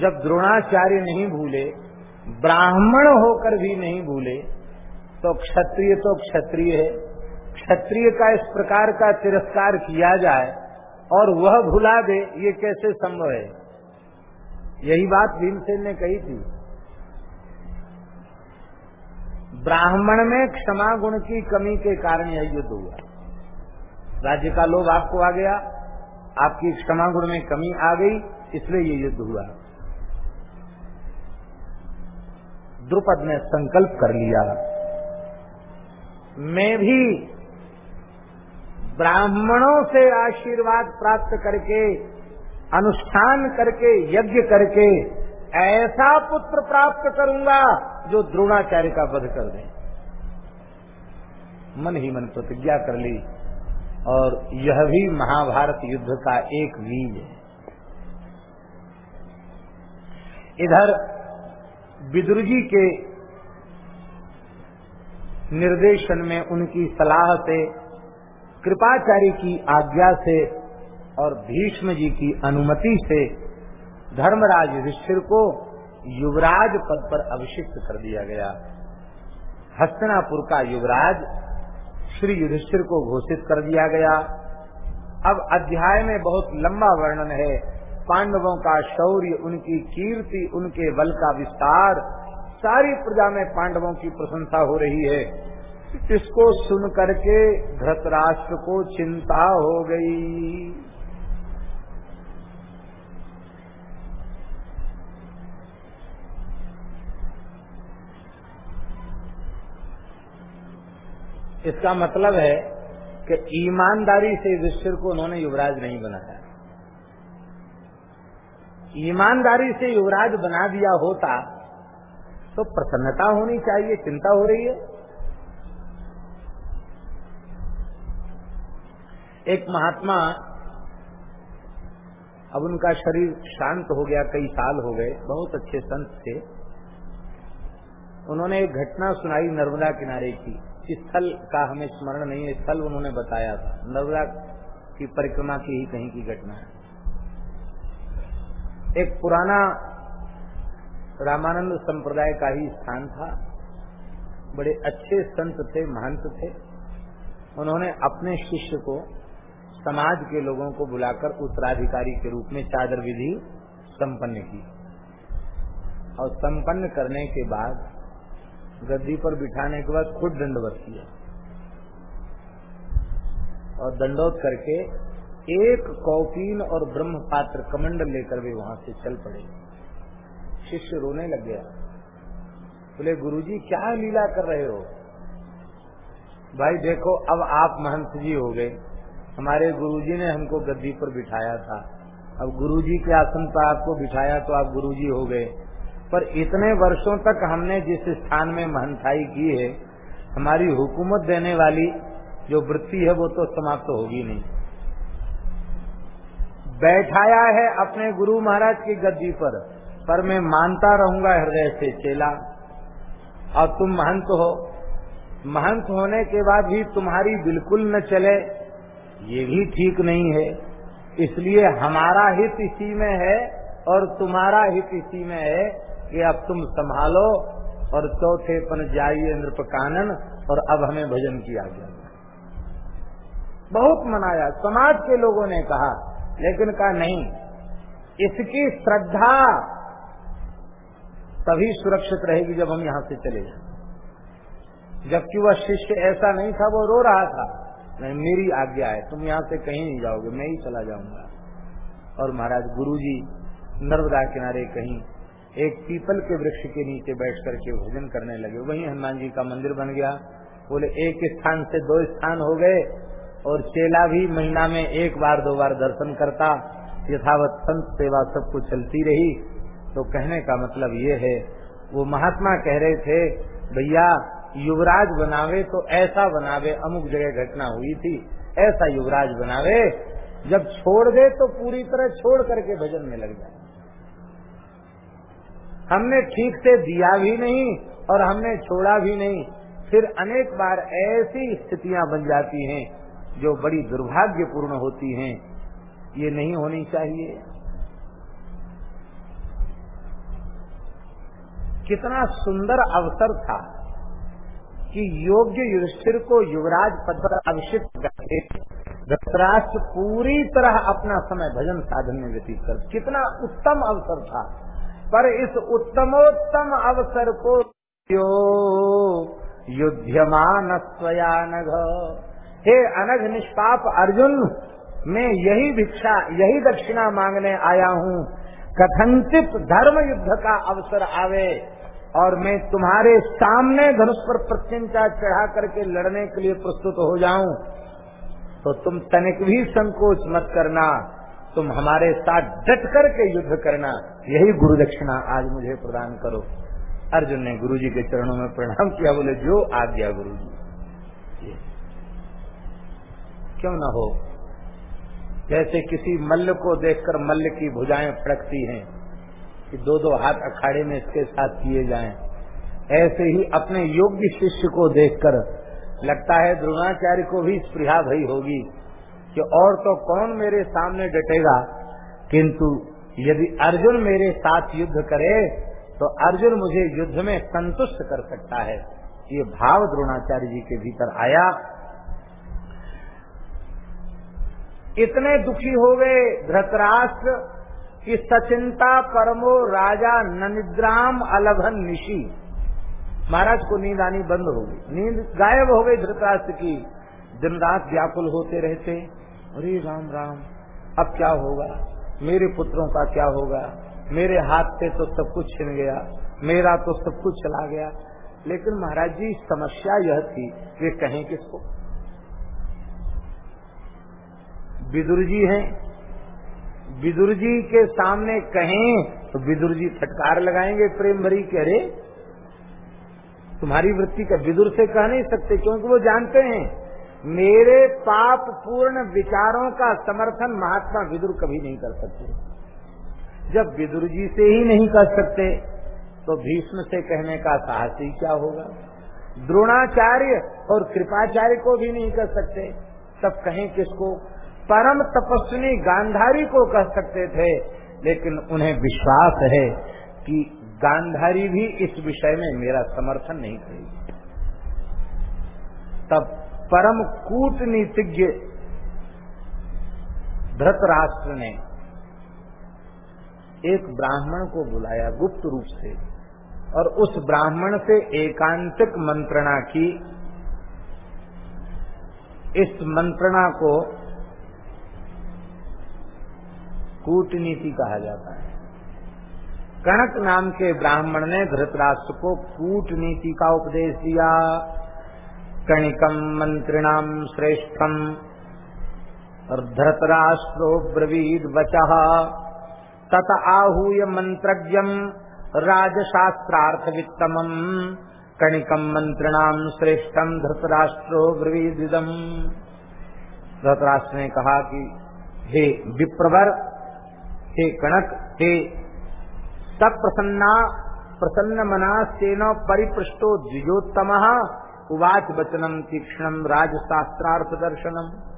जब द्रोणाचार्य नहीं भूले, ब्राह्मण होकर भी नहीं भूले तो क्षत्रिय तो क्षत्रिय है। क्षत्रिय का इस प्रकार का तिरस्कार किया जाए और वह भुला दे, ये कैसे संभव है? यही बात भीमसेन ने कही थी। ब्राह्मण में क्षमा गुण की कमी के कारण यह युद्ध हुआ। राज्य का लोभ आपको आ गया, आपकी क्षमा गुण में कमी आ गई, इसलिए ये युद्ध हुआ। द्रुपद ने संकल्प कर लिया, मैं भी ब्राह्मणों से आशीर्वाद प्राप्त करके, अनुष्ठान करके, यज्ञ करके ऐसा पुत्र प्राप्त करूँगा जो द्रोणाचार्य का वध कर दे। मन ही मन प्रतिज्ञा कर ली और यह भी महाभारत युद्ध का एक बीज है। इधर विदुर जी के निर्देशन में उनकी सलाह से कृपाचार्य की आज्ञा से और भीष्म जी की अनुमति से धर्मराज युधिष्ठिर को युवराज पद पर अभिषिक्त कर दिया गया। हस्तनापुर का युवराज श्री युधिष्ठिर को घोषित कर दिया गया। अब अध्याय में बहुत लंबा वर्णन है। पांडवों का शौर्य, उनकी कीर्ति, उनके बल का विस्तार, सारी प्रजा में पांडवों की प्रशंसा हो रही है। इसको सुन करके धृतराष्ट्र को चिंता हो गई। इसका मतलब है कि ईमानदारी से युधिष्ठिर को उन्होंने युवराज नहीं बनाया। ईमानदारी से युवराज बना दिया होता तो प्रसन्नता होनी चाहिए, चिंता हो रही है। एक महात्मा, अब उनका शरीर शांत हो गया, कई साल हो गए, बहुत अच्छे संत थे। उन्होंने एक घटना सुनाई नर्मदा किनारे की। स्थल का हमें स्मरण नहीं है स्थल उन्होंने बताया था। नर्मदा की परिक्रमा की ही कहीं की घटना है। एक पुराना रामानंद संप्रदाय का ही स्थान था। बड़े अच्छे संत थे, महंत थे। उन्होंने अपने शिष्य को, समाज के लोगों को बुलाकर उत्तराधिकारी के रूप में चादर विधि संपन्न की। और संपन्न करने के बाद गद्दी पर बिठाने के बाद खुद दंडवत किया और दंडोत करके एक कौपीन और ब्रह्म पात्र कमंडल लेकर वे वहाँ से चल पड़े। शिष्य रोने लग गया। बोले, गुरुजी, क्या लीला कर रहे हो? भाई, देखो, अब आप महंत जी हो गए। हमारे गुरुजी ने हमको गद्दी पर बिठाया था। अब गुरुजी के आसन पर आपको बिठाया तो आप गुरुजी हो गए। पर इतने वर्षों तक हमने जिस स्थान में महंताई की है, हमारी हुकूमत देने वाली जो वृत्ति है, वो तो समाप्त तो होगी नहीं। बैठाया है अपने गुरु महाराज की गद्दी पर पर मैं मानता रहूँगा हृदय से चेला, और तुम महंत हो। महंत होने के बाद भी तुम्हारी बिल्कुल न चले, ये भी ठीक नहीं है। इसलिए हमारा हित इसी में है, और तुम्हारा हित इसी में है। कि अब तुम संभालो और चौथे पन जाइए नृप कानन और अब हमें भजन किया गया बहुत मनाया। समाज के लोगों ने कहा, लेकिन कहा, नहीं, इसकी श्रद्धा तभी सुरक्षित रहेगी जब हम यहाँ से चले जाए। जबकि वह शिष्य ऐसा नहीं था, वो रो रहा था। नहीं, मेरी आज्ञा है, तुम यहाँ से कहीं नहीं जाओगे, मैं ही चला जाऊँगा। और महाराज गुरुजी नर्मदा किनारे कहीं एक पीपल के वृक्ष के नीचे बैठ करके भोजन करने लगे। वहीं हनुमान जी का मंदिर बन गया। बोले, एक स्थान से दो स्थान हो गए और चेला भी महीना में एक बार, दो बार दर्शन करता। यथावत संत सेवा सबको चलती रही। तो कहने का मतलब ये है, वो महात्मा कह रहे थे, भैया, युवराज बनावे तो ऐसा बनावे, अमुक जगह घटना हुई थी, ऐसा युवराज बनावे, जब छोड़ दे तो पूरी तरह छोड़ करके भजन में लग जाए। हमने ठीक से दिया भी नहीं और हमने छोड़ा भी नहीं। फिर अनेक बार ऐसी स्थितियाँ बन जाती हैं जो बड़ी दुर्भाग्यपूर्ण होती हैं। ये नहीं होनी चाहिए। कितना सुंदर अवसर था कि योग्य युधिष्ठिर को युवराज पद पर अभिषिक्त करके धृतराष्ट्र पूरी तरह अपना समय भजन साधन में व्यतीत कर कितना उत्तम अवसर था। पर इस उत्तमोत्तम अवसर को युद्धमान स्वयानघ। हे अनघ निष्पाप अर्जुन, मैं यही भिक्षा, यही दक्षिणा मांगने आया हूँ। कथंचित धर्म युद्ध का अवसर आवे और मैं तुम्हारे सामने धनुष पर प्रत्यंचा चढ़ा करके लड़ने के लिए प्रस्तुत हो जाऊँ तो तुम तनिक भी संकोच मत करना। तुम हमारे साथ डट करके युद्ध करना, यही गुरु दक्षिणा आज मुझे प्रदान करो। अर्जुन ने गुरु जी के चरणों में प्रणाम किया, बोले, जो आज्ञा गुरु जी क्यों ना हो? जैसे किसी मल्ल को देखकर मल्ल की भुजाएँ फड़कती हैं कि दो दो हाथ अखाड़े में इसके साथ किए जाएँ, ऐसे ही अपने योग्य शिष्य को देखकर लगता है, द्रोणाचार्य को भी स्प्रिया भई होगी। कि और तो कौन मेरे सामने डटेगा? किंतु यदि अर्जुन मेरे साथ युद्ध करे तो अर्जुन मुझे युद्ध में संतुष्ट कर सकता है। ये भाव द्रोणाचार्य जी के भीतर आया। इतने दुखी हो गए धृतराष्ट्र कि सचिंता परमो राजा ननिद्राम अलभन निशी। महाराज को नींद आनी बंद हो गई। नींद गायब हो गई धृतराष्ट्र की। दिन रात व्याकुल होते रहते। अरे राम राम, अब क्या होगा? मेरे पुत्रों का क्या होगा? मेरे हाथ से तो सब कुछ छिन गया, मेरा तो सब कुछ चला गया। लेकिन महाराज जी, समस्या यह थी, वे कहें किसको? विदुर जी हैं। विदुर जी के सामने कहें तो विदुर जी फटकार लगाएँगे प्रेम भरी कह रहे तुम्हारी वृत्ति का विदुर से कह नहीं सकते, क्योंकि वो जानते हैं। मेरे पाप पूर्ण विचारों का समर्थन महात्मा विदुर कभी नहीं कर सकते। जब विदुर जी से ही नहीं कर सकते तो भीष्म से कहने का साहस ही क्या होगा? द्रोणाचार्य और कृपाचार्य को भी नहीं कर सकते। तब कहें किसको? परम तपस्विनी गांधारी को कह सकते थे, लेकिन उन्हें विश्वास है कि गांधारी भी इस विषय में मेरा समर्थन नहीं करेगी। तब परम कूटनीतिज्ञ धृतराष्ट्र ने एक ब्राह्मण को बुलाया गुप्त रूप से और उस ब्राह्मण से एकांतिक मंत्रणा की। इस मंत्रणा को कूटनीति कहा जाता है। कणक नाम के ब्राह्मण ने धृतराष्ट्र को कूटनीति का उपदेश दिया। कणिकम मंत्रिणाम श्रेष्ठम। धृतराष्ट्रो ब्रवीद वच तत आहूय मंत्रज्ञम राजशास्त्रार्थ वित्तम कणिकम मंत्रिणाम श्रेष्ठम धृतराष्ट्रो ब्रवीदिदम धृतराष्ट्र ने कहा कि, हे विप्रवर, हे कणक, हे सब प्रसन्न मना सेन परिपृष्टो द्विजोत्तम। उवाच वचनम तीक्षण राजशास्त्रार्थ दर्शनम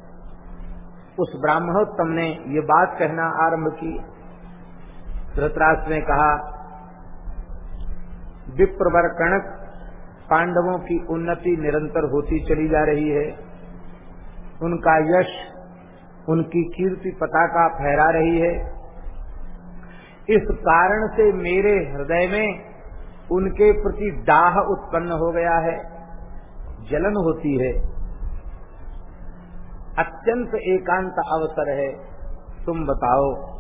उस ब्राह्मणोत्तम ने ये बात कहना आरंभ की। धृतराष्ट्र ने कहा विप्रवर कणक पांडवों की उन्नति निरंतर होती चली जा रही है। उनका यश, उनकी कीर्ति पताका फहरा रही है। इस कारण से मेरे हृदय में उनके प्रति दाह उत्पन्न हो गया है। जलन होती है। अत्यंत एकांत अवसर है। तुम बताओ,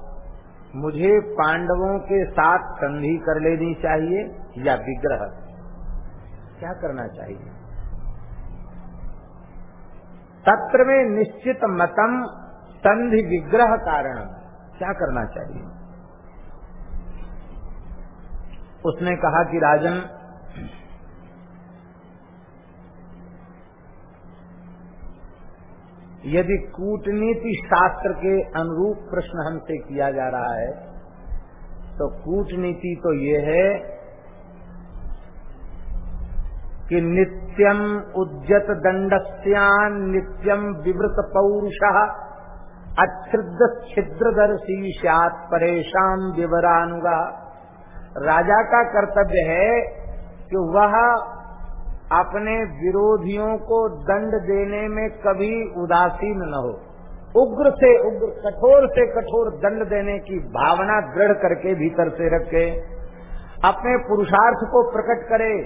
मुझे पांडवों के साथ संधि कर लेनी चाहिए या विग्रह? क्या करना चाहिए? तत्र में निश्चित मतम संधि विग्रह कारण। क्या करना चाहिए? उसने कहा कि राजन यदि कूटनीति शास्त्र के अनुरूप प्रश्न हमसे किया जा रहा है तो कूटनीति तो ये है कि नित्यम उज्जत दंडस्यान नित्यम विवृत पौरुष अच्छिद्र छिद्रदर्शी सात परेशान विवरानुगा। राजा का कर्तव्य है कि वह अपने विरोधियों को दंड देने में कभी उदासीन न हो। उग्र से उग्र, कठोर से कठोर दंड देने की भावना दृढ़ करके भीतर से रखे। अपने पुरुषार्थ को प्रकट करे,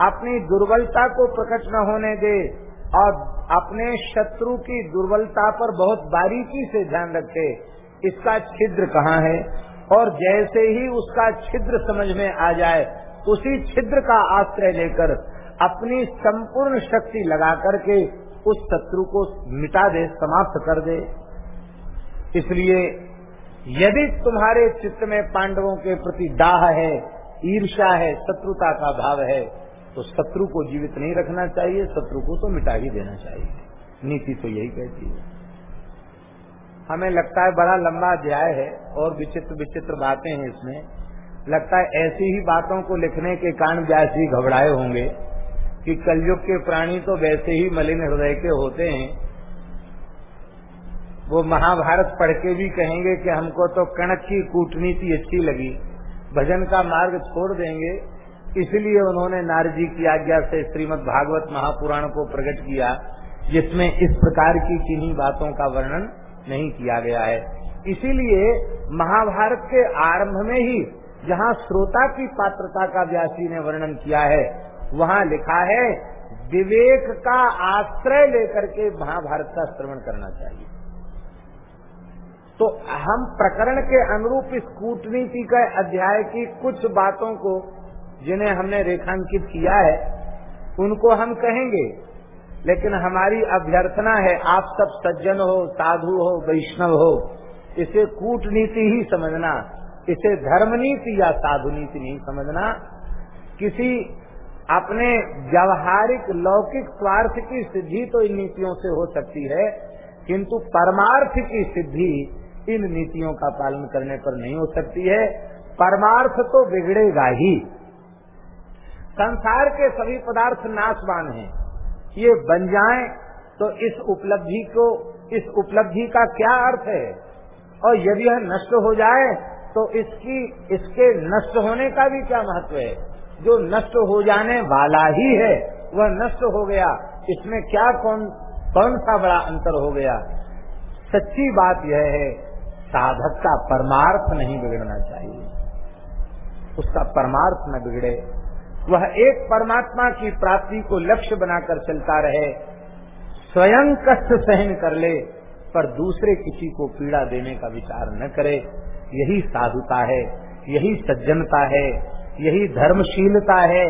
अपनी दुर्बलता को प्रकट न होने दे, और अपने शत्रु की दुर्बलता पर बहुत बारीकी से ध्यान रखे। इसका छिद्र कहाँ है? और जैसे ही उसका छिद्र समझ में आ जाए, उसी छिद्र का आश्रय लेकर अपनी संपूर्ण शक्ति लगा करके उस शत्रु को मिटा दे, समाप्त कर दे। इसलिए यदि तुम्हारे चित्त में पांडवों के प्रति दाह है ईर्षा है, शत्रुता का भाव है तो शत्रु को जीवित नहीं रखना चाहिए, शत्रु को तो मिटा ही देना चाहिए। नीति तो यही कहती है। हमें लगता है बड़ा लंबा अध्याय है, और विचित्र विचित्र बातें हैं इसमें। लगता है ऐसी ही बातों को लिखने के कारण व्यास जी घबराए होंगे। कि कलयुग के प्राणी तो वैसे ही मलिन हृदय के होते हैं। वो महाभारत पढ़ के भी कहेंगे कि हमको तो कणक की कूटनीति अच्छी लगी। भजन का मार्ग छोड़ देंगे। इसलिए उन्होंने नारजी की आज्ञा से श्रीमद् भागवत महापुराण को प्रकट किया, जिसमें इस प्रकार की किन्हीं बातों का वर्णन नहीं किया गया है। इसीलिए महाभारत के आरंभ में ही जहाँ श्रोता की पात्रता का व्यासी ने वर्णन किया है वहाँ लिखा है, विवेक का आश्रय लेकर के महाभारत का श्रवण करना चाहिए। तो हम प्रकरण के अनुरूप इस कूटनीति का अध्याय की कुछ बातों को, जिन्हें हमने रेखांकित किया है, उनको हम कहेंगे। लेकिन हमारी अभ्यर्थना है, आप सब सज्जन हो, साधु हो, वैष्णव हो, इसे कूटनीति ही समझना, इसे धर्मनीति या साधु नीति नहीं समझना। किसी अपने व्यवहारिक, लौकिक स्वार्थ की सिद्धि तो इन नीतियों से हो सकती है, किंतु परमार्थ की सिद्धि इन नीतियों का पालन करने पर नहीं हो सकती है। परमार्थ तो बिगड़ेगा ही। संसार के सभी पदार्थ नाशवान हैं। ये बन जाएँ तो इस उपलब्धि को, इस उपलब्धि का क्या अर्थ है? और यदि यह नष्ट हो जाए तो इसकी, इसके नष्ट होने का भी क्या महत्व है? जो नष्ट हो जाने वाला ही है, वह नष्ट हो गया। इसमें क्या कौन कौन सा बड़ा अंतर हो गया? सच्ची बात यह है, साधक का परमार्थ नहीं बिगड़ना चाहिए। उसका परमार्थ न बिगड़े। वह एक परमात्मा की प्राप्ति को लक्ष्य बनाकर चलता रहे, स्वयं कष्ट सहन कर ले, पर दूसरे किसी को पीड़ा देने का विचार न करे। यही साधुता है, यही सज्जनता है यही धर्मशीलता है।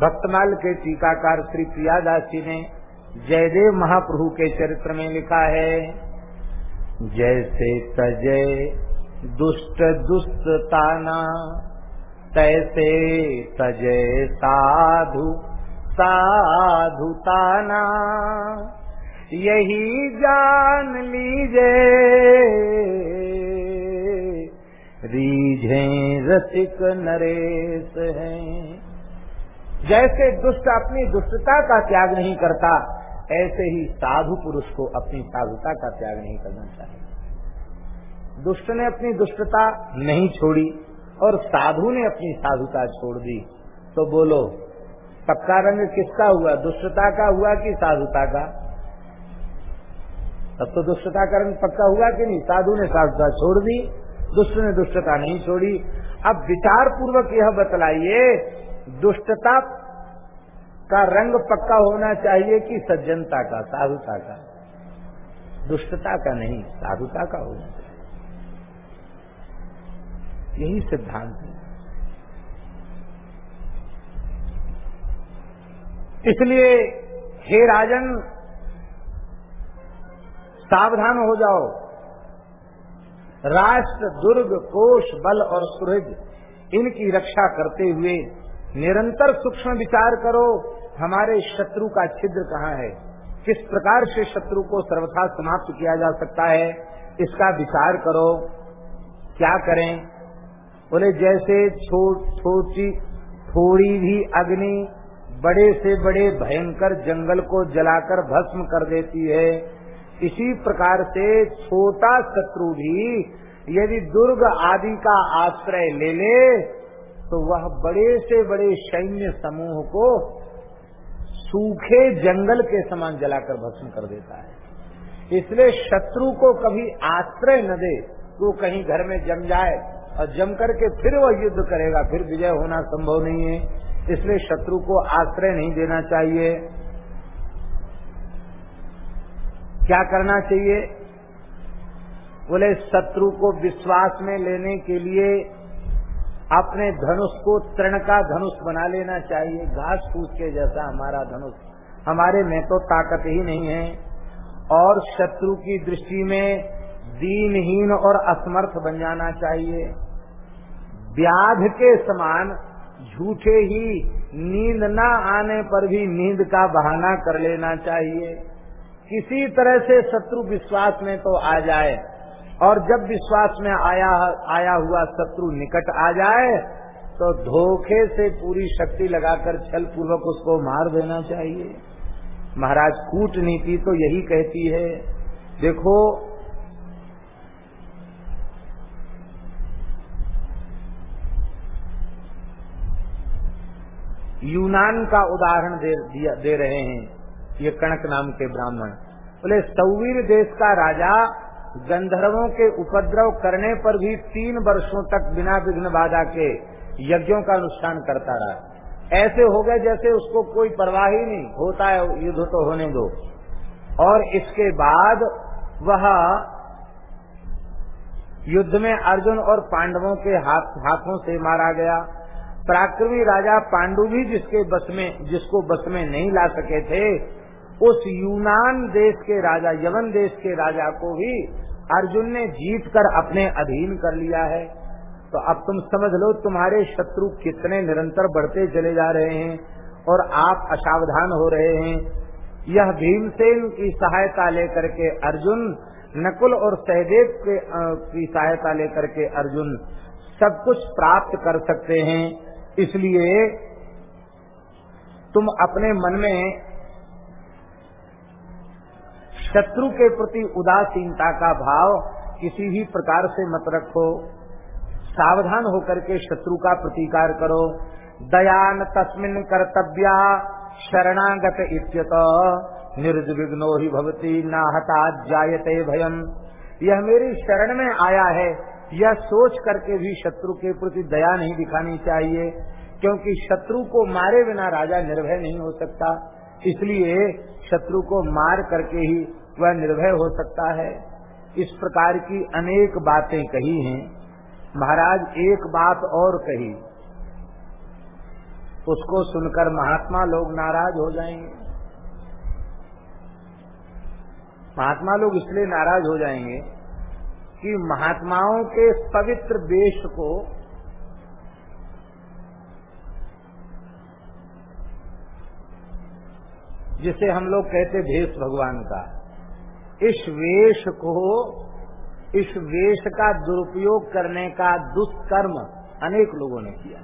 भक्तमाल के टीकाकार श्री प्रियादास जी ने जयदेव महाप्रभु के चरित्र में लिखा है, जैसे तजय दुष्ट दुष्टताना, तैसे तजय साधु साधुताना। यही जान लीजे रीझे रसिक नरेश हैं। जैसे दुष्ट अपनी दुष्टता का त्याग नहीं करता, ऐसे ही साधु पुरुष को अपनी साधुता का त्याग नहीं करना चाहिए। दुष्ट ने अपनी दुष्टता नहीं छोड़ी और साधु ने अपनी साधुता छोड़ दी तो बोलो पक्का रंग किसका हुआ? दुष्टता का हुआ कि साधुता का? तब तो दुष्टता का रंग पक्का हुआ कि नहीं? साधु ने साधुता छोड़ दी दुष्ट ने दुष्टता नहीं छोड़ी। अब विचार पूर्वक यह बतलाइए, दुष्टता का रंग पक्का होना चाहिए कि सज्जनता का, साधुता का? दुष्टता का नहीं, साधुता का होना चाहिए। यही सिद्धांत है। इसलिए, हे राजन, सावधान हो जाओ। राष्ट्र, दुर्ग, कोष, बल और सुहृद, इनकी रक्षा करते हुए निरंतर सूक्ष्म विचार करो, हमारे शत्रु का छिद्र कहाँ है? किस प्रकार से शत्रु को सर्वथा समाप्त किया जा सकता है? इसका विचार करो। क्या करें? बोले, जैसे छोटी, थोड़ी भी अग्नि बड़े से बड़े भयंकर जंगल को जलाकर भस्म कर देती है इसी प्रकार से छोटा शत्रु भी यदि दुर्ग आदि का आश्रय ले ले तो वह बड़े से बड़े सैन्य समूह को सूखे जंगल के समान जलाकर भस्म कर देता है। इसलिए शत्रु को कभी आश्रय न दे तो कहीं घर में जम जाए और जम करके फिर वह युद्ध करेगा, फिर विजय होना संभव नहीं है। इसलिए शत्रु को आश्रय नहीं देना चाहिए। क्या करना चाहिए? बोले, शत्रु को विश्वास में लेने के लिए अपने धनुष को तृण का धनुष बना लेना चाहिए। घास फूस के जैसा हमारा धनुष। हमारे में तो ताकत ही नहीं है। और शत्रु की दृष्टि में दीनहीन और असमर्थ बन जाना चाहिए। व्याध के समान झूठे ही नींद न आने पर भी नींद का बहाना कर लेना चाहिए। किसी तरह से शत्रु विश्वास में तो आ जाए और जब विश्वास में आया आया हुआ शत्रु निकट आ जाए तो धोखे से पूरी शक्ति लगाकर छल पूर्वक उसको मार देना चाहिए। महाराज कूटनीति तो यही कहती है देखो यूनान का उदाहरण दे, दे रहे हैं। ये कणक नाम के ब्राह्मण। बोले, सौवीर देश का राजा गंधर्वों के उपद्रव करने पर भी तीन वर्षों तक बिना विघ्न बाधा के यज्ञों का अनुष्ठान करता रहा। ऐसे हो गए जैसे उसको कोई परवाह ही नहीं, होता है, युद्ध तो होने दो। और इसके बाद वह युद्ध में अर्जुन और पांडवों के हाथ, हाथों से मारा गया। पराक्रमी राजा पांडु भी जिसके बस में, जिसको बस में नहीं ला सके थे उस यूनान देश के राजा यवन देश के राजा को भी अर्जुन ने जीत कर अपने अधीन कर लिया है। तो अब तुम समझ लो, तुम्हारे शत्रु कितने निरंतर बढ़ते चले जा रहे हैं और आप असावधान हो रहे हैं। यह भीमसेन की सहायता लेकर के अर्जुन, नकुल और सहदेव के की सहायता लेकर के अर्जुन सब कुछ प्राप्त कर सकते हैं। इसलिए तुम अपने मन में शत्रु के प्रति उदासीनता का भाव किसी भी प्रकार से मत रखो। सावधान होकर के शत्रु का प्रतिकार करो। दयान तस्मिन कर्तव्या शरणागत इत्यत। निर्विघ्नो ही भवती, नाहता जायते भयम। यह मेरी शरण में आया है। यह सोच करके भी शत्रु के प्रति दया नहीं दिखानी चाहिए, क्योंकि शत्रु को मारे बिना राजा निर्भय नहीं हो सकता। इसलिए शत्रु को मार करके ही वह निर्भय हो सकता है। इस प्रकार की अनेक बातें कही हैं। महाराज, एक बात और कही। उसको सुनकर महात्मा लोग नाराज़ हो जाएँगे। महात्मा लोग इसलिए नाराज़ हो जाएँगे कि महात्माओं के पवित्र वेश को जिसे हम लोग कहते भेष भगवान का। इस वेश को, इस वेश का दुरुपयोग करने का दुष्कर्म अनेक लोगों ने किया।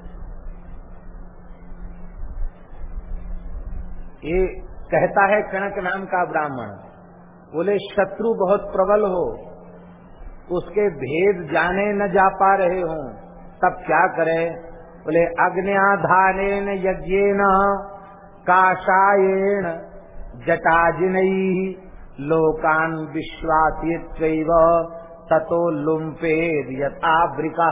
ये कहता है कणक नाम का ब्राह्मण। बोले, शत्रु बहुत प्रबल हो, उसके भेद जाने न जा पा रहे हो, तब क्या करे? बोले अग्नियाधान यज्ञेन काशाएण जटाजिन लोकान विश्वासित ततो लुम्पे यथावृका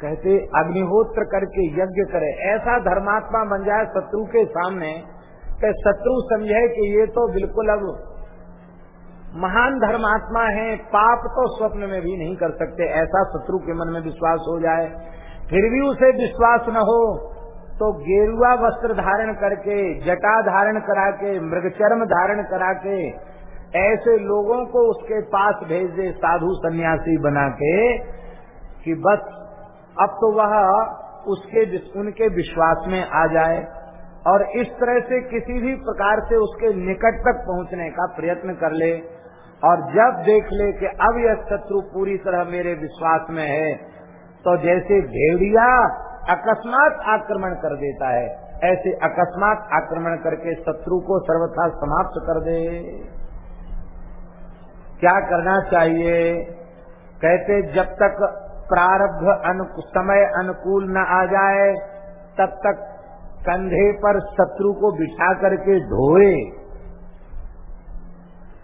कहते, अग्निहोत्र करके यज्ञ करे, ऐसा धर्मात्मा बन जाए शत्रु के सामने कि शत्रु समझे कि ये तो बिल्कुल अब महान धर्मात्मा है, पाप तो स्वप्न में भी नहीं कर सकते, ऐसा शत्रु के मन में विश्वास हो जाए, फिर भी उसे विश्वास न हो तो गेरुआ वस्त्र धारण करके, जटा धारण करा के मृगचर्म धारण करा के ऐसे लोगों को उसके पास भेज दे साधु सन्यासी बना के कि बस, अब तो वह उसके उनके विश्वास में आ जाए और इस तरह से किसी भी प्रकार से उसके निकट तक पहुँचने का प्रयत्न कर ले और जब देख ले कि अब यह शत्रु पूरी तरह मेरे विश्वास में है तो जैसे भेड़िया अकस्मात आक्रमण कर देता है। ऐसे अकस्मात आक्रमण करके शत्रु को सर्वथा समाप्त कर दे। क्या करना चाहिए? कहते, जब तक प्रारब्ध समय अनुकूल न आ जाए, तब तक कंधे पर शत्रु को बिठा करके ढोए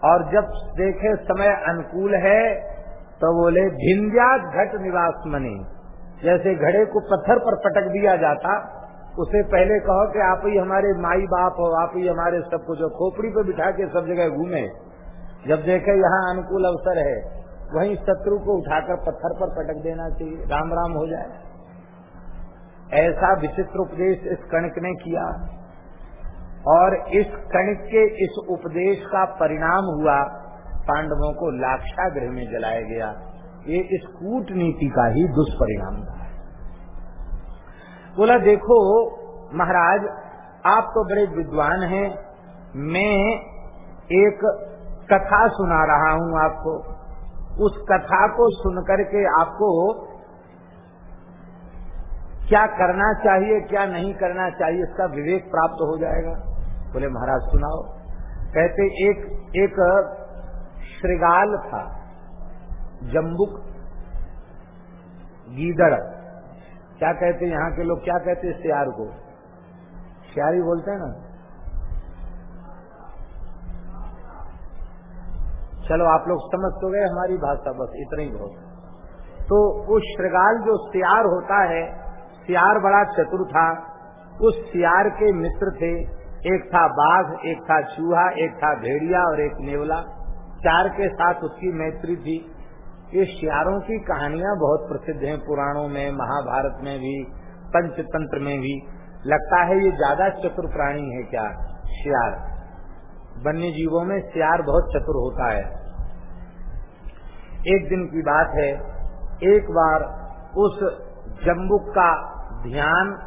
और जब देखे समय अनुकूल है तो बोले भिंजा घट निवास मनी। जैसे घड़े को पत्थर पर पटक दिया जाता, उसे पहले कहो कि आप ही हमारे माई बाप हो, आप ही हमारे सब कुछ खोपड़ी पे बिठा के सब जगह घूमे। जब देखे यहाँ अनुकूल अवसर है, वहीं शत्रु को उठाकर पत्थर पर पटक देना चाहिए, राम राम हो जाए। ऐसा विचित्र उपदेश इस कणिक ने किया। और इस कणिक के इस उपदेश का परिणाम हुआ, पांडवों को लाक्षागृह में जलाया गया। ये इस कूटनीति का ही दुष्परिणाम था। बोला, देखो, महाराज, आप तो बड़े विद्वान हैं। मैं एक कथा सुना रहा हूँ आपको। उस कथा को सुनकर के आपको क्या करना चाहिए, क्या नहीं करना चाहिए इसका विवेक प्राप्त हो जाएगा। बोले, महाराज, सुनाओ। कहते, एक एक श्रृगाल था। जम्बुक, गीदड़। क्या कहते यहाँ के लोग? क्या कहते हैं सियार को? सियारी बोलते हैं ना? चलो, आप लोग समझ तो गए, हमारी भाषा बस इतना ही बहुत तो वो श्रृगाल जो सियार होता है सियार बड़ा चतुर था। उस सियार के मित्र थे। एक था बाघ, एक था चूहा, एक था भेड़िया और एक नेवला। चार के साथ उसकी मैत्री थी। ये शियारों की कहानियाँ बहुत प्रसिद्ध हैं, पुराणों में, महाभारत में भी, पंचतंत्र में भी। लगता है ये ज़्यादा चतुर प्राणी है क्या? श्यार। वन्य जीवों में श्यार बहुत चतुर होता है। एक दिन की बात है, एक बार उस जम्बुक का ध्यान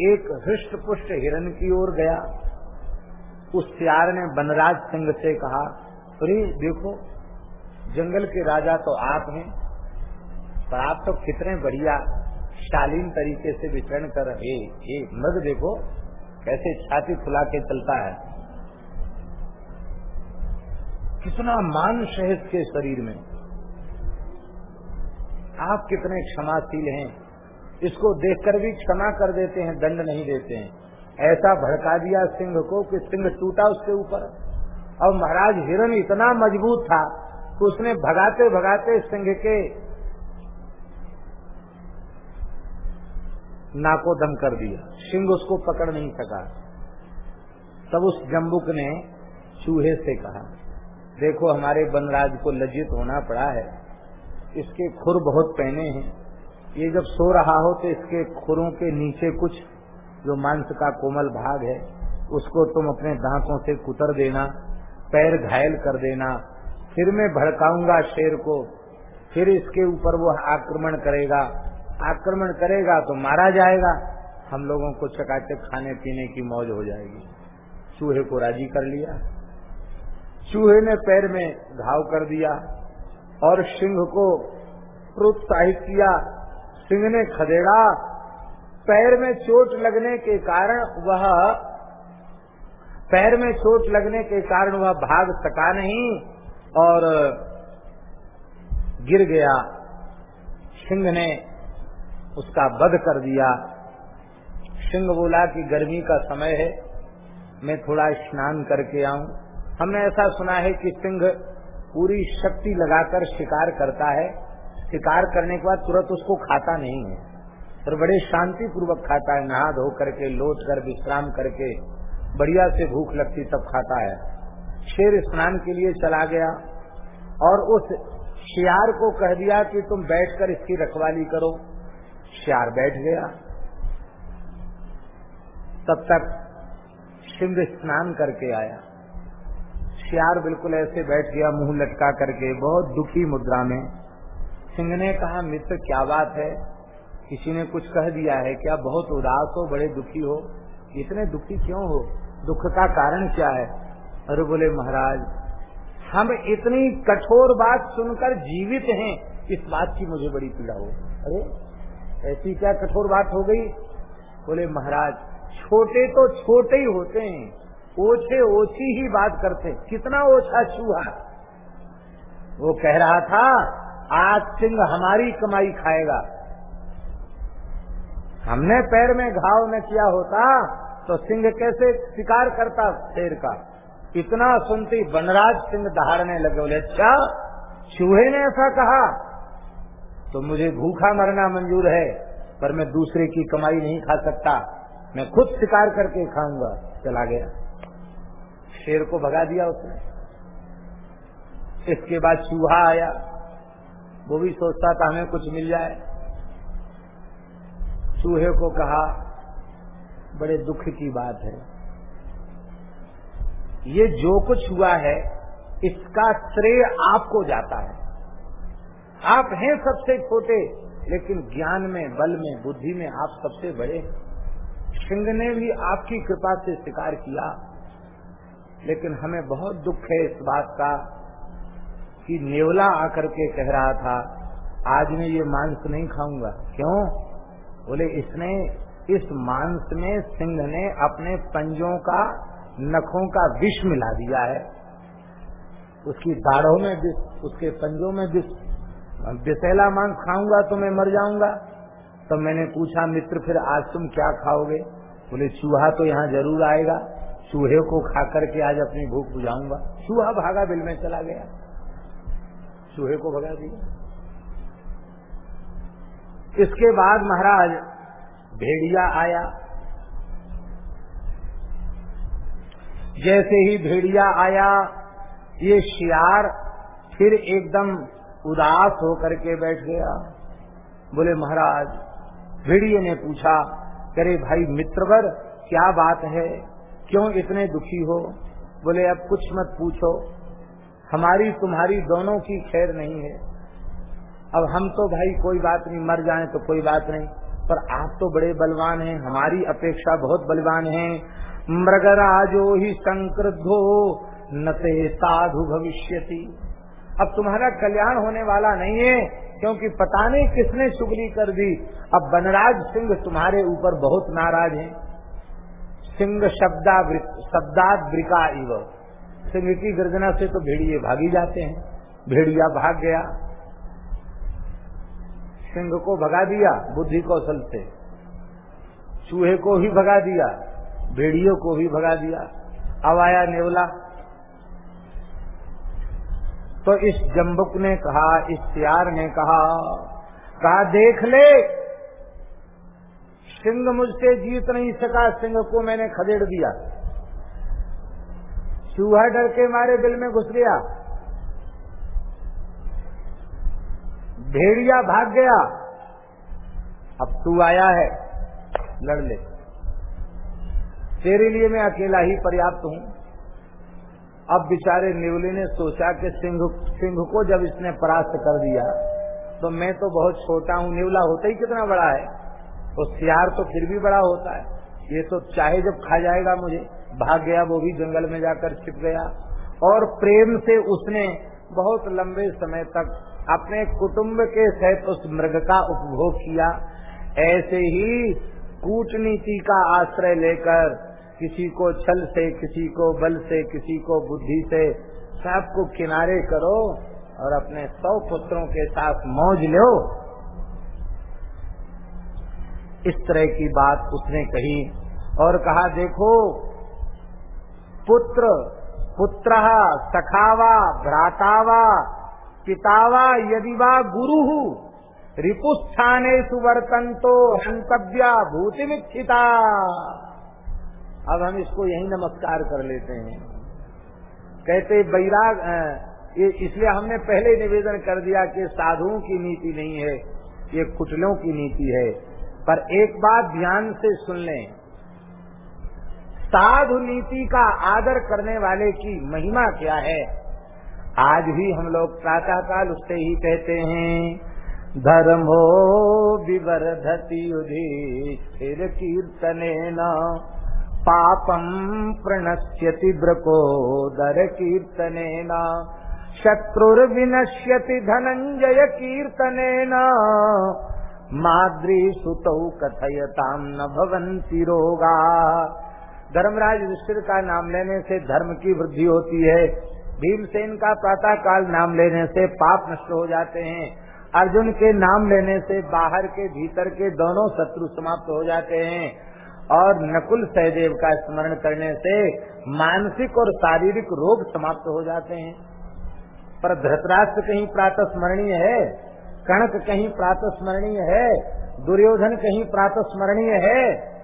एक हृष्ट पुष्ट हिरण की ओर गया। उस सियार ने बनराज सिंह से कहा अरे देखो जंगल के राजा तो आप हैं, पर आप तो कितने बढ़िया शालीन तरीके से विचरण कर रहे ये मृग देखो, कैसे छाती फुला के चलता है। कितना मान है इसके शरीर में। आप कितने क्षमाशील हैं। इसको देखकर भी क्षमा कर देते हैं, दंड नहीं देते हैं। ऐसा भड़का दिया सिंह को कि सिंह टूटा उसके ऊपर। और महाराज हिरण इतना मज़बूत था कि उसने भगाते भगाते सिंह के नाको दम कर दिया। सिंह उसको पकड़ नहीं सका। तब उस जम्बुक ने चूहे से कहा, देखो, हमारे बनराज को लज्जित होना पड़ा है। इसके खुर बहुत पहने हैं। ये जब सो रहा हो तो इसके खुरों के नीचे कुछ जो मांस का कोमल भाग है, उसको तुम अपने दांतों से कुतर देना, पैर घायल कर देना फिर मैं भड़काऊँगा शेर को, फिर इसके ऊपर वो आक्रमण करेगा। आक्रमण करेगा तो मारा जाएगा। हम लोगों को चकाचक खाने पीने की मौज हो जाएगी। चूहे को राज़ी कर लिया। चूहे ने पैर में घाव कर दिया और सिंह को प्रोत्साहित किया। सिंह ने खदेड़ा। पैर में चोट लगने के कारण वह, पैर में चोट लगने के कारण वह भाग सका नहीं। और गिर गया। सिंह ने उसका वध कर दिया। सिंह बोला कि गर्मी का समय है, मैं थोड़ा स्नान करके आऊँ। हमने ऐसा सुना है कि सिंह पूरी शक्ति लगाकर शिकार करता है। शिकार करने के बाद तुरंत उसको खाता नहीं है और बड़े शांति पूर्वक खाता है। नहा धो करके, लोट कर, विश्राम करके, बढ़िया से भूख लगती तब खाता है। शेर स्नान के लिए चला गया और उस शियार को कह दिया कि तुम बैठकर इसकी रखवाली करो। शियार बैठ गया। तब तक सिंह स्नान करके आया। शियार बिल्कुल ऐसे बैठ गया, मुँह लटका करके, बहुत दुखी मुद्रा में। सिंह ने कहा, मित्र, क्या बात है? किसी ने कुछ कह दिया है? क्या बहुत उदास हो, बड़े दुखी हो? इतने दुखी क्यों हो? दुख का कारण क्या है? अरे बोले महाराज, हम इतनी कठोर बात सुनकर जीवित हैं, इस बात की मुझे बड़ी पीड़ा हो। अरे, ऐसी क्या कठोर बात हो गई? बोले महाराज, छोटे तो छोटे ही होते हैं, ओछे ओछी ही बात करते कितना ओछा चूहा। वो कह रहा था, आज सिंह हमारी कमाई खाएगा। हमने पैर में घाव न किया होता तो सिंह कैसे शिकार करता शेर का? इतना सुनती बनराज सिंह दहाड़ने लगे, बोले अच्छा चूहे ने ऐसा कहा तो मुझे भूखा मरना मंजूर है, पर मैं दूसरे की कमाई नहीं खा सकता, मैं खुद शिकार करके खाऊँगा। चला गया। शेर को भगा दिया उसने। इसके बाद चूहा आया। वो भी सोचता था, हमें कुछ मिल जाए। चूहे को कहा, बड़े दुख की बात है। ये जो कुछ हुआ है, इसका श्रेय आपको जाता है। आप हैं सबसे छोटे, लेकिन ज्ञान में, बल में, बुद्धि में आप सबसे बड़े सिंह ने भी आपकी कृपा से शिकार किया, लेकिन हमें बहुत दुख है इस बात का कि नेवला आकर के कह रहा था, आज मैं ये मांस नहीं खाऊँगा। क्यों? बोले, इसने, इस मांस में सिंह ने अपने पंजों का नखों का विष मिला दिया है। उसकी दाढ़ों में विष, उसके पंजों में विष। विषैला मांस खाऊँगा तो मैं मर जाऊँगा। तो मैंने पूछा, मित्र, फिर आज तुम क्या खाओगे? बोले, चूहा तो यहाँ ज़रूर आएगा। चूहे को खा करके आज अपनी भूख बुझाऊँगा। चूहा भागा बिल में चला गया। चूहे को भगा दिया। इसके बाद महाराज भेड़िया आया। जैसे ही भेड़िया आया, ये शियार फिर एकदम उदास होकर के बैठ गया। बोले, महाराज, भेड़िए ने पूछा करे भाई मित्रवर क्या बात है? क्यों इतने दुखी हो? बोले, अब कुछ मत पूछो, हमारी तुम्हारी दोनों की खैर नहीं है। अब हम तो भाई कोई बात नहीं, मर जाए तो कोई बात नहीं, पर आप तो बड़े बलवान हैं, हमारी अपेक्षा बहुत बलवान हैं। मृगराजो ही संक्रद्धो नते साधु भविष्यति। अब तुम्हारा कल्याण होने वाला नहीं है, क्योंकि पता नहीं किसने चुगली कर दी। अब बनराज सिंह तुम्हारे ऊपर बहुत नाराज़ है। सिंह शब्दा शब्दात ब्रिका इव। सिंह की गर्जना से तो भेड़िए भागी जाते हैं। भेड़िया भाग गया। सिंह को भगा दिया, बुद्धि कौशल से। चूहे को ही भगा दिया। भेड़ियों को भी भगा दिया। अब आया नेवला। तो इस जम्बुक ने कहा, इस प्यार ने कहा कहा, देख ले, सिंह मुझसे जीत नहीं सका, सिंह को मैंने खदेड़ दिया। चूहा डर के मारे बिल में घुस गया। भेड़िया भाग गया। अब तू आया है, लड़ ले। तेरे लिए मैं अकेला ही पर्याप्त हूँ। अब बेचारे निवली ने सोचा कि सिंह सिंह को जब इसने परास्त कर दिया तो मैं तो बहुत छोटा हूँ, निवला होता ही कितना बड़ा है। तो सियार तो फिर भी बड़ा होता है। ये तो चाहे जब खा जाएगा मुझे। भाग गया वो भी जंगल में जाकर छिप गया। और प्रेम से उसने बहुत लंबे समय तक अपने कुटुंब के सहित उस मृग का उपभोग किया। ऐसे ही कूटनीति का आश्रय लेकर किसी को छल से, किसी को बल से, किसी को बुद्धि से सबको किनारे करो और अपने सौ पुत्रों के साथ मौज लो। इस तरह की बात उसने कही और कहा, देखो, पुत्र पुत्र सखावा, भ्रातावा, पितावा यदि वा गुरु रिपुस्थाने सुवर्तन तो हंतव्या भूतिमिच्छिता। अब हम इसको यही नमस्कार कर लेते हैं। कहते बैराग इसलिए हमने पहले निवेदन कर दिया कि साधुओं की नीति नहीं है, ये कुटलों की नीति है। पर एक बात ध्यान से सुन लें। साधु नीति का आदर करने वाले की महिमा क्या है? आज भी हम लोग प्रातः काल उससे ही कहते हैं धर्मो विवर्धति युधिष्ठिर न पापम प्रणश्यति ब्रको दर कीर्तने न शत्रुर्विनश्यति न माद्री सुतौ कथयताम न भवंती रोगा। धर्मराज युधिष्ठिर का नाम लेने से धर्म की वृद्धि होती है। भीमसेन का प्रातः काल नाम लेने से पाप नष्ट हो जाते हैं। अर्जुन के नाम लेने से बाहर के, भीतर के दोनों शत्रु समाप्त हो जाते हैं और नकुल सहदेव का स्मरण करने से मानसिक और शारीरिक रोग समाप्त हो जाते हैं। पर धृतराष्ट्र कहीं प्रातः स्मरणीय है, कणक कहीं प्रातः स्मरणीय है, दुर्योधन कहीं प्रातः स्मरणीय है।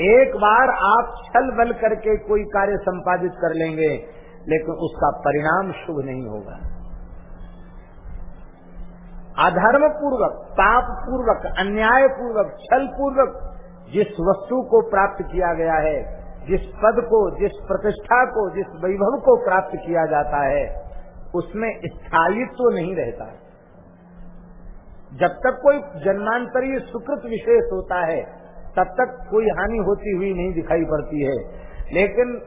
एक बार आप छल बल करके कोई कार्य संपादित कर लेंगे, लेकिन उसका परिणाम शुभ नहीं होगा। अधर्म पूर्वक पाप पूर्वक अन्याय पूर्वक छल पूर्वक जिस वस्तु को प्राप्त किया गया है, जिस पद को, जिस प्रतिष्ठा को, जिस वैभव को प्राप्त किया जाता है, उसमें स्थायित्व तो नहीं रहता। जब तक कोई जन्मांतरीय सुकृत विशेष होता है, तब तक कोई हानि होती हुई नहीं दिखाई पड़ती है। लेकिन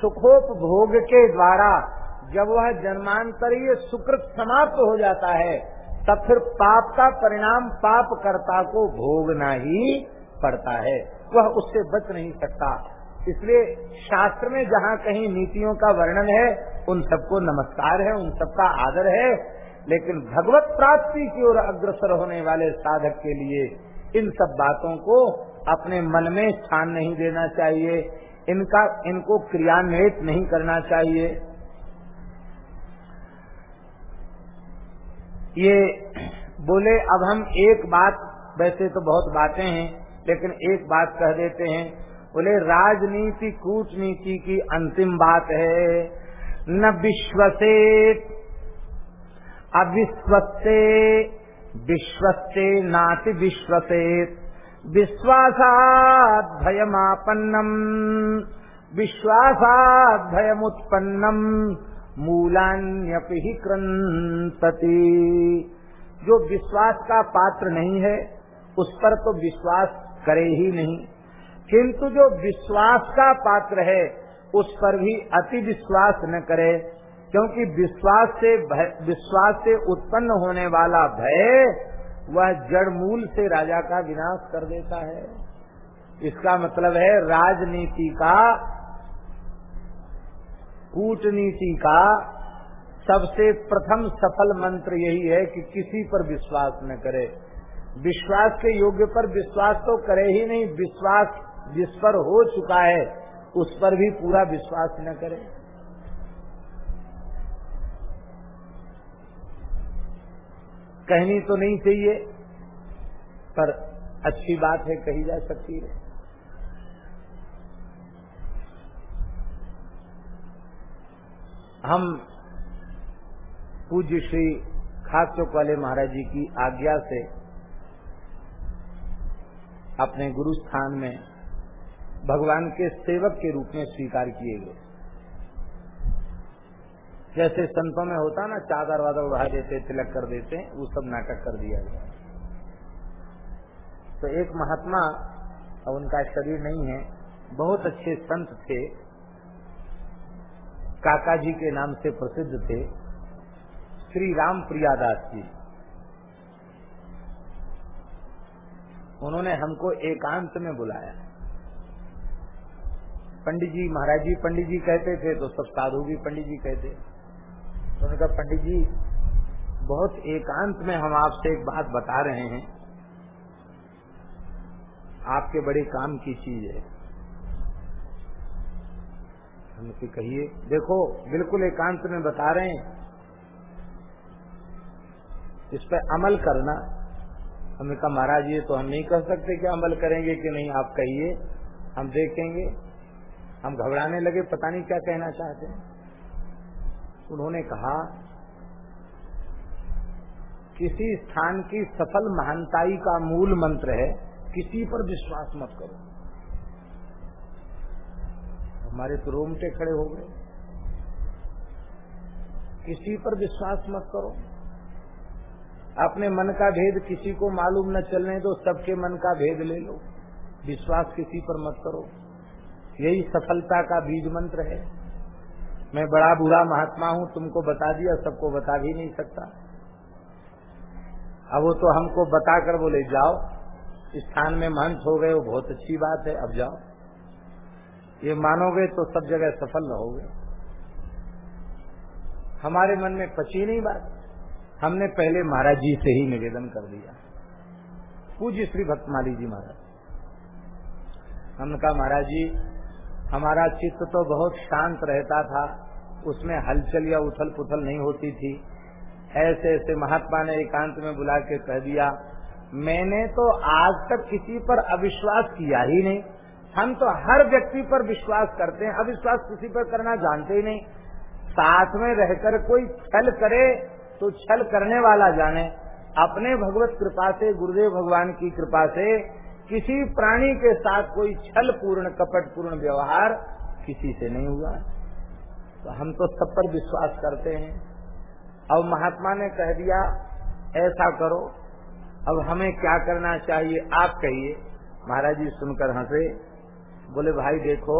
सुखोपभोग के द्वारा जब वह जन्मांतरीय सुकृत समाप्त हो जाता है तब फिर पाप का परिणाम पाप कर्ता को भोगना ही पड़ता है। वह उससे बच नहीं सकता। इसलिए शास्त्र में जहाँ कहीं नीतियों का वर्णन है, उन सबको नमस्कार है, उन सबका आदर है। लेकिन भगवत प्राप्ति की ओर अग्रसर होने वाले साधक के लिए इन सब बातों को अपने मन में स्थान नहीं देना चाहिए। इनका, इनको क्रियान्वित नहीं करना चाहिए। ये बोले, अब हम एक बात, वैसे तो बहुत बातें हैं, लेकिन एक बात कह देते हैं। बोले, राजनीति कूटनीति की अंतिम बात है। न विश्वसे अविश्वसे विश्वसे नाति विश्वसेत विश्वासाद भयमापन्नम विश्वासाद भयमुत्पन्नम मूलान्यपि क्रंतति जो विश्वास का पात्र नहीं है, उस पर तो विश्वास करे ही नहीं। किंतु जो विश्वास का पात्र है, उस पर भी अति विश्वास न करे, क्योंकि विश्वास से विश्वास से उत्पन्न होने वाला भय, वह जड़ मूल से राजा का विनाश कर देता है। इसका मतलब है, राजनीति का कूटनीति का सबसे प्रथम सफल मंत्र यही है कि किसी पर विश्वास न करे। विश्वास के योग्य पर विश्वास तो करे ही नहीं, विश्वास जिस पर हो चुका है, उस पर भी पूरा विश्वास न करे। कहनी तो नहीं चाहिए, पर अच्छी बात है कही जा सकती है। हम पूज्य श्री खास चौक वाले महाराज जी की आज्ञा से अपने गुरु स्थान में भगवान के सेवक के रूप में स्वीकार किए गए। जैसे संतों में होता ना, चादर वादर उड़ा देते, तिलक कर देते, वो सब नाटक कर दिया गया। तो एक महात्मा, अब उनका शरीर नहीं है, बहुत अच्छे संत थे काका जी के नाम से प्रसिद्ध थे, श्री राम प्रियादास जी। उन्होंने हमको एकांत में बुलाया। पंडित जी, महाराज जी, पंडित जी कहते थे तो सब साधु भी पंडित जी कहते। उन्होंने कहा, पंडित जी, बहुत एकांत में हम आपसे एक बात बता रहे हैं। आपके बड़े काम की चीज़ है। हमने कहिए, देखो, बिल्कुल एकांत में बता रहे हैं। इस पर अमल करना। हमने कहा, महाराज, ये तो हम नहीं कह सकते कि अमल करेंगे कि नहीं, आप कहिए, हम देखेंगे। हम घबराने लगे, पता नहीं क्या कहना चाहते हैं। उन्होंने कहा, किसी स्थान की सफल महानताई का मूल मंत्र है, किसी पर विश्वास मत करो। हमारे तो रोमटे खड़े हो गए। किसी पर विश्वास मत करो। अपने मन का भेद किसी को मालूम न चलने दो, सबके मन का भेद ले लो। विश्वास किसी पर मत करो। यही सफलता का बीज मंत्र है। मैं बड़ा बुरा महात्मा हूँ, तुमको बता दिया, सबको बता भी नहीं सकता। अब वो तो हमको बताकर बोले, जाओ स्थान में महंत हो गए वो बहुत अच्छी बात है, अब जाओ। ये मानोगे तो सब जगह सफल रहोगे हमारे मन में पची नहीं बात। हमने पहले महाराज जी से ही निवेदन कर दिया। पूज्य श्री भक्तमाली जी महाराज। हमने कहा, महाराज जी हमारा चित्त तो बहुत शांत रहता था। उसमें हलचल या उथल पुथल नहीं होती थी। ऐसे ऐसे महात्मा ने एकांत में बुला के कह दिया, मैंने तो आज तक किसी पर अविश्वास किया ही नहीं। हम तो हर व्यक्ति पर विश्वास करते हैं। अविश्वास किसी पर करना जानते ही नहीं। साथ में रहकर कोई छल करे तो छल करने वाला जाने। अपने भगवत कृपा से, गुरुदेव भगवान की कृपा से, किसी प्राणी के साथ कोई छल पूर्ण कपट पूर्ण व्यवहार किसी से नहीं हुआ। तो हम तो सब पर विश्वास करते हैं। अब महात्मा ने कह दिया, ऐसा करो। अब हमें क्या करना चाहिए, आप कहिए। महाराज जी सुनकर हंसे। बोले, भाई देखो,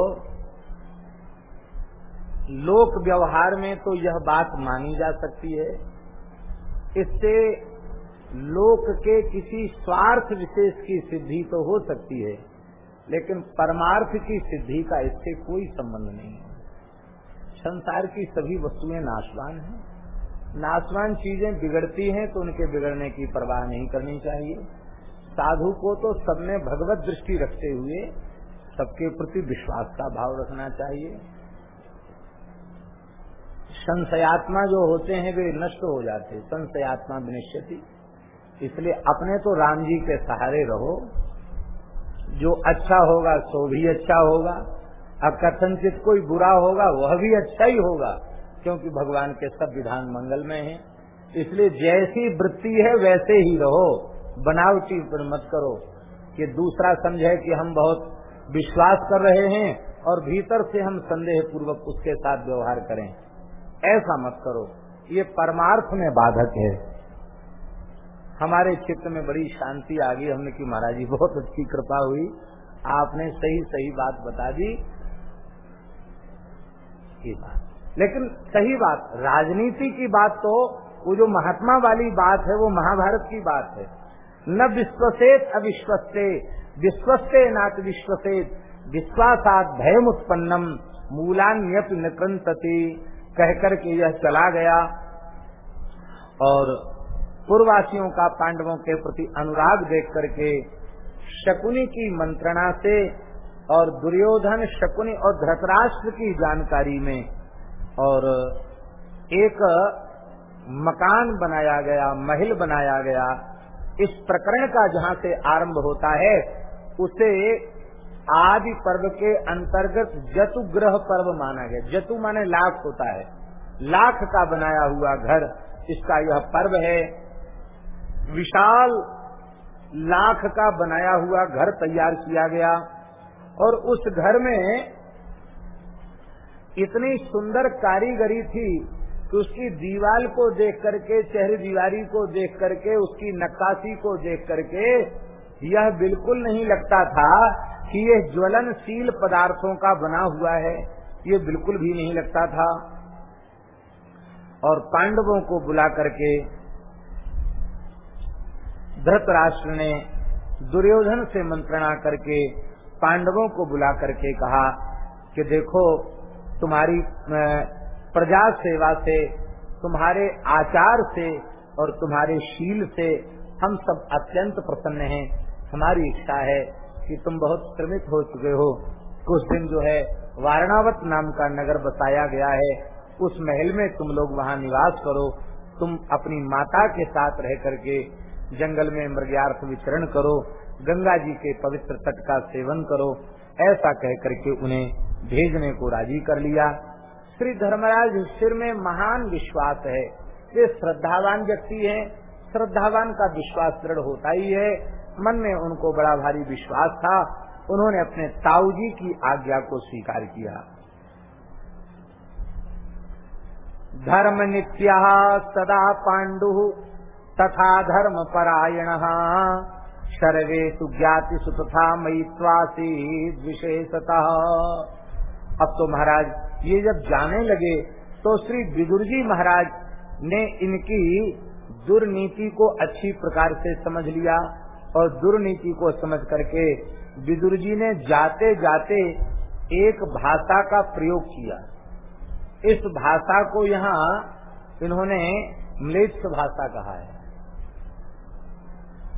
लोक व्यवहार में तो यह बात मानी जा सकती है। इससे लोक के किसी स्वार्थ विशेष की सिद्धि तो हो सकती है, लेकिन परमार्थ की सिद्धि का इससे कोई संबंध नहीं है। संसार की सभी वस्तुएँ नाशवान हैं। नाशवान चीज़ें बिगड़ती हैं तो उनके बिगड़ने की परवाह नहीं करनी चाहिए। साधु को तो सबने भगवत दृष्टि रखते हुए सबके प्रति विश्वास का भाव रखना चाहिए। संशयात्मा जो होते हैं, वे नष्ट हो जाते संशयात्मा विनिश्चती। इसलिए अपने तो राम जी के सहारे रहो। जो अच्छा होगा, सो भी अच्छा होगा। अब कथनचित कोई बुरा होगा, वह भी अच्छा ही होगा, क्योंकि भगवान के सब विधान मंगल में है। इसलिए जैसी वृत्ति है, वैसे ही रहो। बनावटी पर मत करो कि दूसरा समझे कि हम बहुत विश्वास कर रहे हैं और भीतर से हम संदेह पूर्वक उसके साथ व्यवहार करें। ऐसा मत करो। ये परमार्थ में बाधक है। हमारे चित्त में बड़ी शांति आ गई। हमने की महाराज जी, बहुत अच्छी कृपा हुई। आपने सही सही बात बता दी। बात। लेकिन सही बात, राजनीति की बात तो वो जो महात्मा वाली बात है, वो महाभारत की बात है। न विश्वसेत अविश्वस्ते। विश्वस्ते नात विश्वसेत विश्वासात भयम उत्पन्नम मूलान्यप निकृंतति कहकर के यह चला गया। और पूर्ववासियों का पांडवों के प्रति अनुराग देख करके शकुनी की मंत्रणा से और दुर्योधन, शकुनी और धृतराष्ट्र की जानकारी में और एक मकान बनाया गया, महल बनाया गया। इस प्रकरण का जहाँ से आरंभ होता है उसे आदि पर्व के अंतर्गत जतु ग्रह पर्व माना गया। जतु माने लाख होता है। लाख का बनाया हुआ घर, इसका यह पर्व है। विशाल लाख का बनाया हुआ घर तैयार किया गया और उस घर में इतनी सुंदर कारीगरी थी कि उसकी दीवाल को देख करके, चेहरे दीवारी को देख करके, उसकी नक्काशी को देख करके यह बिल्कुल नहीं लगता था कि यह ज्वलनशील पदार्थों का बना हुआ है। ये बिल्कुल भी नहीं लगता था। और पांडवों को बुला करके धृतराष्ट्र ने दुर्योधन से मंत्रणा करके पांडवों को बुला करके कहा कि देखो, तुम्हारी प्रजा सेवा से, तुम्हारे आचार से और तुम्हारे शील से हम सब अत्यंत प्रसन्न हैं। हमारी इच्छा है कि तुम बहुत श्रमित हो चुके हो। कुछ दिन जो है वारणावत नाम का नगर बसाया गया है। उस महल में तुम लोग वहाँ निवास करो। तुम अपनी माता के साथ रह करके जंगल में मृग्यार्थ विचरण करो। गंगा जी के पवित्र तट का सेवन करो। ऐसा कह करके उन्हें भेजने को राज़ी कर लिया। श्री धर्मराज सिर में महान विश्वास है। ये श्रद्धावान व्यक्ति हैं। श्रद्धावान का विश्वास दृढ़ होता ही है। मन में उनको बड़ा भारी विश्वास था। उन्होंने अपने ताऊ जी की आज्ञा को स्वीकार किया। धर्म नित्या सदा पांडु तथा धर्म परायण। सर्वे सुज्ञाति सुतथा मयित्वासी विशेषता। अब तो महाराज, ये जब जाने लगे तो श्री विदुर जी महाराज ने इनकी दुर्नीति को अच्छी प्रकार से समझ लिया। और दुर्नीति को समझ करके विदुर जी ने जाते जाते एक भाषा का प्रयोग किया। इस भाषा को यहाँ इन्होंने म्लेच्छ भाषा कहा है।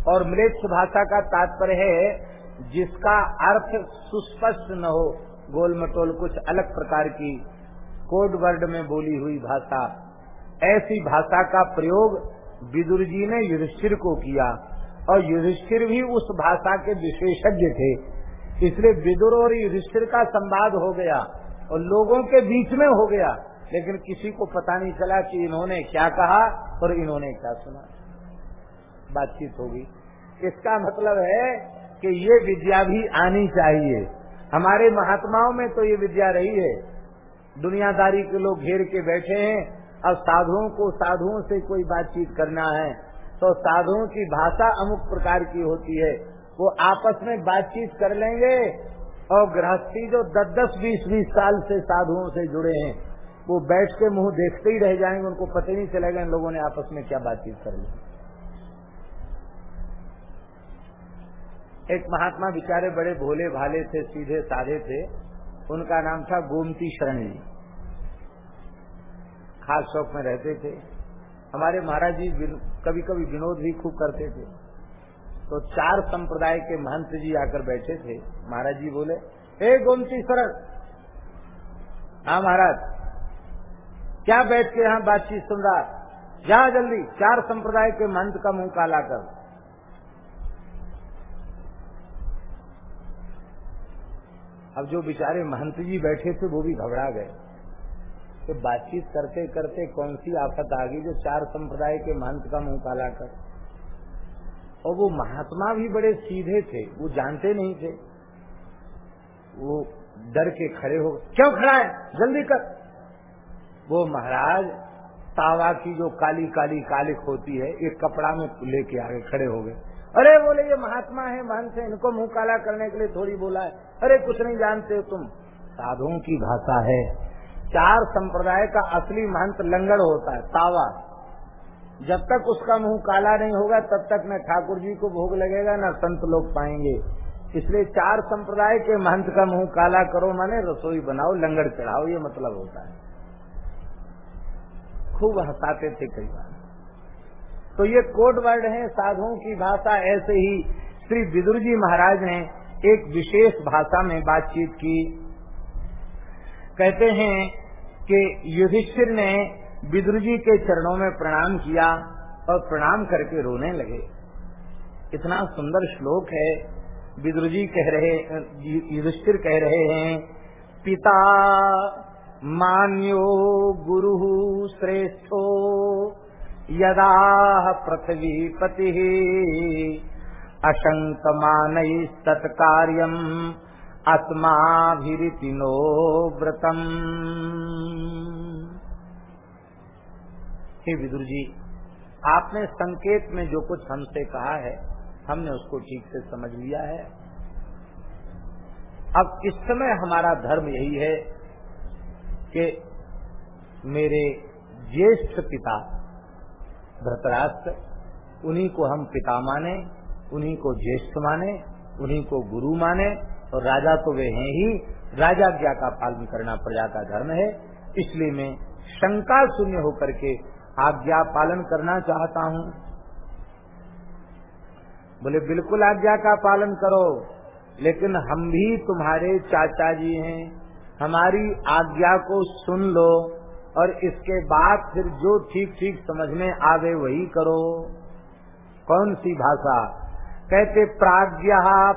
और म्लेच्छ भाषा का तात्पर्य है, जिसका अर्थ सुस्पष्ट न हो गोल मटोल कुछ अलग प्रकार की कोड वर्ड में बोली हुई भाषा। ऐसी भाषा का प्रयोग विदुर जी ने युधिष्ठिर को किया। और युधिष्ठिर भी उस भाषा के विशेषज्ञ थे। इसलिए विदुर और युधिष्ठिर का संवाद हो गया और लोगों के बीच में हो गया, लेकिन किसी को पता नहीं चला कि इन्होंने क्या कहा और इन्होंने क्या सुना। बातचीत होगी। इसका मतलब है कि ये विद्या भी आनी चाहिए। हमारे महात्माओं में तो ये विद्या रही है। दुनियादारी के लोग घेर के बैठे हैं। अब साधुओं को साधुओं से कोई बातचीत करना है। तो साधुओं की भाषा अमुक प्रकार की होती है। वो आपस में बातचीत कर लेंगे और गृहस्थी जो दस दस बीस बीस साल से साधुओं से जुड़े हैं, वो बैठ के मुँह देखते ही रह जाएँगे, उनको पता नहीं चलेगा इन लोगों ने आपस में क्या बातचीत कर ली। एक महात्मा बिचारे बड़े भोले भाले थे सीधे साधे थे। उनका नाम था गोमती शरण जी। खास शौक में रहते थे। हमारे महाराज जी कभी कभी विनोद भी खूब करते थे। तो चार संप्रदाय के महंत जी आकर बैठे थे। महाराज जी बोले, हे गोमती शरण हाँ महाराज। क्या बैठ के यहाँ बातचीत सुन रहा? जा जल्दी, चार संप्रदाय के महंत का मुँह काला कर। अब जो बेचारे महंत जी बैठे थे, वो भी घबरा गए। तो बातचीत करते करते कौन सी आफत आ गई जो चार संप्रदाय के महंत का मुँह काला कर। और वो महात्मा भी बड़े सीधे थे, वो जानते नहीं थे। वो डर के खड़े हो, क्यों खड़ा है? जल्दी कर। वो महाराज, तावा की जो काली काली कालिक होती है, एक कपड़ा में लेके आगे खड़े हो गए। अरे, बोले, ये महात्मा है, महंत है, इनको मुँह काला करने के लिए थोड़ी बोला है। अरे, कुछ नहीं जानते हो तुम। साधुओं की भाषा है। चार संप्रदाय का असली महंत लंगड़ होता है, तावा। जब तक उसका मुँह काला नहीं होगा, तब तक न ठाकुर जी को भोग लगेगा, न संत लोग पाएँगे। इसलिए चार संप्रदाय के महंत का मुँह काला करो माने रसोई बनाओ, लंगड़ चढ़ाओ, ये मतलब होता है। खूब हंसाते थे कई बार। तो ये कोड वर्ड है, साधुओं की भाषा ऐसे ही श्री विदुर जी महाराज ने एक विशेष भाषा में बातचीत की। कहते हैं कि युधिष्ठिर ने विदुर जी के चरणों में प्रणाम किया और प्रणाम करके रोने लगे। इतना सुंदर श्लोक है। विदुर जी कह रहे, युधिष्ठिर कह रहे हैं, पिता, मान्यो गुरु श्रेष्ठो यदा पृथ्वीपति अशंकमान सत्कार्यम अस्माभिरिति नो व्रतम। हे विदुर जी, आपने संकेत में जो कुछ हमसे कहा है, हमने उसको ठीक से समझ लिया है। अब इस समय हमारा धर्म यही है कि मेरे ज्येष्ठ पिता धृतराष्ट्र, उन्हीं को हम पिता माने, उन्हीं को ज्येष्ठ माने, उन्हीं को गुरु माने और राजा तो वे हैं ही। राजाज्ञा का पालन करना प्रजा का धर्म है। इसलिए मैं शंका शून्य होकर के आज्ञा पालन करना चाहता हूँ। बोले, बिल्कुल आज्ञा का पालन करो, लेकिन हम भी तुम्हारे चाचा जी हैं। हमारी आज्ञा को सुन लो और इसके बाद फिर जो ठीक ठीक समझ में आवे वही करो। कौन सी भाषा कहते प्राज्ञ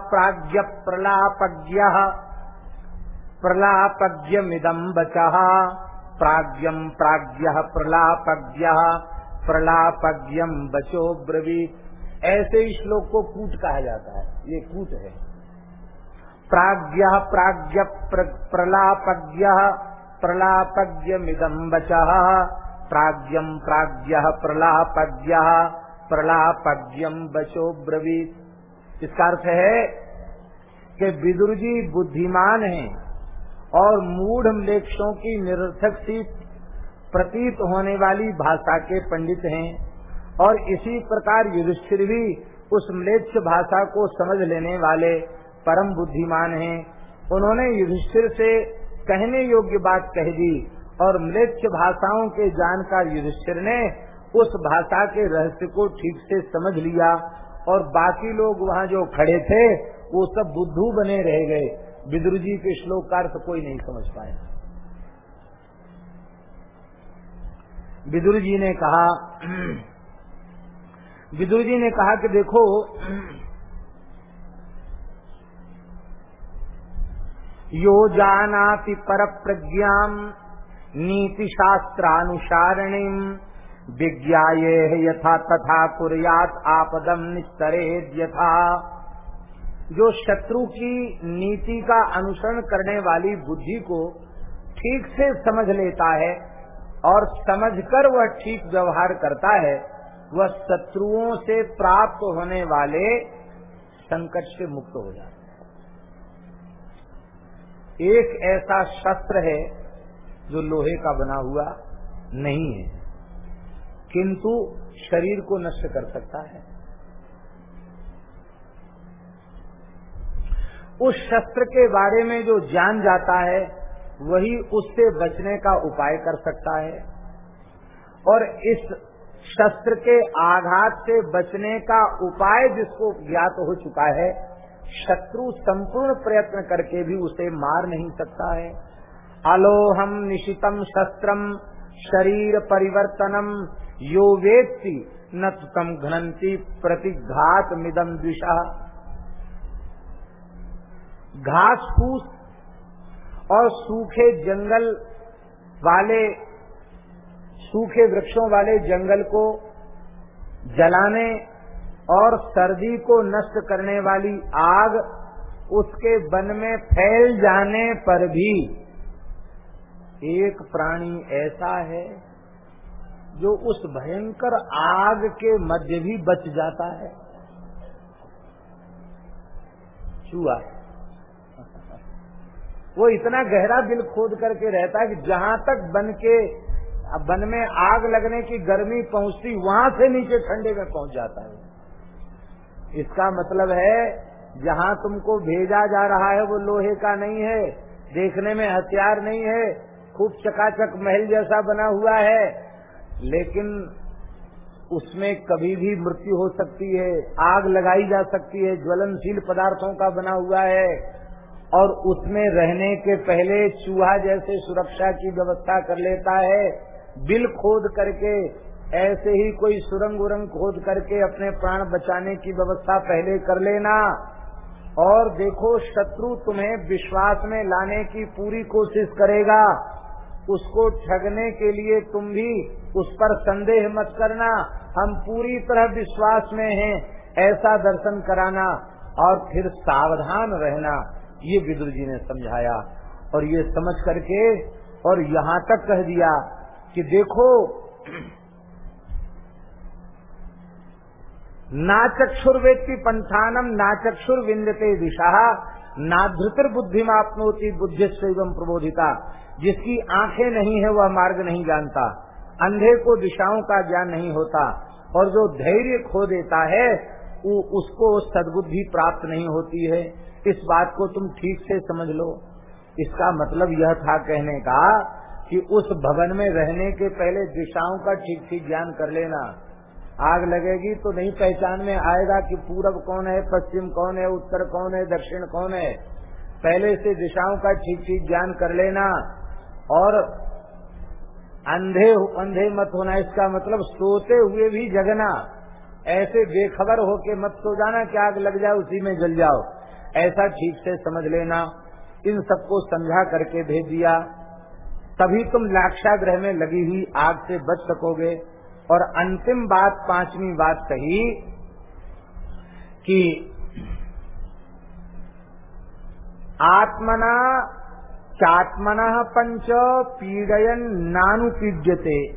प्राज्ञ प्रलापज्ञ प्रलापज्ञ मिदम बचा प्राज्ञम प्राज्ञ, प्रलापज्ञ। प्रलापज्ञम बचो ब्रवीत। ऐसे श्लोक को कूट कहा जाता है। ये कूट है। प्राज्ञ प्राज्ञ प्रलापज्ञ। प्रलापज्ञ मिदम बच प्राज्ञम प्राज्ञ, प्रलापज्ञ। प्रलापज्ञम बचो ब्रवीत। इसका अर्थ है कि विदुर जी बुद्धिमान हैं और मूढ़ मलेक्षों की निरर्थक सी प्रतीत होने वाली भाषा के पंडित हैं और इसी प्रकार युधिष्ठिर भी उस मलेच्छ भाषा को समझ लेने वाले परम बुद्धिमान हैं। उन्होंने युधिष्ठिर से कहने योग्य बात कह दी और मलेच्छ भाषाओं के जानकार युधिष्ठिर ने उस भाषा के रहस्य को ठीक से समझ लिया और बाकी लोग वहाँ जो खड़े थे, वो सब बुद्धू बने रह गए। विदुर जी के श्लोक का अर्थ कोई नहीं समझ पाए। विदुर जी ने कहा, विदुर जी ने कहा कि देखो, यो जानाति पर प्रज्ञा नीति शास्त्रानुसारिणी विज्ञा यथा तथा कुरियात आपदम निस्तरे यथा। जो शत्रु की नीति का अनुसरण करने वाली बुद्धि को ठीक से समझ लेता है और समझकर वह ठीक व्यवहार करता है, वह शत्रुओं से प्राप्त होने वाले संकट से मुक्त हो जाता है। एक ऐसा शस्त्र है जो लोहे का बना हुआ नहीं है। किंतु शरीर को नष्ट कर सकता है। उस शस्त्र के बारे में जो जान जाता है, वही उससे बचने का उपाय कर सकता है। और इस शस्त्र के आघात से बचने का उपाय जिसको ज्ञात हो चुका है, शत्रु संपूर्ण प्रयत्न करके भी उसे मार नहीं सकता है। अलोहम निशितम शस्त्रम शरीर परिवर्तनम यो वेत्ति, न तम घनंती प्रतिघात मिदम दिशा घास फूस और सूखे जंगल वाले, सूखे वृक्षों वाले जंगल को जलाने और सर्दी को नष्ट करने वाली आग उसके वन में फैल जाने पर भी एक प्राणी ऐसा है जो उस भयंकर आग के मध्य भी बच जाता है। चूहा वो इतना गहरा दिल खोद करके रहता है कि जहाँ तक बन के बन में आग लगने की गर्मी पहुँचती, वहाँ से नीचे ठंडे में पहुँच जाता है। इसका मतलब है, जहाँ तुमको भेजा जा रहा है वो लोहे का नहीं है, देखने में हथियार नहीं है, खूब चकाचक महल जैसा बना हुआ है लेकिन उसमें कभी भी मृत्यु हो सकती है, आग लगाई जा सकती है, ज्वलनशील पदार्थों का बना हुआ है, और उसमें रहने के पहले चूहा जैसे सुरक्षा की व्यवस्था कर लेता है, बिल खोद करके, ऐसे ही कोई सुरंग उरंग खोद करके अपने प्राण बचाने की व्यवस्था पहले कर लेना। और देखो, शत्रु तुम्हें विश्वास में लाने की पूरी कोशिश करेगा। उसको ठगने के लिए तुम भी उस पर संदेह मत करना। हम पूरी तरह विश्वास में हैं, ऐसा दर्शन कराना और फिर सावधान रहना। ये विदुर जी ने समझाया और ये समझ करके और यहाँ तक कह दिया कि देखो नाचक्षुर नाचक्षुर्वेत्ति पंथानम नाचक्षुर विन्दते दिशा। नाधृतर बुद्धिमापनोति बुद्धिस्व एवं प्रबोधिता। जिसकी आँखें नहीं है, वह मार्ग नहीं जानता। अंधे को दिशाओं का ज्ञान नहीं होता, और जो धैर्य खो देता है उसको सदबुद्धि प्राप्त नहीं होती है। इस बात को तुम ठीक से समझ लो। इसका मतलब यह था कहने का कि उस भवन में रहने के पहले दिशाओं का ठीक ठीक ज्ञान कर लेना। आग लगेगी तो नहीं पहचान में आएगा कि पूरब कौन है, पश्चिम कौन है, उत्तर कौन है, दक्षिण कौन है। पहले से दिशाओं का ठीक ठीक ज्ञान कर लेना। और अंधे अंधे मत होना, इसका मतलब सोते हुए भी जगना। ऐसे बेखबर होके मत सो जाना कि आग लग जाए, उसी में जल जाओ। ऐसा ठीक से समझ लेना। इन सबको समझा करके भेज दिया। तभी तुम लाक्षाग्रह में लगी हुई आग से बच सकोगे। और अंतिम बात, पांचवी बात कही कि आत्मना चात्मना पंच पीड़यन नानुपीड्यते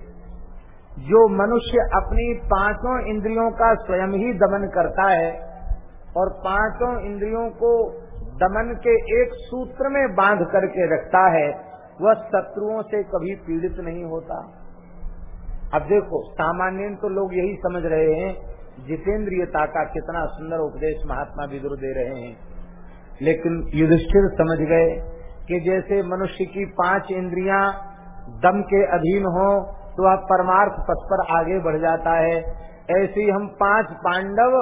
जो मनुष्य अपनी पाँचों इंद्रियों का स्वयं ही दमन करता है और पाँचों इंद्रियों को दमन के एक सूत्र में बाँध करके रखता है, वह शत्रुओं से कभी पीड़ित नहीं होता। अब देखो, सामान्य तो लोग यही समझ रहे हैं, जितेंद्रियता का कितना सुंदर उपदेश महात्मा विदुर दे रहे हैं। लेकिन युधिष्ठिर समझ गए कि जैसे मनुष्य की पाँच इंद्रियाँ दम के अधीन हो तो वह परमार्थ पथ पर आगे बढ़ जाता है। ऐसे हम पाँच पांडव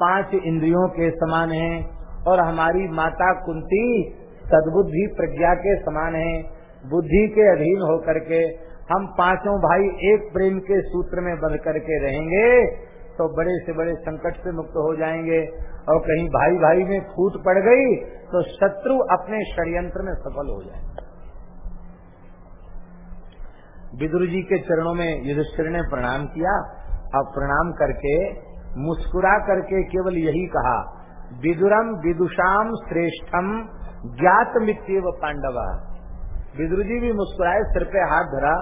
पाँच इंद्रियों के समान हैं और हमारी माता कुंती सदबुद्धि प्रज्ञा के समान है। बुद्धि के अधीन होकर के हम पाँचों भाई एक प्रेम के सूत्र में बंध करके रहेंगे तो बड़े से बड़े संकट से मुक्त हो जाएँगे और कहीं भाई भाई में फूट पड़ गई तो शत्रु अपने षड्यंत्र में सफल हो जाए। विदुर जी के चरणों में युधिष्ठिर ने प्रणाम किया। और प्रणाम करके, मुस्कुरा करके केवल यही कहा विदुरम विदुषाम श्रेष्ठम ज्ञात मित्य पांडवा। विदुर जी भी मुस्कुराए, सिर पे हाथ धरा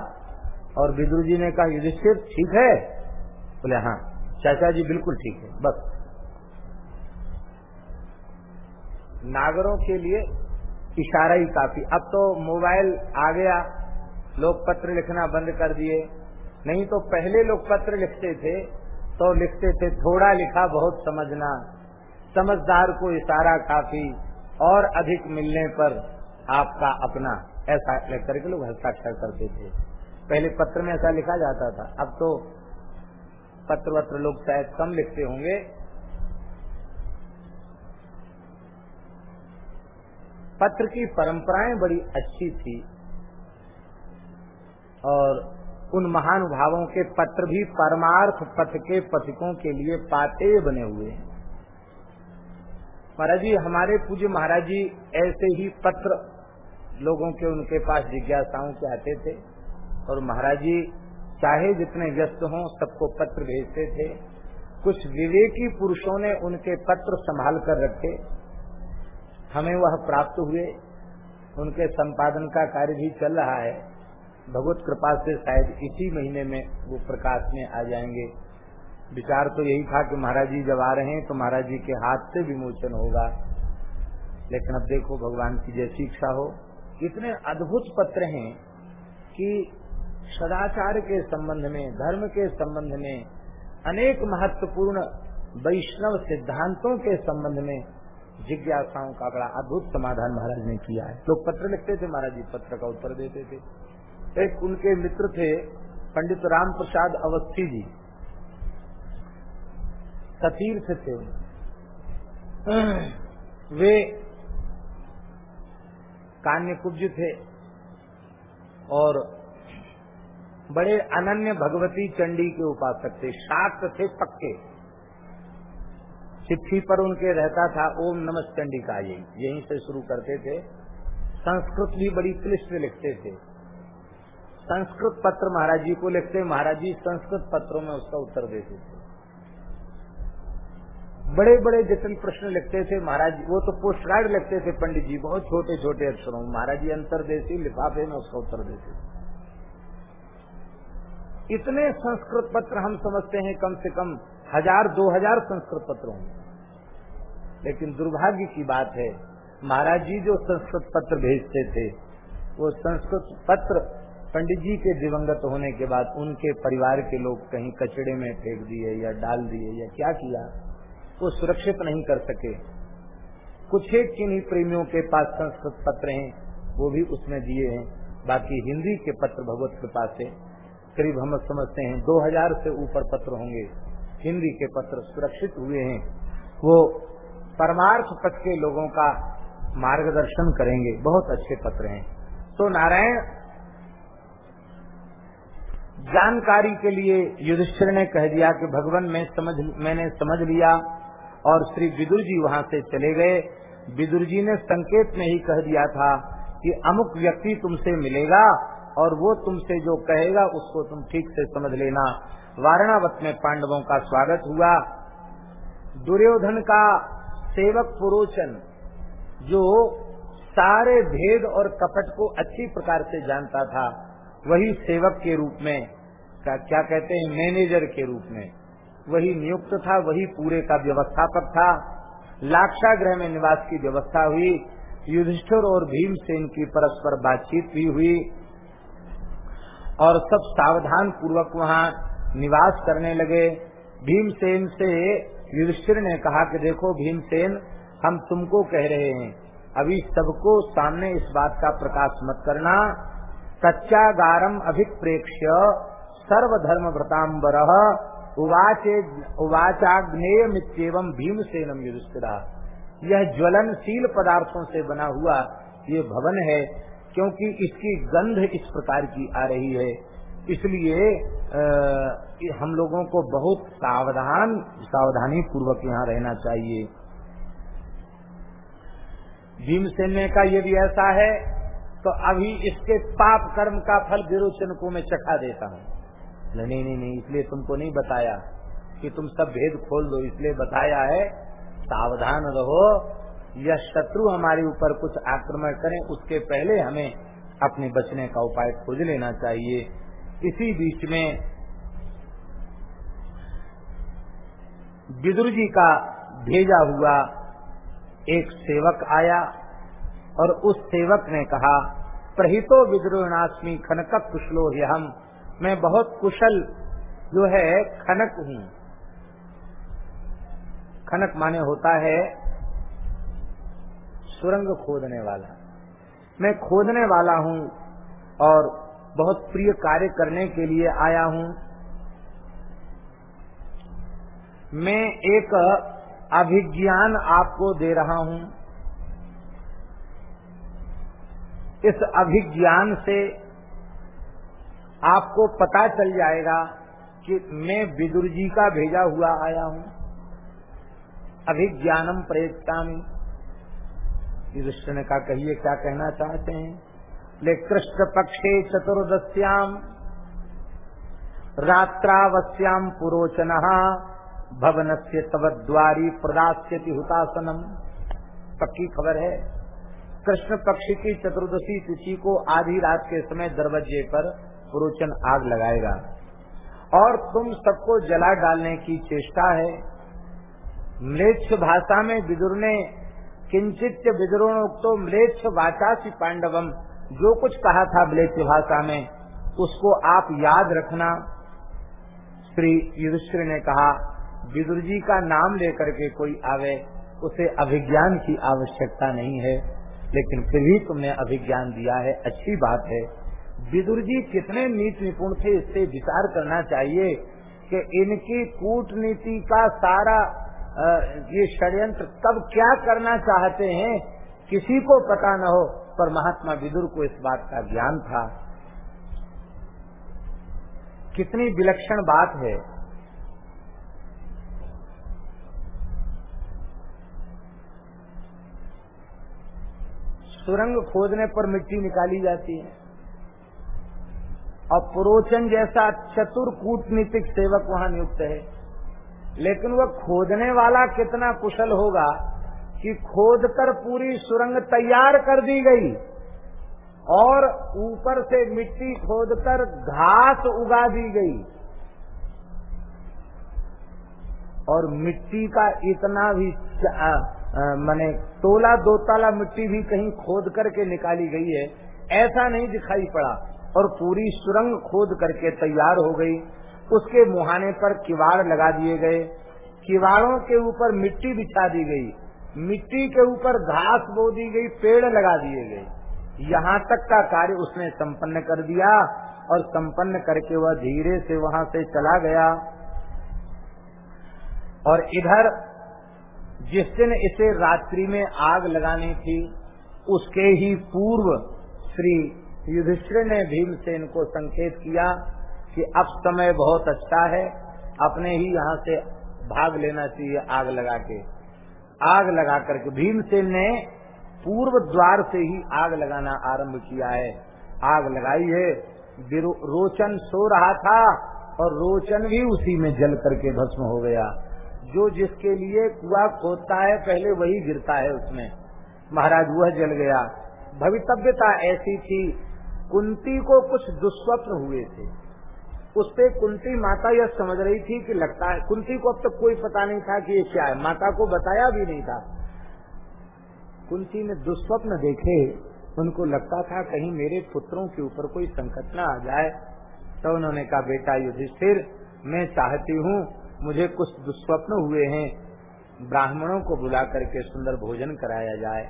और विदुर जी ने कहा, युधिष्ठिर, ठीक है? बोले हाँ चाचा जी बिल्कुल ठीक है, बस। नागरों के लिए इशारा ही काफ़ी। अब तो मोबाइल आ गया लोग पत्र लिखना बंद कर दिए। नहीं तो पहले लोग पत्र लिखते थे तो लिखते थे, थोड़ा लिखा बहुत समझना। समझदार को इशारा काफ़ी और अधिक मिलने पर आपका अपना ऐसा लिख करके लोग हस्ताक्षर करते थे। पहले पत्र में ऐसा लिखा जाता था। अब तो पत्र वत्र लोग शायद कम लिखते होंगे। पत्र की परंपराएँ बड़ी अच्छी थी और उन महानुभावों के पत्र भी परमार्थ पथ के पथिकों के लिए पाते बने हुए हैं। महाराज जी, हमारे पूज्य महाराज जी ऐसे ही पत्र लोगों के उनके पास जिज्ञासाओं के आते थे और महाराज जी चाहे जितने व्यस्त हों सबको पत्र भेजते थे। कुछ विवेकी पुरुषों ने उनके पत्र संभाल कर रखे। हमें वह प्राप्त हुए। उनके संपादन का कार्य भी चल रहा है। भगवत कृपा से शायद इसी महीने में वो प्रकाश में आ जाएँगे। विचार तो यही था कि महाराज जी जब आ रहे हैं तो महाराज जी के हाथ से विमोचन होगा। लेकिन अब देखो भगवान की जैसी इच्छा हो। इतने अद्भुत पत्र हैं कि सदाचार के संबंध में, धर्म के संबंध में, अनेक महत्वपूर्ण वैष्णव सिद्धांतों के संबंध में जिज्ञासाओं का बड़ा अद्भुत समाधान महाराज ने किया है। लोग पत्र लिखते थे, महाराज जी पत्र का उत्तर देते थे। एक उनके मित्र थे, पंडित राम प्रसाद अवस्थी जी। सतीर्थ थे। वे कान्य कुब्ज थे और बड़े अनन्य भगवती चंडी के उपासक थे, शास्त्र थे पक्के। चिट्ठी पर उनके रहता था, ओम नमः चंडी का यही यहीं से शुरू करते थे। संस्कृत भी बड़ी क्लिष्ट लिखते थे। संस्कृत पत्र महाराज जी को लिखते, महाराज जी संस्कृत पत्रों में उसका उत्तर देते थे। बड़े बड़े जटिल प्रश्न लिखते थे, महाराज, वो तो पोस्ट कार्ड लिखते थे पंडित जी, बहुत छोटे छोटे अक्षरों में। महाराज जी अंतरदेशी, लिफाफे में उसका उत्तर देते थे। इतने संस्कृत पत्र हम समझते हैं कम से कम हज़ार, दो हज़ार संस्कृत पत्र होंगे। लेकिन दुर्भाग्य की बात है, महाराज जी जो संस्कृत पत्र भेजते थे, वो संस्कृत पत्र पंडित जी के दिवंगत होने के बाद उनके परिवार के लोग कहीं कचड़े में फेंक दिए या डाल दिए या क्या किया, वो सुरक्षित नहीं कर सके। कुछ एक किन्हीं प्रेमियों के पास संस्कृत पत्र हैं, वो भी उसमें दिए हैं। बाकी हिंदी के पत्र भगवत कृपा से करीब हम समझते हैं 2000 से ऊपर पत्र होंगे। हिंदी के पत्र सुरक्षित हुए हैं, वो परमार्थ पथ के लोगों का मार्गदर्शन करेंगे। बहुत अच्छे पत्र हैं। तो नारायण, जानकारी के लिए युधिष्ठिर ने कह दिया कि भगवान, मैं समझ, मैंने समझ लिया और श्री विदुर जी वहाँ से चले गए। विदुर जी ने संकेत में ही कह दिया था कि अमुक व्यक्ति तुमसे मिलेगा और वो तुमसे जो कहेगा उसको तुम ठीक से समझ लेना। वारणावत में पांडवों का स्वागत हुआ। दुर्योधन का सेवक पुरोचन जो सारे भेद और कपट को अच्छी प्रकार से जानता था वही सेवक के रूप में क्या, क्या कहते हैं मैनेजर के रूप में। वही नियुक्त था वही पूरे का व्यवस्थापक था। लाक्षाग्रह में निवास की व्यवस्था हुई। युधिष्ठिर और भीम से इनकी परस्पर बातचीत भी हुई। और सब सावधान पूर्वक वहाँ निवास करने लगे। भीमसेन से युधिष्ठिर ने कहा कि देखो भीमसेन, हम तुमको कह रहे हैं। अभी सबको सामने इस बात का प्रकाश मत करना। कच्चा गारम अभिप्रेक्ष्य सर्वधर्म व्रताम्बर उवाचाग्नेय मित्येवं भीमसेनम युधिष्ठिरा। यह ज्वलनशील पदार्थों से बना हुआ ये भवन है, क्योंकि इसकी गंध इस प्रकार की आ रही है। इसलिए हम लोगों को बहुत सावधान सावधानी पूर्वक यहाँ रहना चाहिए। भीमसेन का यदि ऐसा है तो अभी इसके पाप कर्म का फल विरोचन को मैं चखा देता हूँ। नहीं नहीं नहीं, इसलिए तुमको नहीं बताया कि तुम सब भेद खोल दो, इसलिए बताया है, सावधान रहो, यह शत्रु हमारे ऊपर कुछ आक्रमण करें, उसके पहले हमें अपने बचने का उपाय खोज लेना चाहिए। इसी बीच में विदुर जी का भेजा हुआ एक सेवक आया और उस सेवक ने कहा, प्रहितो विद्रोहनाश्मी खनक कुशलो हम मैं बहुत कुशल जो है खनक हूँ। खनक माने होता है सुरंग खोदने वाला। मैं खोदने वाला हूँ और बहुत प्रिय कार्य करने के लिए आया हूँ। मैं एक अभिज्ञान आपको दे रहा हूँ। इस अभिज्ञान से आपको पता चल जाएगा कि मैं विदुर जी का भेजा हुआ आया हूँ। अभिज्ञानम प्रयत्तामी। युधिष्ठ ने कहा, कहिए, क्या कहना चाहते हैं? कृष्ण पक्षे चतुर्दश्याम। रात्रावश्याम पुरोचन भवन से तवद्वारी प्रदास्यति हुतासनम। पक्की खबर है। कृष्ण पक्ष की चतुर्दशी तिथि को आधी रात के समय दरवाजे पर पुरोचन आग लगाएगा। और तुम सबको जला डालने की चेष्टा है। मृक्ष भाषा में विदुर ने किंचित विद्रोणोक्तो म्लेच्छ वाचासी पांडवम जो कुछ कहा था म्लेच्छ भाषा में, उसको आप याद रखना। श्री युधिष्ठिर ने कहा, विदुर जी का नाम लेकर के कोई आवे, उसे अभिज्ञान की आवश्यकता नहीं है। लेकिन फिर भी तुमने अभिज्ञान दिया है, अच्छी बात है। विदुर जी कितने नीति निपुण थे, इससे विचार करना चाहिए कि इनकी कूटनीति का सारा ये षड्यंत्र कब क्या करना चाहते हैं, किसी को पता न हो। पर महात्मा विदुर को इस बात का ज्ञान था। कितनी विलक्षण बात है। सुरंग खोदने पर मिट्टी निकाली जाती है। और पुरोचन जैसा चतुर कूटनीतिक सेवक वहाँ नियुक्त है। लेकिन वह खोदने वाला कितना कुशल होगा कि खोद कर पूरी सुरंग तैयार कर दी गई और ऊपर से मिट्टी खोदकर घास उगा दी गई। और मिट्टी का इतना भी मैंने तोला दो ताला मिट्टी भी कहीं खोद करके निकाली गई है, ऐसा नहीं दिखाई पड़ा। और पूरी सुरंग खोद करके तैयार हो गई। उसके मुहाने पर किवाड़ लगा दिए गए। किवाड़ों के ऊपर मिट्टी बिछा दी गई। मिट्टी के ऊपर घास बो दी गई, पेड़ लगा दिए गए। यहाँ तक का कार्य उसने संपन्न कर दिया और संपन्न करके वह धीरे से वहाँ से चला गया। और इधर जिस दिन इसे रात्रि में आग लगानी थी, उसके ही पूर्व श्री युधिष्ठिर ने भीम भीमसेन को संकेत किया कि अब समय बहुत अच्छा है, अपने ही यहाँ से भाग लेना चाहिए आग लगा के। आग लगा करके, भीमसेन ने पूर्व द्वार से ही आग लगाना आरंभ किया है। आग लगाई है रोचन सो रहा था और रोचन भी उसी में जल करके भस्म हो गया। जो जिसके लिए कुआ खोदता है, पहले वही गिरता है उसमें। महाराज, वह जल गया। भवितव्यता ऐसी थी, कुंती को कुछ दुस्वप्न हुए थे। उससे कुंती माता यह समझ रही थी कि लगता है, कुंती को अब तक कोई पता नहीं था कि ये क्या है। माता को बताया भी नहीं था। कुंती ने दुस्वप्न देखे, उनको लगता था कहीं मेरे पुत्रों के ऊपर कोई संकट न आ जाए। तो उन्होंने कहा, बेटा युधिष्ठिर, मैं चाहती हूँ, मुझे कुछ दुस्वप्न हुए हैं। ब्राह्मणों को बुला करके सुंदर भोजन कराया जाए,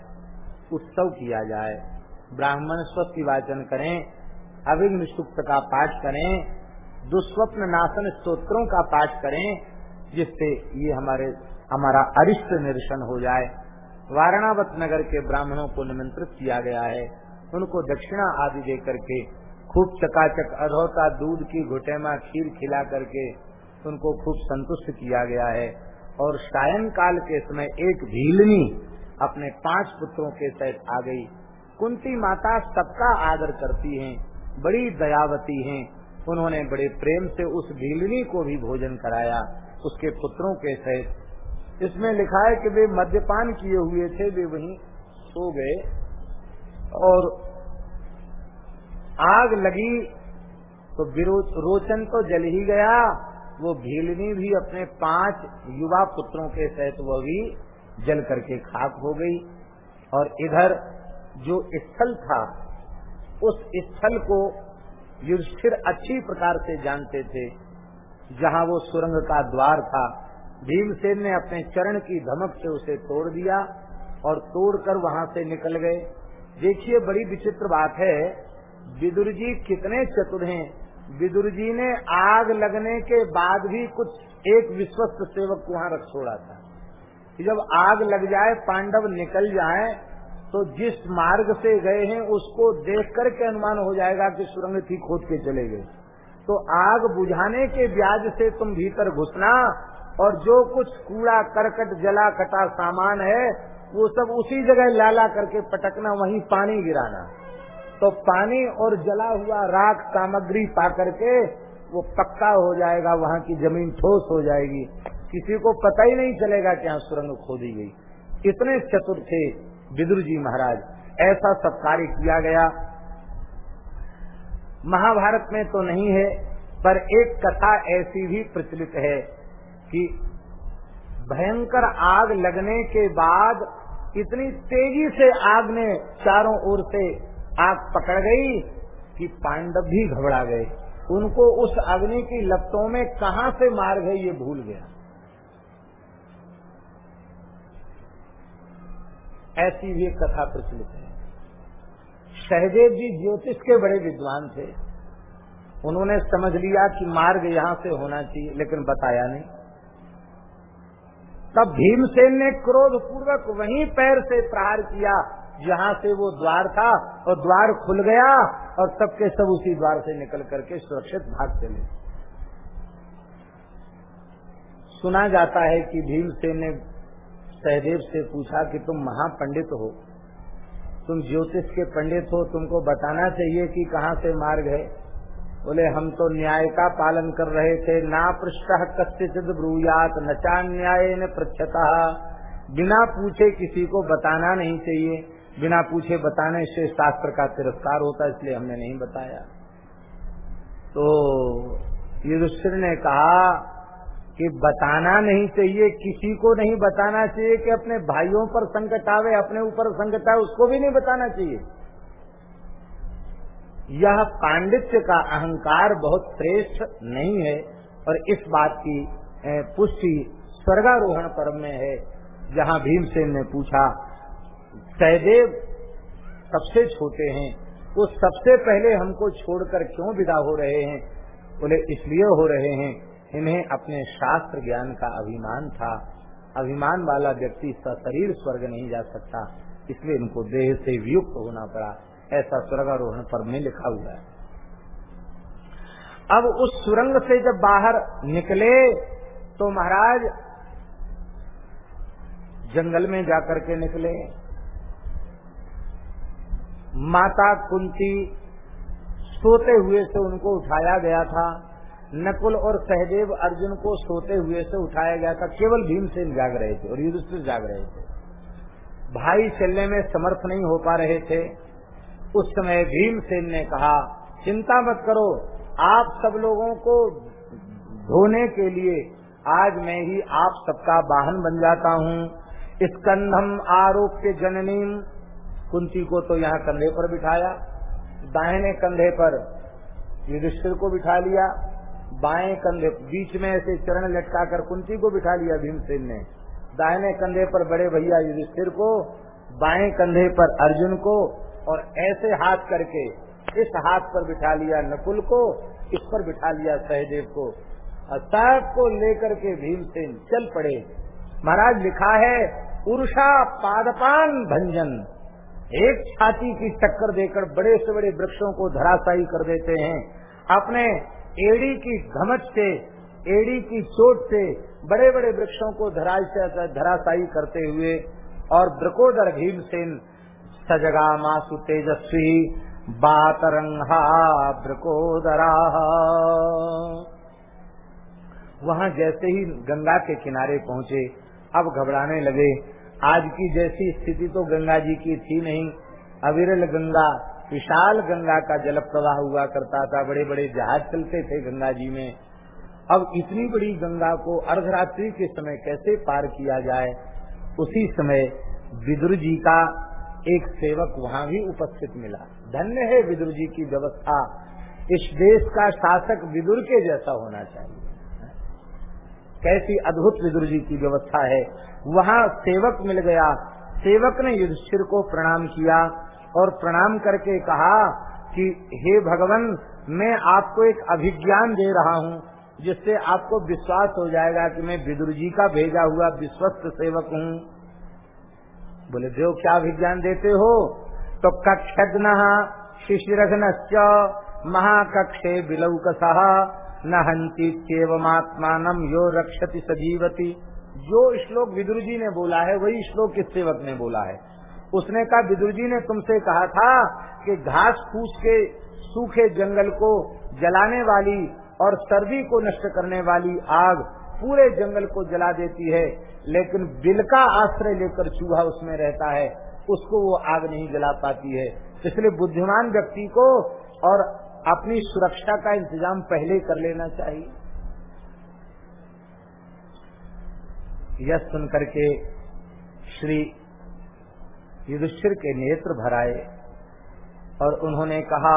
उत्सव किया जाए। ब्राह्मण स्वस्ति वाचन करें अभिघ्न सुक्त का पाठ करें दुस्वप्न नाशन स्त्रोत्रों का पाठ करें, जिससे ये हमारे, हमारा अरिष्ट निरसन हो जाए। वारणावत नगर के ब्राह्मणों को निमंत्रित किया गया है। उनको दक्षिणा आदि दे करके खूब चकाचक अधोता दूध की घुटेमा खीर खिला करके उनको खूब संतुष्ट किया गया है। और सायं काल के समय एक भीलनी अपने पाँच पुत्रों के सहित आ गई। कुंती माता सबका आदर करती हैं, बड़ी दयावती हैं। उन्होंने बड़े प्रेम से उस भीलनी को भी भोजन कराया, उसके पुत्रों के सहित। इसमें लिखा है कि वे मद्यपान किए हुए थे, वे वहीं सो गए। और आग लगी तो रोचन तो जल ही गया, वो भीलनी भी अपने पाँच युवा पुत्रों के सहित वह भी जल करके खाक हो गई। और इधर जो स्थल था, उस स्थल को युधिष्ठिर अच्छी प्रकार से जानते थे। जहाँ वो सुरंग का द्वार था, भीमसेन ने अपने चरण की धमक से उसे तोड़ दिया और तोड़कर वहाँ से निकल गए। देखिए, बड़ी विचित्र बात है विदुर जी कितने चतुर हैं। विदुर जी ने आग लगने के बाद भी कुछ एक विश्वस्त सेवक को वहाँ रख छोड़ा था। जब आग लग जाए, पांडव निकल जाए तो जिस मार्ग से गए हैं, उसको देख करके अनुमान हो जाएगा कि सुरंग थी खोद के चले गए। तो आग बुझाने के ब्याज से तुम भीतर घुसना और जो कुछ कूड़ा, करकट, जला, कटा सामान है, वो सब उसी जगह लाला करके पटकना, वहीं पानी गिराना। तो पानी और जला हुआ राख सामग्री पा करके वो पक्का हो जाएगा, वहाँ की ज़मीन ठोस हो जाएगी। किसी को पता ही नहीं चलेगा कि यहाँ सुरंग खोदी गई। इतने चतुर थे। विदुर जी महाराज, ऐसा सब कार्य किया गया। महाभारत में तो नहीं है, पर एक कथा ऐसी भी प्रचलित है कि भयंकर आग लगने के बाद इतनी तेज़ी से आग ने चारों ओर से आग पकड़ गई कि पांडव भी घबरा गए। उनको उस अग्नि की लपटों में कहा से मार गए ये भूल गया। ऐसी भी कथा प्रचलित है। सहदेव जी ज्योतिष के बड़े विद्वान थे। उन्होंने समझ लिया कि मार्ग यहाँ से होना चाहिए, लेकिन बताया नहीं। तब भीमसेन ने क्रोध पूर्वक वहीं पैर से प्रहार किया, जहाँ से वो द्वार था, और द्वार खुल गया, और सबके सब उसी द्वार से निकल करके सुरक्षित भाग चले। सुना जाता है कि भीमसेन ने सहदेव से पूछा कि तुम महापंडित हो। तुम ज्योतिष के पंडित हो, तुमको बताना चाहिए कि कहाँ से मार्ग है। बोले, हम तो न्याय का पालन कर रहे थे। ना पृष्ठ कस्यचित ब्रूयात नचा न्याय न पृछता बिना पूछे किसी को बताना नहीं चाहिए। बिना पूछे बताने से शास्त्र का तिरस्कार होता, इसलिए हमने नहीं बताया। तो युधिष्ठिर ने कहा कि बताना नहीं चाहिए, किसी को नहीं बताना चाहिए कि अपने भाइयों पर संकट आवे, अपने ऊपर संकट आवे उसको भी नहीं बताना चाहिए। यह पांडित्य का अहंकार बहुत श्रेष्ठ नहीं है, और इस बात की पुष्टि स्वर्गारोहण पर्व में है। जहाँ भीमसेन ने पूछा, सहदेव सबसे छोटे हैं वो सबसे पहले हमको छोड़कर क्यों विदा हो रहे हैं? बोले, इसलिए हो रहे हैं इन्हें अपने शास्त्र ज्ञान का अभिमान था। अभिमान वाला व्यक्ति सशरीर स्वर्ग नहीं जा सकता, इसलिए इनको देह से वियुक्त होना पड़ा। ऐसा स्वर्गारोहण पर में लिखा हुआ है। अब उस सुरंग से जब बाहर निकले तो महाराज जंगल में जाकर के निकले। माता कुंती सोते हुए से उनको उठाया गया था। नकुल और सहदेव अर्जुन को सोते हुए से उठाया गया था। केवल भीमसेन जाग रहे थे और युधिष्ठिर जाग रहे थे। भाई चलने में समर्थ नहीं हो पा रहे थे। उस समय भीमसेन ने कहा, चिंता मत करो, आप सब लोगों को धोने के लिए आज मैं ही आप सबका वाहन बन जाता हूँ। स्कंधम आरोग्य जननी कुंती को तो यहाँ कंधे पर बिठाया। दाहिने कंधे पर युधिष्ठिर को बिठा लिया। बाएँ कंधे, बीच में ऐसे चरण लटका कर कुंती को बिठा लिया भीमसेन ने। दाहिने कंधे पर बड़े भैया युधिष्ठिर को, बाएँ कंधे पर अर्जुन को और ऐसे हाथ करके इस हाथ पर बिठा लिया नकुल को, इस पर बिठा लिया सहदेव को। और को लेकर के भीमसेन चल पड़े। महाराज लिखा है उर्षा पादपान भंजन। एक छाती की टक्कर देकर बड़े से बड़े वृक्षों को धराशायी कर देते हैं। अपने एड़ी की घमच से, एड़ी की चोट से बड़े बड़े वृक्षों को धराशायी करते हुए और ब्रकोदर भीमसेन सजगा मासु तेजस्वी बातरंगा ब्रकोदरा वहाँ जैसे ही गंगा के किनारे पहुँचे, अब घबराने लगे। आज की जैसी स्थिति तो गंगा जी की थी नहीं। अविरल गंगा विशाल गंगा का जल प्रवाह हुआ करता था बड़े बड़े जहाज़ चलते थे गंगा जी में। अब इतनी बड़ी गंगा को अर्धरात्रि के समय कैसे पार किया जाए, उसी समय विदुर जी का एक सेवक वहाँ भी उपस्थित मिला। धन्य है विदुर जी की व्यवस्था, इस देश का शासक विदुर के जैसा होना चाहिए। कैसी अद्भुत विदुर जी की व्यवस्था है। वहाँ सेवक मिल गया, सेवक ने युधिष्ठिर को प्रणाम किया और प्रणाम करके कहा कि हे भगवान, मैं आपको एक अभिज्ञान दे रहा हूँ, जिससे आपको विश्वास हो जाएगा कि मैं विदुर जी का भेजा हुआ विश्वस्त सेवक हूँ। बोले, देव, क्या अभिज्ञान देते हो? तो कक्षग्न शिशिरघ्न महाकक्षे बिलौकसहा न हंती केवमात्मान यो रक्षति सजीवती। जो श्लोक विदुर जी ने बोला है, वही श्लोक इस सेवक ने बोला है। उसने कहा, विदुर जी ने तुमसे कहा था कि घास फूस के सूखे जंगल को जलाने वाली और सर्दी को नष्ट करने वाली आग पूरे जंगल को जला देती है, लेकिन बिल का आश्रय लेकर चूहा उसमें रहता है, उसको वो आग नहीं जला पाती है। इसलिए बुद्धिमान व्यक्ति को और अपनी सुरक्षा का इंतज़ाम पहले कर लेना चाहिए। यह सुनकर के श्री युधिष्ठिर के नेत्र भराए और उन्होंने कहा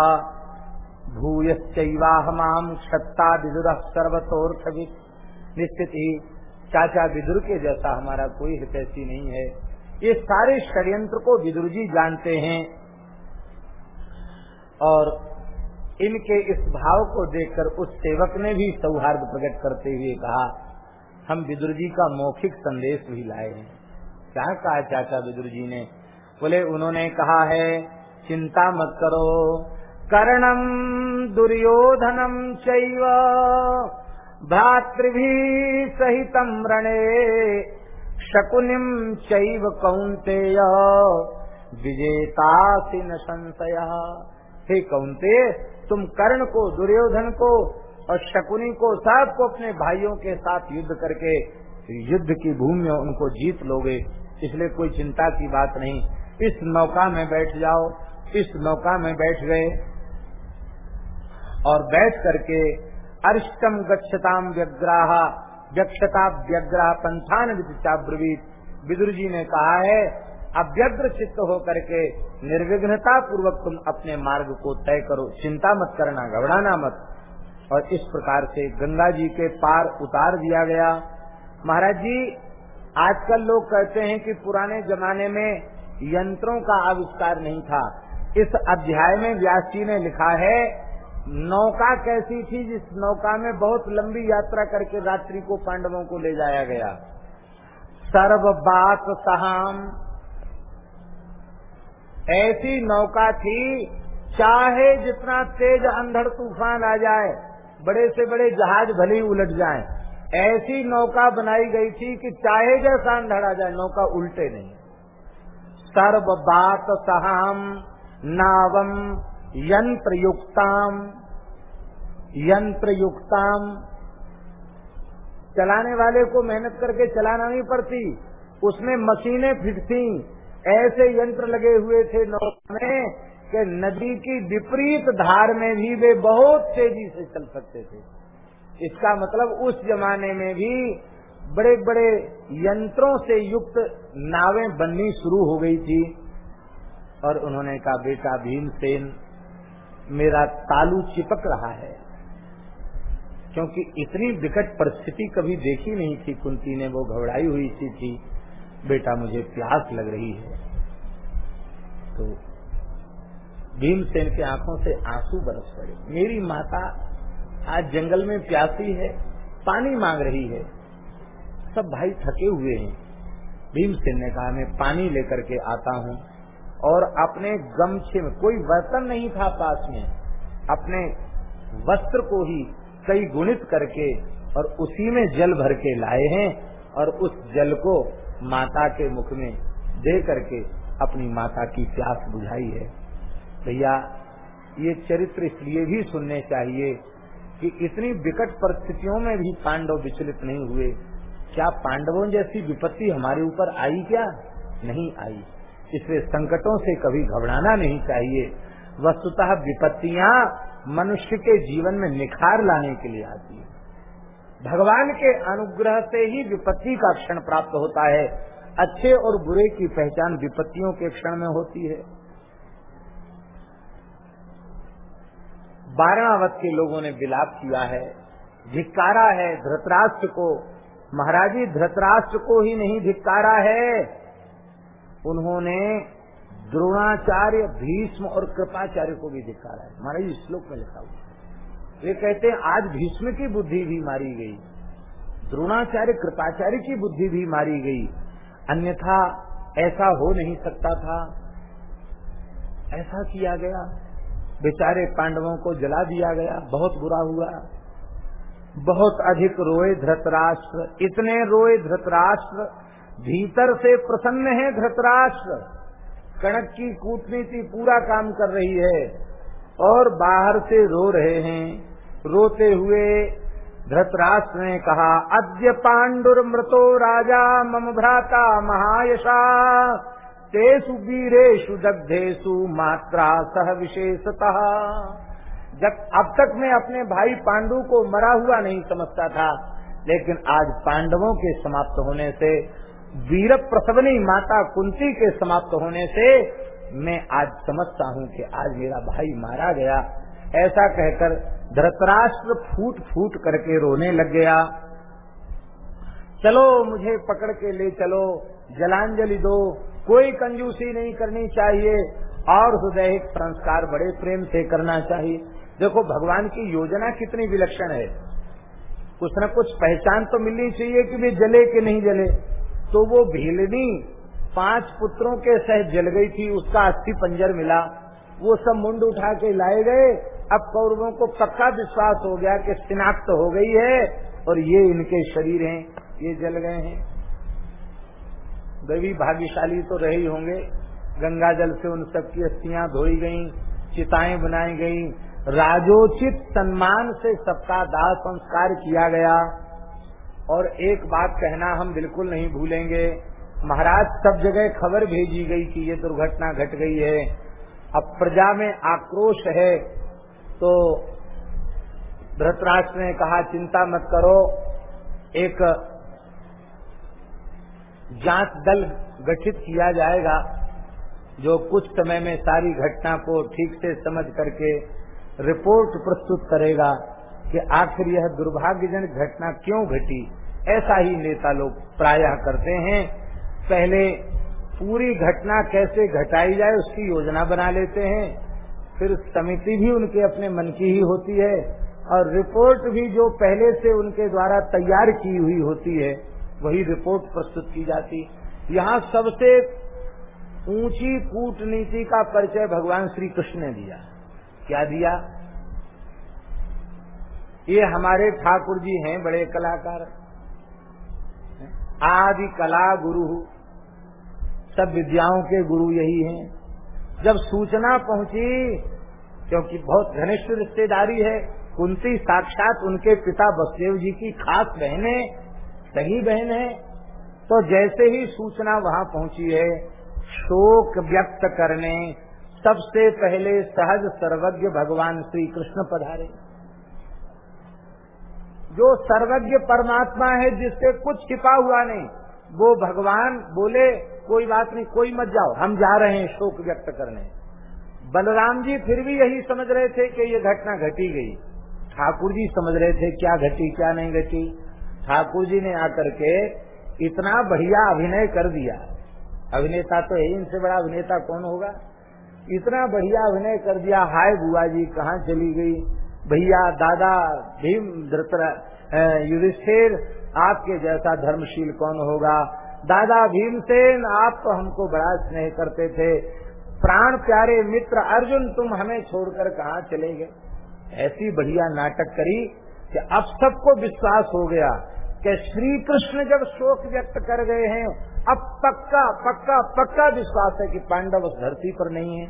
भूयश्चवाहमाम क्षत्ता विदुर सर्वतोर्थ निश्चित ही चाचा विदुर के जैसा हमारा कोई हितैषी नहीं है। ये सारे षड्यंत्र को विदुर जी जानते हैं और इनके इस भाव को देखकर उस सेवक ने भी सौहार्द प्रकट करते हुए कहा, हम विदुर जी का मौखिक संदेश भी लाए हैं। क्या कहा चाचा विदुर जी ने? बोले, उन्होंने कहा है, चिंता मत करो। कर्णम दुर्योधनम चैव, भ्रातृभि सहितम रणे शकुनिम चैव कौंतेय विजेता न संशय। हे कौनते तुम कर्ण को, दुर्योधन को और शकुनी को, सबको अपने भाइयों के साथ युद्ध करके, युद्ध की भूमि में उनको जीत लोगे, इसलिए कोई चिंता की बात नहीं। इस नौका में बैठ जाओ, इस नौका में बैठ गए। और बैठ करके अरिष्टम गच्छताम व्यग्राह व्यक्षता व्यग्राह पंथान विचाब्रवीत विदुर जी ने कहा है, अव्यग्र चित्त होकर के निर्विघ्नता पूर्वक तुम अपने मार्ग को तय करो। चिंता मत करना, घबराना मत। और इस प्रकार से गंगा जी के पार उतार दिया गया। महाराज जी, आजकल लोग कहते हैं कि पुराने जमाने में यंत्रों का आविष्कार नहीं था। इस अध्याय में व्यास जी ने लिखा है, नौका कैसी थी जिस नौका में बहुत लंबी यात्रा करके रात्रि को पांडवों को ले जाया गया। सर्व बात सहाम। ऐसी नौका थी, चाहे जितना तेज अंधड़ तूफ़ान आ जाए, बड़े से बड़े जहाज़ भले ही उलट जाए। ऐसी नौका बनाई गई थी कि चाहे जैसा अंधड़ आ जाए, नौका उल्टे नहीं। सर्व बात सहाम नावम यंत्र युक्ताम यंत्र युक्ताम चलाने वाले को मेहनत करके चलाना नहीं पड़ती। उसमें मशीनें फिट थी ऐसे यंत्र लगे हुए थे नौका में कि नदी की विपरीत धार में भी वे बहुत तेज़ी से चल सकते थे। इसका मतलब उस जमाने में भी बड़े बड़े यंत्रों से युक्त नावें बननी शुरू हो गई थी। और उन्होंने कहा बेटा भीमसेन मेरा तालू चिपक रहा है। क्योंकि इतनी विकट परिस्थिति कभी देखी नहीं थी कुंती ने वो घबराई हुई थी, थी बेटा मुझे प्यास लग रही है। तो भीमसेन के आँखों से आँसू बरस पड़े। मेरी माता आज जंगल में प्यासी है पानी मांग रही है। सब भाई थके हुए हैं। भीमसेन ने कहा, मैं पानी लेकर के आता हूँ और अपने गमछे में कोई बर्तन नहीं था पास में। अपने वस्त्र को ही कई गुणित करके और उसी में जल भर के लाए हैं और उस जल को माता के मुख में दे करके अपनी माता की प्यास बुझाई है। भैया, ये चरित्र इसलिए भी सुनने चाहिए कि इतनी विकट परिस्थितियों में भी पांडव विचलित नहीं हुए। क्या पांडवों जैसी विपत्ति हमारे ऊपर आई क्या? नहीं आई। इसलिए संकटों से कभी घबराना नहीं चाहिए। वस्तुतः विपत्तियाँ मनुष्य के जीवन में निखार लाने के लिए आती है। भगवान के अनुग्रह से ही विपत्ति का क्षण प्राप्त होता है। अच्छे और बुरे की पहचान विपत्तियों के क्षण में होती है। बारणावत के लोगों ने विलाप किया है। धिक्कारा है धृतराष्ट्र को। महाराजी धृतराष्ट्र को ही नहीं धिक्कारा है। उन्होंने द्रोणाचार्य, भीष्म और कृपाचार्य को भी धिक्कारा है। महाराज श्लोक में लिखा हुआ वे कहते हैं, आज भीष्म की बुद्धि भी मारी गई। द्रोणाचार्य, कृपाचार्य की बुद्धि भी मारी गई। अन्यथा ऐसा हो नहीं सकता था। ऐसा किया गया। बेचारे पांडवों को जला दिया गया। बहुत बुरा हुआ। बहुत अधिक रोए धृतराष्ट्र। इतने रोए धृतराष्ट्र, भीतर से प्रसन्न है धृतराष्ट्र। कणक की कूटनीति पूरा काम कर रही है और बाहर से रो रहे हैं। रोते हुए धृतराष्ट्र ने कहा, अद्य पांडुर्मृतो राजा मम भ्राता महायशा। तेसु वीरेशु दग्धेशु मात्रा सह विशेषतः। जब अब तक मैं अपने भाई पांडु को मरा हुआ नहीं समझता था, लेकिन आज पांडवों के समाप्त होने से, वीर प्रसवनी माता कुंती के समाप्त होने से, मैं आज समझता हूँ कि आज मेरा भाई मारा गया। ऐसा कहकर धृतराष्ट्र फूट फूट करके रोने लग गया। चलो, मुझे पकड़ के ले चलो, जलांजलि दो, कोई कंजूसी नहीं करनी चाहिए, और हृदय संस्कार बड़े प्रेम से करना चाहिए। देखो, भगवान की योजना कितनी विलक्षण है। कुछ न कुछ पहचान तो मिलनी चाहिए कि वे जले कि नहीं जले। तो वो भीलनी पाँच पुत्रों के सह जल गई थी, उसका अस्थि पंजर मिला। वो सब मुंड उठा के लाए गए। अब कौरवों को पक्का विश्वास हो गया कि शिनाख्त तो हो गई है और ये इनके शरीर हैं, ये जल गए हैं। देवी भाग्यशाली तो रहे होंगे। गंगा जल से उन सबकी अस्थियाँ धोई गई चिताएँ बनाई गई। राजोचित सम्मान से सबका दाह संस्कार किया गया। और एक बात कहना हम बिल्कुल नहीं भूलेंगे। महाराज, सब जगह खबर भेजी गई कि ये दुर्घटना घट गई है। अब प्रजा में आक्रोश है तो धृतराष्ट्र ने कहा, चिंता मत करो। एक जाँच दल गठित किया जाएगा, जो कुछ समय में सारी घटना को ठीक से समझ करके रिपोर्ट प्रस्तुत करेगा कि आखिर यह दुर्भाग्यजनक घटना क्यों घटी? ऐसा ही नेता लोग प्रायः करते हैं। पहले पूरी घटना कैसे घटाई जाए उसकी योजना बना लेते हैं। फिर समिति भी उनके अपने मन की ही होती है और रिपोर्ट भी जो पहले से उनके द्वारा तैयार की हुई होती है, वही रिपोर्ट प्रस्तुत की जाती। यहाँ सबसे ऊँची कूटनीति का परिचय भगवान श्री कृष्ण ने दिया। क्या दिया? ये हमारे ठाकुर जी हैं, बड़े कलाकार। आदि कला गुरु। सब विद्याओं के गुरु यही हैं। जब सूचना पहुँची, क्योंकि बहुत घनिष्ठ रिश्तेदारी है, कुंती साक्षात उनके पिता बसदेव जी की खास बहने सही बहन है तो जैसे ही सूचना वहाँ पहुँची है, शोक व्यक्त करने सबसे पहले सहज सर्वज्ञ भगवान श्री कृष्ण पधारे। जो सर्वज्ञ परमात्मा है जिससे कुछ छिपा हुआ नहीं, वो भगवान बोले, कोई बात नहीं, कोई मत जाओ, हम जा रहे हैं शोक व्यक्त करने। बलराम जी फिर भी यही समझ रहे थे कि ये घटना घटी गई। ठाकुर जी समझ रहे थे क्या घटी, क्या नहीं घटी। ठाकुर जी ने आकर के इतना बढ़िया अभिनय कर दिया। अभिनेता तो है, इनसे बड़ा अभिनेता कौन होगा? इतना बढ़िया अभिनय कर दिया। हाय बुआ जी कहाँ चली गई? भैया, दादा, भीम युधिष्ठिर, आपके जैसा धर्मशील कौन होगा? दादा भीमसेन, आप तो हमको बड़ा स्नेह करते थे। प्राण प्यारे मित्र अर्जुन, तुम हमें छोड़कर कहाँ चले गए? ऐसी बढ़िया नाटक करी कि अब सबको विश्वास हो गया कि श्री कृष्ण जब शोक व्यक्त कर गए हैं अब पक्का पक्का पक्का विश्वास है कि पांडव उस धरती पर नहीं है।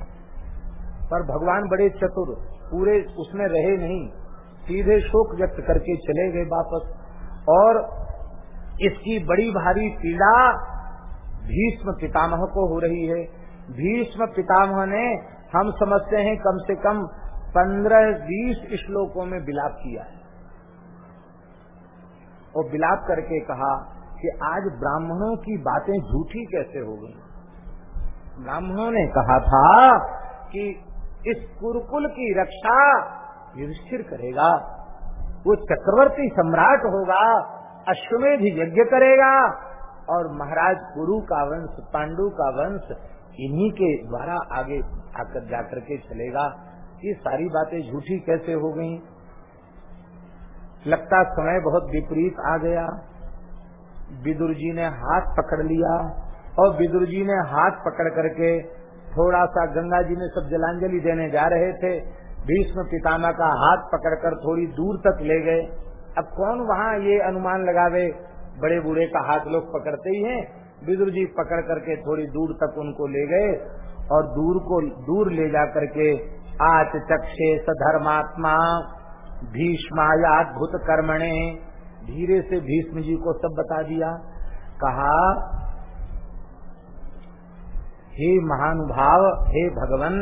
पर भगवान बड़े चतुर, पूरे उसमें रहे नहीं, सीधे शोक व्यक्त करके चले गए वापस। और इसकी बड़ी भारी पीड़ा भीष्म पितामह को हो रही है। भीष्म पितामह ने, हम समझते हैं, कम से कम पंद्रह बीस श्लोकों में विलाप किया है। और विलाप करके कहा कि आज ब्राह्मणों की बातें झूठी कैसे हो गई। ब्राह्मणों ने कहा था कि इस कुरुकुल की रक्षा युधिष्ठिर करेगा, वो चक्रवर्ती सम्राट होगा, अश्वमेध यज्ञ करेगा, और महाराज गुरु का वंश, पांडु का वंश इन्हीं के द्वारा आगे आकर जाकर के चलेगा। ये सारी बातें झूठी कैसे हो गई? लगता समय बहुत विपरीत आ गया। विदुर जी ने हाथ पकड़ लिया और विदुर जी ने हाथ पकड़ करके थोड़ा सा गंगा जी में सब जलांजलि देने जा रहे थे। भीष्म पितामह का हाथ पकड़कर थोड़ी दूर तक ले गए। अब कौन वहाँ ये अनुमान लगावे? बड़े बूढ़े का हाथ लोग पकड़ते ही हैं। विदुर जी पकड़ करके थोड़ी दूर तक उनको ले गए और दूर को, दूर ले जा करके आच चक्षे सधर्मात्मा भीष्मायाद्भुत कर्मणे धीरे से भीष्म जी को सब बता दिया, कहा, हे महानुभाव, हे भगवान,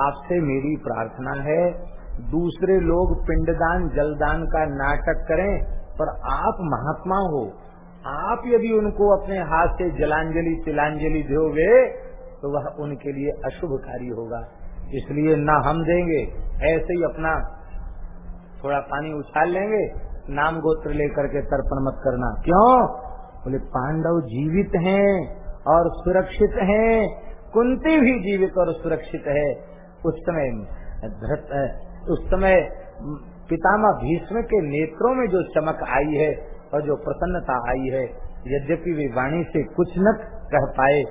आपसे मेरी प्रार्थना है, दूसरे लोग पिंडदान, जलदान का नाटक करें, पर आप महात्मा हो। आप यदि उनको अपने हाथ से जलांजलि, तिलांजलि दोगे तो वह उनके लिए अशुभकारी होगा। इसलिए ना हम देंगे, ऐसे ही अपना थोड़ा पानी उछाल लेंगे नाम गोत्र लेकर के तर्पण मत करना। क्यों? बोले, पांडव जीवित हैं और सुरक्षित हैं। कुंती भी जीवित और सुरक्षित है। उस समय उस समय पितामा भीष्म के नेत्रों में जो चमक आई है और जो प्रसन्नता आई है, यद्यपि वे वाणी से कुछ न कह पाए,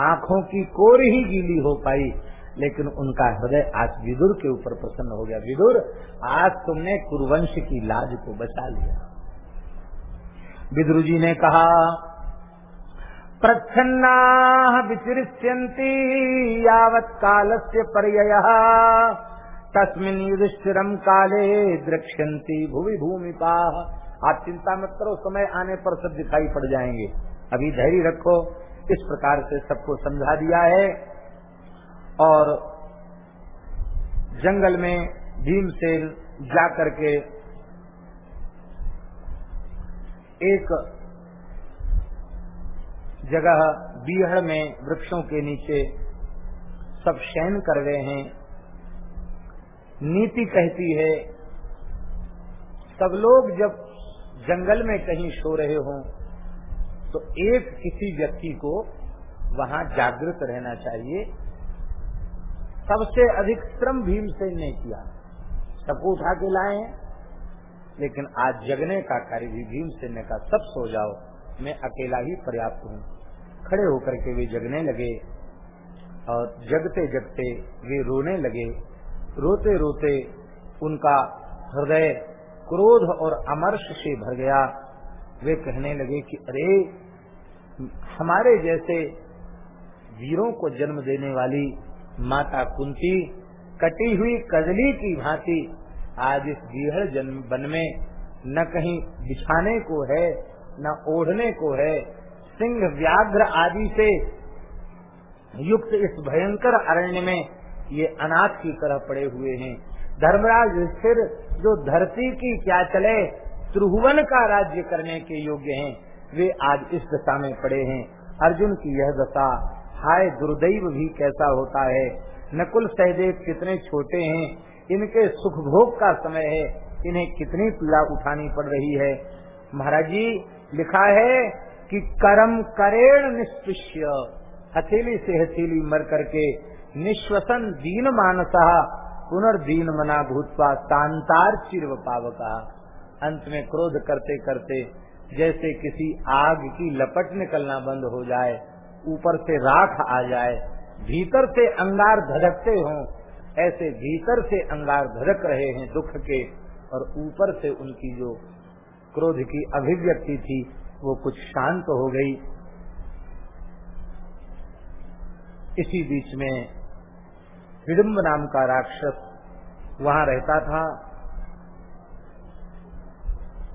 आँखों की कोर ही गीली हो पाई। लेकिन उनका हृदय आज विदुर के ऊपर प्रसन्न हो गया। विदुर, आज तुमने कुरुवंश की लाज को बचा लिया। विदुर जी ने कहा, प्रच्छन्ना विचिष्यन्ति यावत् कालस्य पर्ययः। तस्मिन युधिष्ठिरम काले द्रक्ष्यंती भूमि भूमिपा। आप चिंता मत करो, समय आने पर सब दिखाई पड़ जाएँगे। अभी धैर्य रखो, इस प्रकार से सबको समझा दिया है। और जंगल में भीमसेन जा करके एक जगह बीहड़ में वृक्षों के नीचे सब शयन कर रहे हैं। नीति कहती है, सब लोग जब जंगल में कहीं सो रहे हों तो एक किसी व्यक्ति को वहाँ जागृत रहना चाहिए। सबसे अधिक श्रम भीमसेन ने किया। सबको उठा के लाए हैं। लेकिन आज जगने का कार्य भी भीमसेन ने कहा, सब सो जाओ, मैं अकेला ही पर्याप्त हूँ। खड़े होकर के वे जगने लगे और जगते जगते वे रोने लगे। रोते रोते उनका हृदय क्रोध और अमर्ष से भर गया। वे कहने लगे कि, अरे, हमारे जैसे वीरों को जन्म देने वाली माता कुंती, कटी हुई कजली की भांति आज इस गीहड़ जन्म वन में न कहीं बिछाने को है, न ओढ़ने को है। सिंह व्याघ्र आदि से युक्त इस भयंकर अरण्य में ये अनाथ की तरह पड़े हुए हैं। धर्मराज स्थिर, जो धरती की क्या चले, त्रिभुवन का राज्य करने के योग्य हैं। वे आज इस दशा में पड़े हैं। अर्जुन की यह दशा हाय दुर्दैव भी कैसा होता है। नकुल सहदेव कितने छोटे हैं, इनके सुख भोग का समय है, इन्हें कितनी पीड़ा उठानी पड़ रही है। महाराज जी लिखा है कि कर्म करेण निष्पृश्य हथेली से हथेली मर करके निश्वसन दीन मानसा, पुनर्दीन मना भूतपा शांतार चिरव पावका। अंत में क्रोध करते करते जैसे किसी आग की लपट निकलना बंद हो जाए ऊपर से राख आ जाए, भीतर से अंगार धड़कते हों, ऐसे भीतर से अंगार धड़क रहे हैं दुख के, और ऊपर से उनकी जो क्रोध की अभिव्यक्ति थी, वो कुछ शांत हो गई। इसी बीच में हिडम्ब नाम का राक्षस वहाँ रहता था।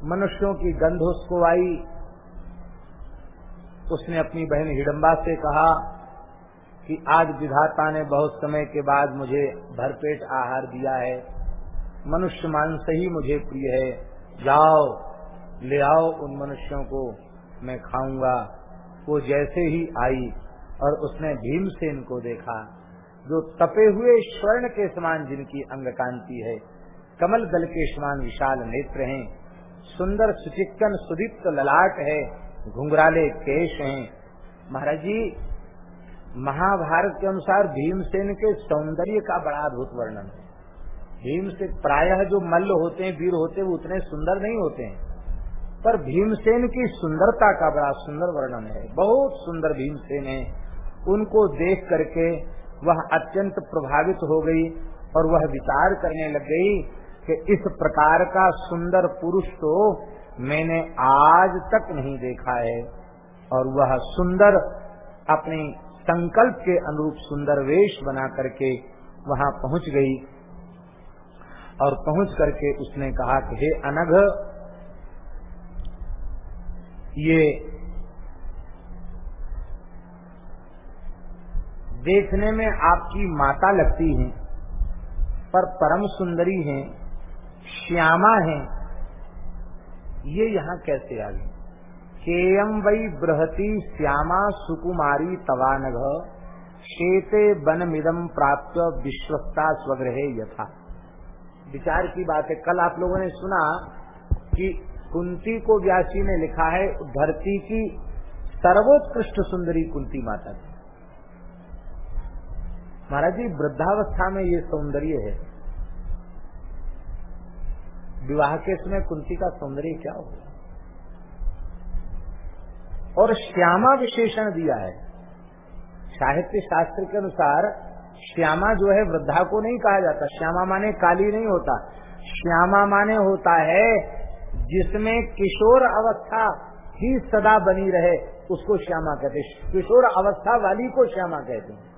मनुष्यों की गंध उसको आई उसने अपनी बहन हिडम्बा से कहा कि आज विधाता ने बहुत समय के बाद मुझे भरपेट आहार दिया है। मनुष्य मांस ही मुझे प्रिय है। जाओ, ले आओ उन मनुष्यों को, मैं खाऊँगा। वो जैसे ही आई और उसने भीमसेन को देखा, जो तपे हुए स्वर्ण के समान जिनकी अंग कांति है। कमल दल के समान विशाल नेत्र हैं। सुंदर सुचिक्कन सुदीप्त ललाट है। घुंघराले केश हैं। महाराज जी, महाभारत के अनुसार भीमसेन के सौंदर्य का बड़ा अद्भुत वर्णन है। भीम से प्रायः जो मल्ल होते हैं, वीर होते हैं, वो उतने सुंदर नहीं होते हैं। पर भीमसेन की सुंदरता का बड़ा सुंदर वर्णन है। बहुत सुंदर भीमसेन है। उनको देख करके वह अत्यंत प्रभावित हो गई और वह विचार करने लग गई कि इस प्रकार का सुंदर पुरुष तो मैंने आज तक नहीं देखा है। और वह सुंदर अपने संकल्प के अनुरूप सुंदर वेश बना करके वहाँ पहुँच गई। और पहुँच करके उसने कहा कि, हे अनघ, ये देखने में आपकी माता लगती हैं, पर परम सुंदरी हैं, श्यामा हैं ये यहाँ कैसे आ गई? केयम वही बृहती श्यामा सुकुमारी तवानघ, शेते वन मिदम प्राप्त विश्वस्ता स्वग्रह यथा। विचार की बात है, कल आप लोगों ने सुना कि कुंती को व्यासी ने लिखा है, धरती की सर्वोत्कृष्ट सुंदरी कुंती माता। थी महाराज जी, वृद्धावस्था में ये सौंदर्य है। विवाह के समय कुंती का सौंदर्य क्या होगा और श्यामा विशेषण दिया है। साहित्य शास्त्र के अनुसार श्यामा जो है वृद्धा को नहीं कहा जाता। श्यामा माने काली नहीं होता। श्यामा माने होता है जिसमें किशोर अवस्था ही सदा बनी रहे, उसको श्यामा कहते किशोर अवस्था वाली को श्यामा कहते हैं।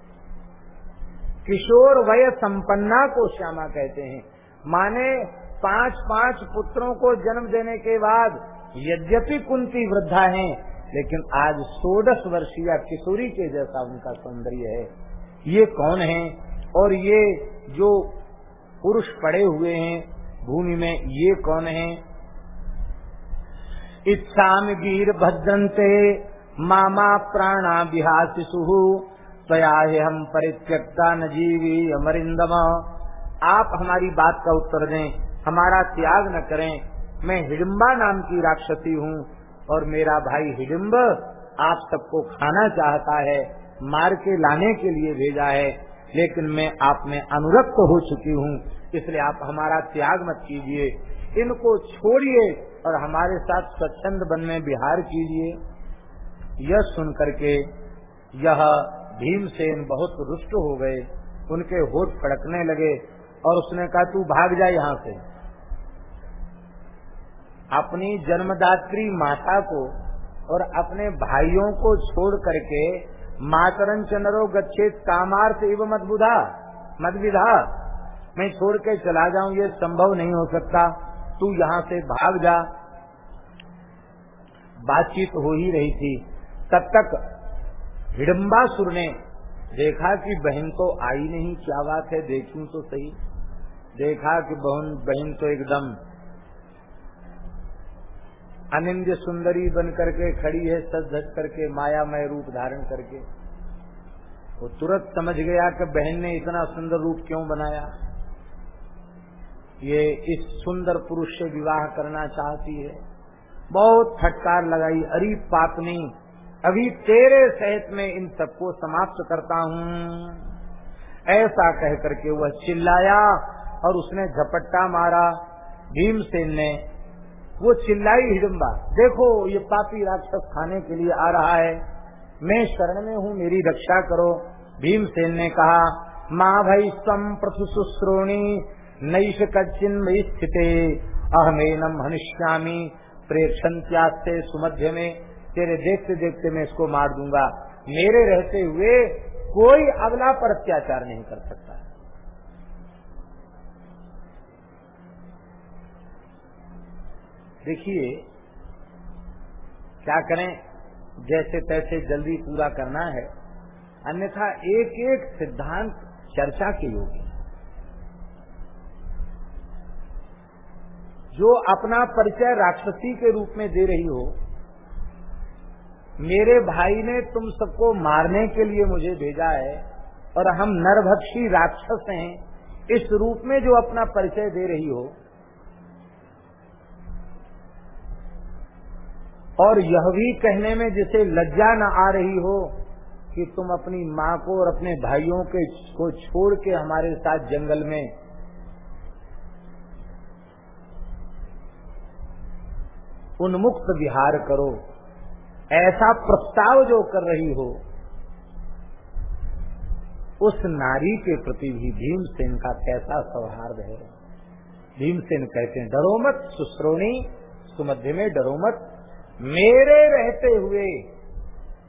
किशोर वय संपन्ना को श्यामा कहते हैं। माने पाँच पाँच पुत्रों को जन्म देने के बाद यद्यपि कुंती वृद्धा हैं, लेकिन आज सोलह वर्षीय किशोरी के जैसा उनका सौंदर्य है। ये कौन है? और ये जो पुरुष पड़े हुए हैं, भूमि में ये कौन है? इच्छा वीर भद्रंते मामा प्राणा विहाशिशु स्वया हम परित्यक्ता न जीवी अमरिंदम आप हमारी बात का उत्तर दें। हमारा त्याग न करें। मैं हिडिम्बा नाम की राक्षसी हूँ और मेरा भाई हिडिम्ब आप सबको खाना चाहता है, मार के लाने के लिए भेजा है, लेकिन मैं आप में अनुरक्त हो चुकी हूँ, इसलिए आप हमारा त्याग मत कीजिए। इनको छोड़िए और हमारे साथ स्वच्छंद बन में बिहार कीजिए। यह सुन करके यह भीमसेन बहुत रुष्ट हो गए। उनके होठ फड़कने लगे। और उसने कहा, तू भाग जा यहाँ से. अपनी जन्मदात्री माता को और अपने भाइयों को छोड़ करके मातरन चंद्रो गच्छेद कामार्थ एवं मत बुधा मत विधा मैं छोड़ के चला जाऊँ, ये संभव नहीं हो सकता। तू यहाँ से भाग जा। बातचीत हो ही रही थी। तब तक हिडम्बासुर ने देखा कि बहन तो आई नहीं, क्या बात है, देखूँ तो सही। देखा कि बहन बहन तो एकदम अनिंद सुंदरी बन करके खड़ी है, सज धज करके, मायामय रूप धारण करके। वो तुरंत समझ गया कि बहन ने इतना सुंदर रूप क्यों बनाया। ये इस सुंदर पुरुष से विवाह करना चाहती है। बहुत फटकार लगाई, अरी पापनी अभी तेरे सहित में इन सबको समाप्त करता हूँ। ऐसा कह करके वह चिल्लाया और उसने झपट्टा मारा। भीमसेन ने वो चिल्लाई हिडम्बा देखो, ये पापी राक्षस खाने के लिए आ रहा है। मैं शरण में हूँ, मेरी रक्षा करो। भीमसेन ने कहा माँ भाई सम प्रथुश्रोणी नईश कच्चिन्मयी स्थित। अहमेनम हनिष्यामी प्रेक्षंत्यास्ते सुमध्य में। तेरे देखते देखते मैं इसको मार दूँगा। मेरे रहते हुए कोई अगला पर अत्याचार नहीं कर सकता। देखिए, क्या करें? जैसे तैसे जल्दी पूरा करना है। अन्यथा एक एक सिद्धांत चर्चा के योग्य जो अपना परिचय राक्षसी के रूप में दे रही हो, मेरे भाई ने तुम सबको मारने के लिए मुझे भेजा है और हम नरभक्षी राक्षस हैं, इस रूप में जो अपना परिचय दे रही हो और यह भी कहने में जिसे लज्जा न आ रही हो कि तुम अपनी माँ को और अपने भाइयों के, को छोड़ के हमारे साथ जंगल में। उन्मुक्त विहार करो। ऐसा प्रस्ताव जो कर रही हो, उस नारी के प्रति भी भीमसेन का कैसा सौहार्द है? भीमसेन कहते हैं, डरो मत, सुश्रोणी, सुमध्य में डरो मत मेरे रहते हुए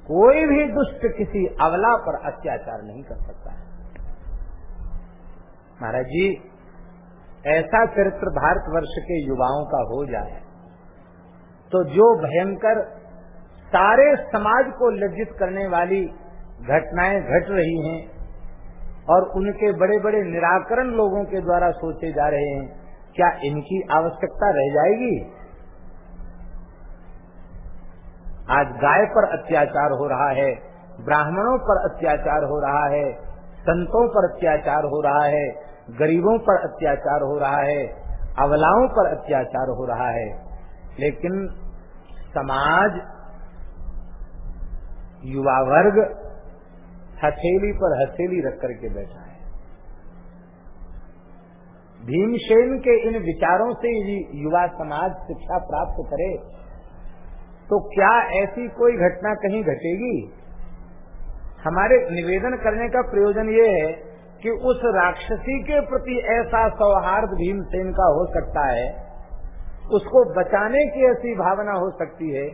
कोई भी दुष्ट किसी अवला पर अत्याचार नहीं कर सकता है। महाराज जी, ऐसा चरित्र भारतवर्ष के युवाओं का हो जाए तो जो भयंकर सारे समाज को लज्जित करने वाली घटनाएँ घट रही हैं और उनके बड़े बड़े निराकरण लोगों के द्वारा सोचे जा रहे हैं, क्या इनकी आवश्यकता रह जाएगी? आज गाय पर अत्याचार हो रहा है, ब्राह्मणों पर अत्याचार हो रहा है, संतों पर अत्याचार हो रहा है, गरीबों पर अत्याचार हो रहा है अवलाओं पर अत्याचार हो रहा है। लेकिन समाज, युवा वर्ग हथेली पर हथेली रख करके बैठा है। भीमसेन के इन विचारों से युवा समाज शिक्षा प्राप्त करे। तो क्या ऐसी कोई घटना कहीं घटेगी? हमारे निवेदन करने का प्रयोजन ये है कि उस राक्षसी के प्रति ऐसा सौहार्द भीमसेन का हो सकता है, उसको बचाने की ऐसी भावना हो सकती है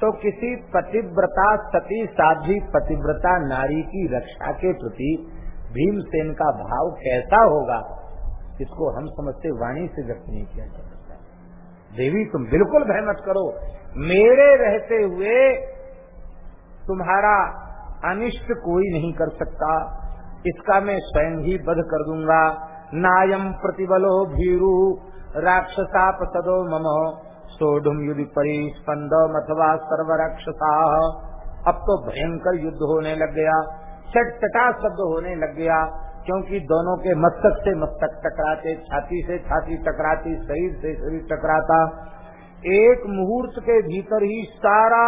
तो किसी पतिव्रता सती साधी पतिव्रता नारी की रक्षा के प्रति भीमसेन का भाव कैसा होगा, इसको हम समझते वाणी से व्यक्त नहीं किया जा सकता देवी, तुम बिल्कुल भय मत करो। मेरे रहते हुए तुम्हारा अनिष्ट कोई नहीं कर सकता। इसका मैं स्वयं ही बध कर दूँगा। नायम प्रतिबलो भीरु राक्षसा पदो मम। सोढ़ युद्ध परिस्पंद अथवा सर्व राक्षसा अब तो भयंकर युद्ध होने लग गया। चटचटा शब्द होने लग गया। क्योंकि दोनों के मस्तक से मस्तक टकराते, छाती से छाती टकराती, शरीर से शरीर टकराता। एक मुहूर्त के भीतर ही सारा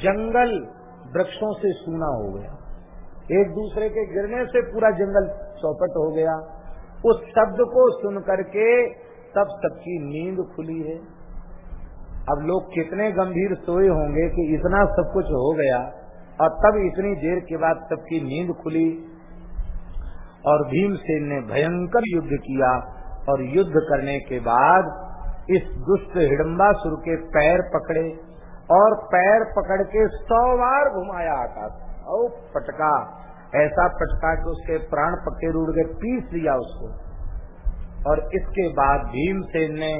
जंगल वृक्षों से सूना हो गया। एक दूसरे के गिरने से पूरा जंगल चौपट हो गया। उस शब्द को सुन करके तब सबकी नींद खुली है। अब लोग कितने गंभीर सोए होंगे कि इतना सब कुछ हो गया और तब इतनी देर के बाद सबकी नींद खुली। और भीमसेन ने भयंकर युद्ध किया और युद्ध करने के बाद इस दुष्ट हिडम्बासुर के पैर पकड़े और पैर पकड़ के सौ बार घुमाया आकाश और पटका ऐसा पटका कि उसके प्राण पक्के रूढ़ गए पीस लिया उसको। और इसके बाद भीमसेन ने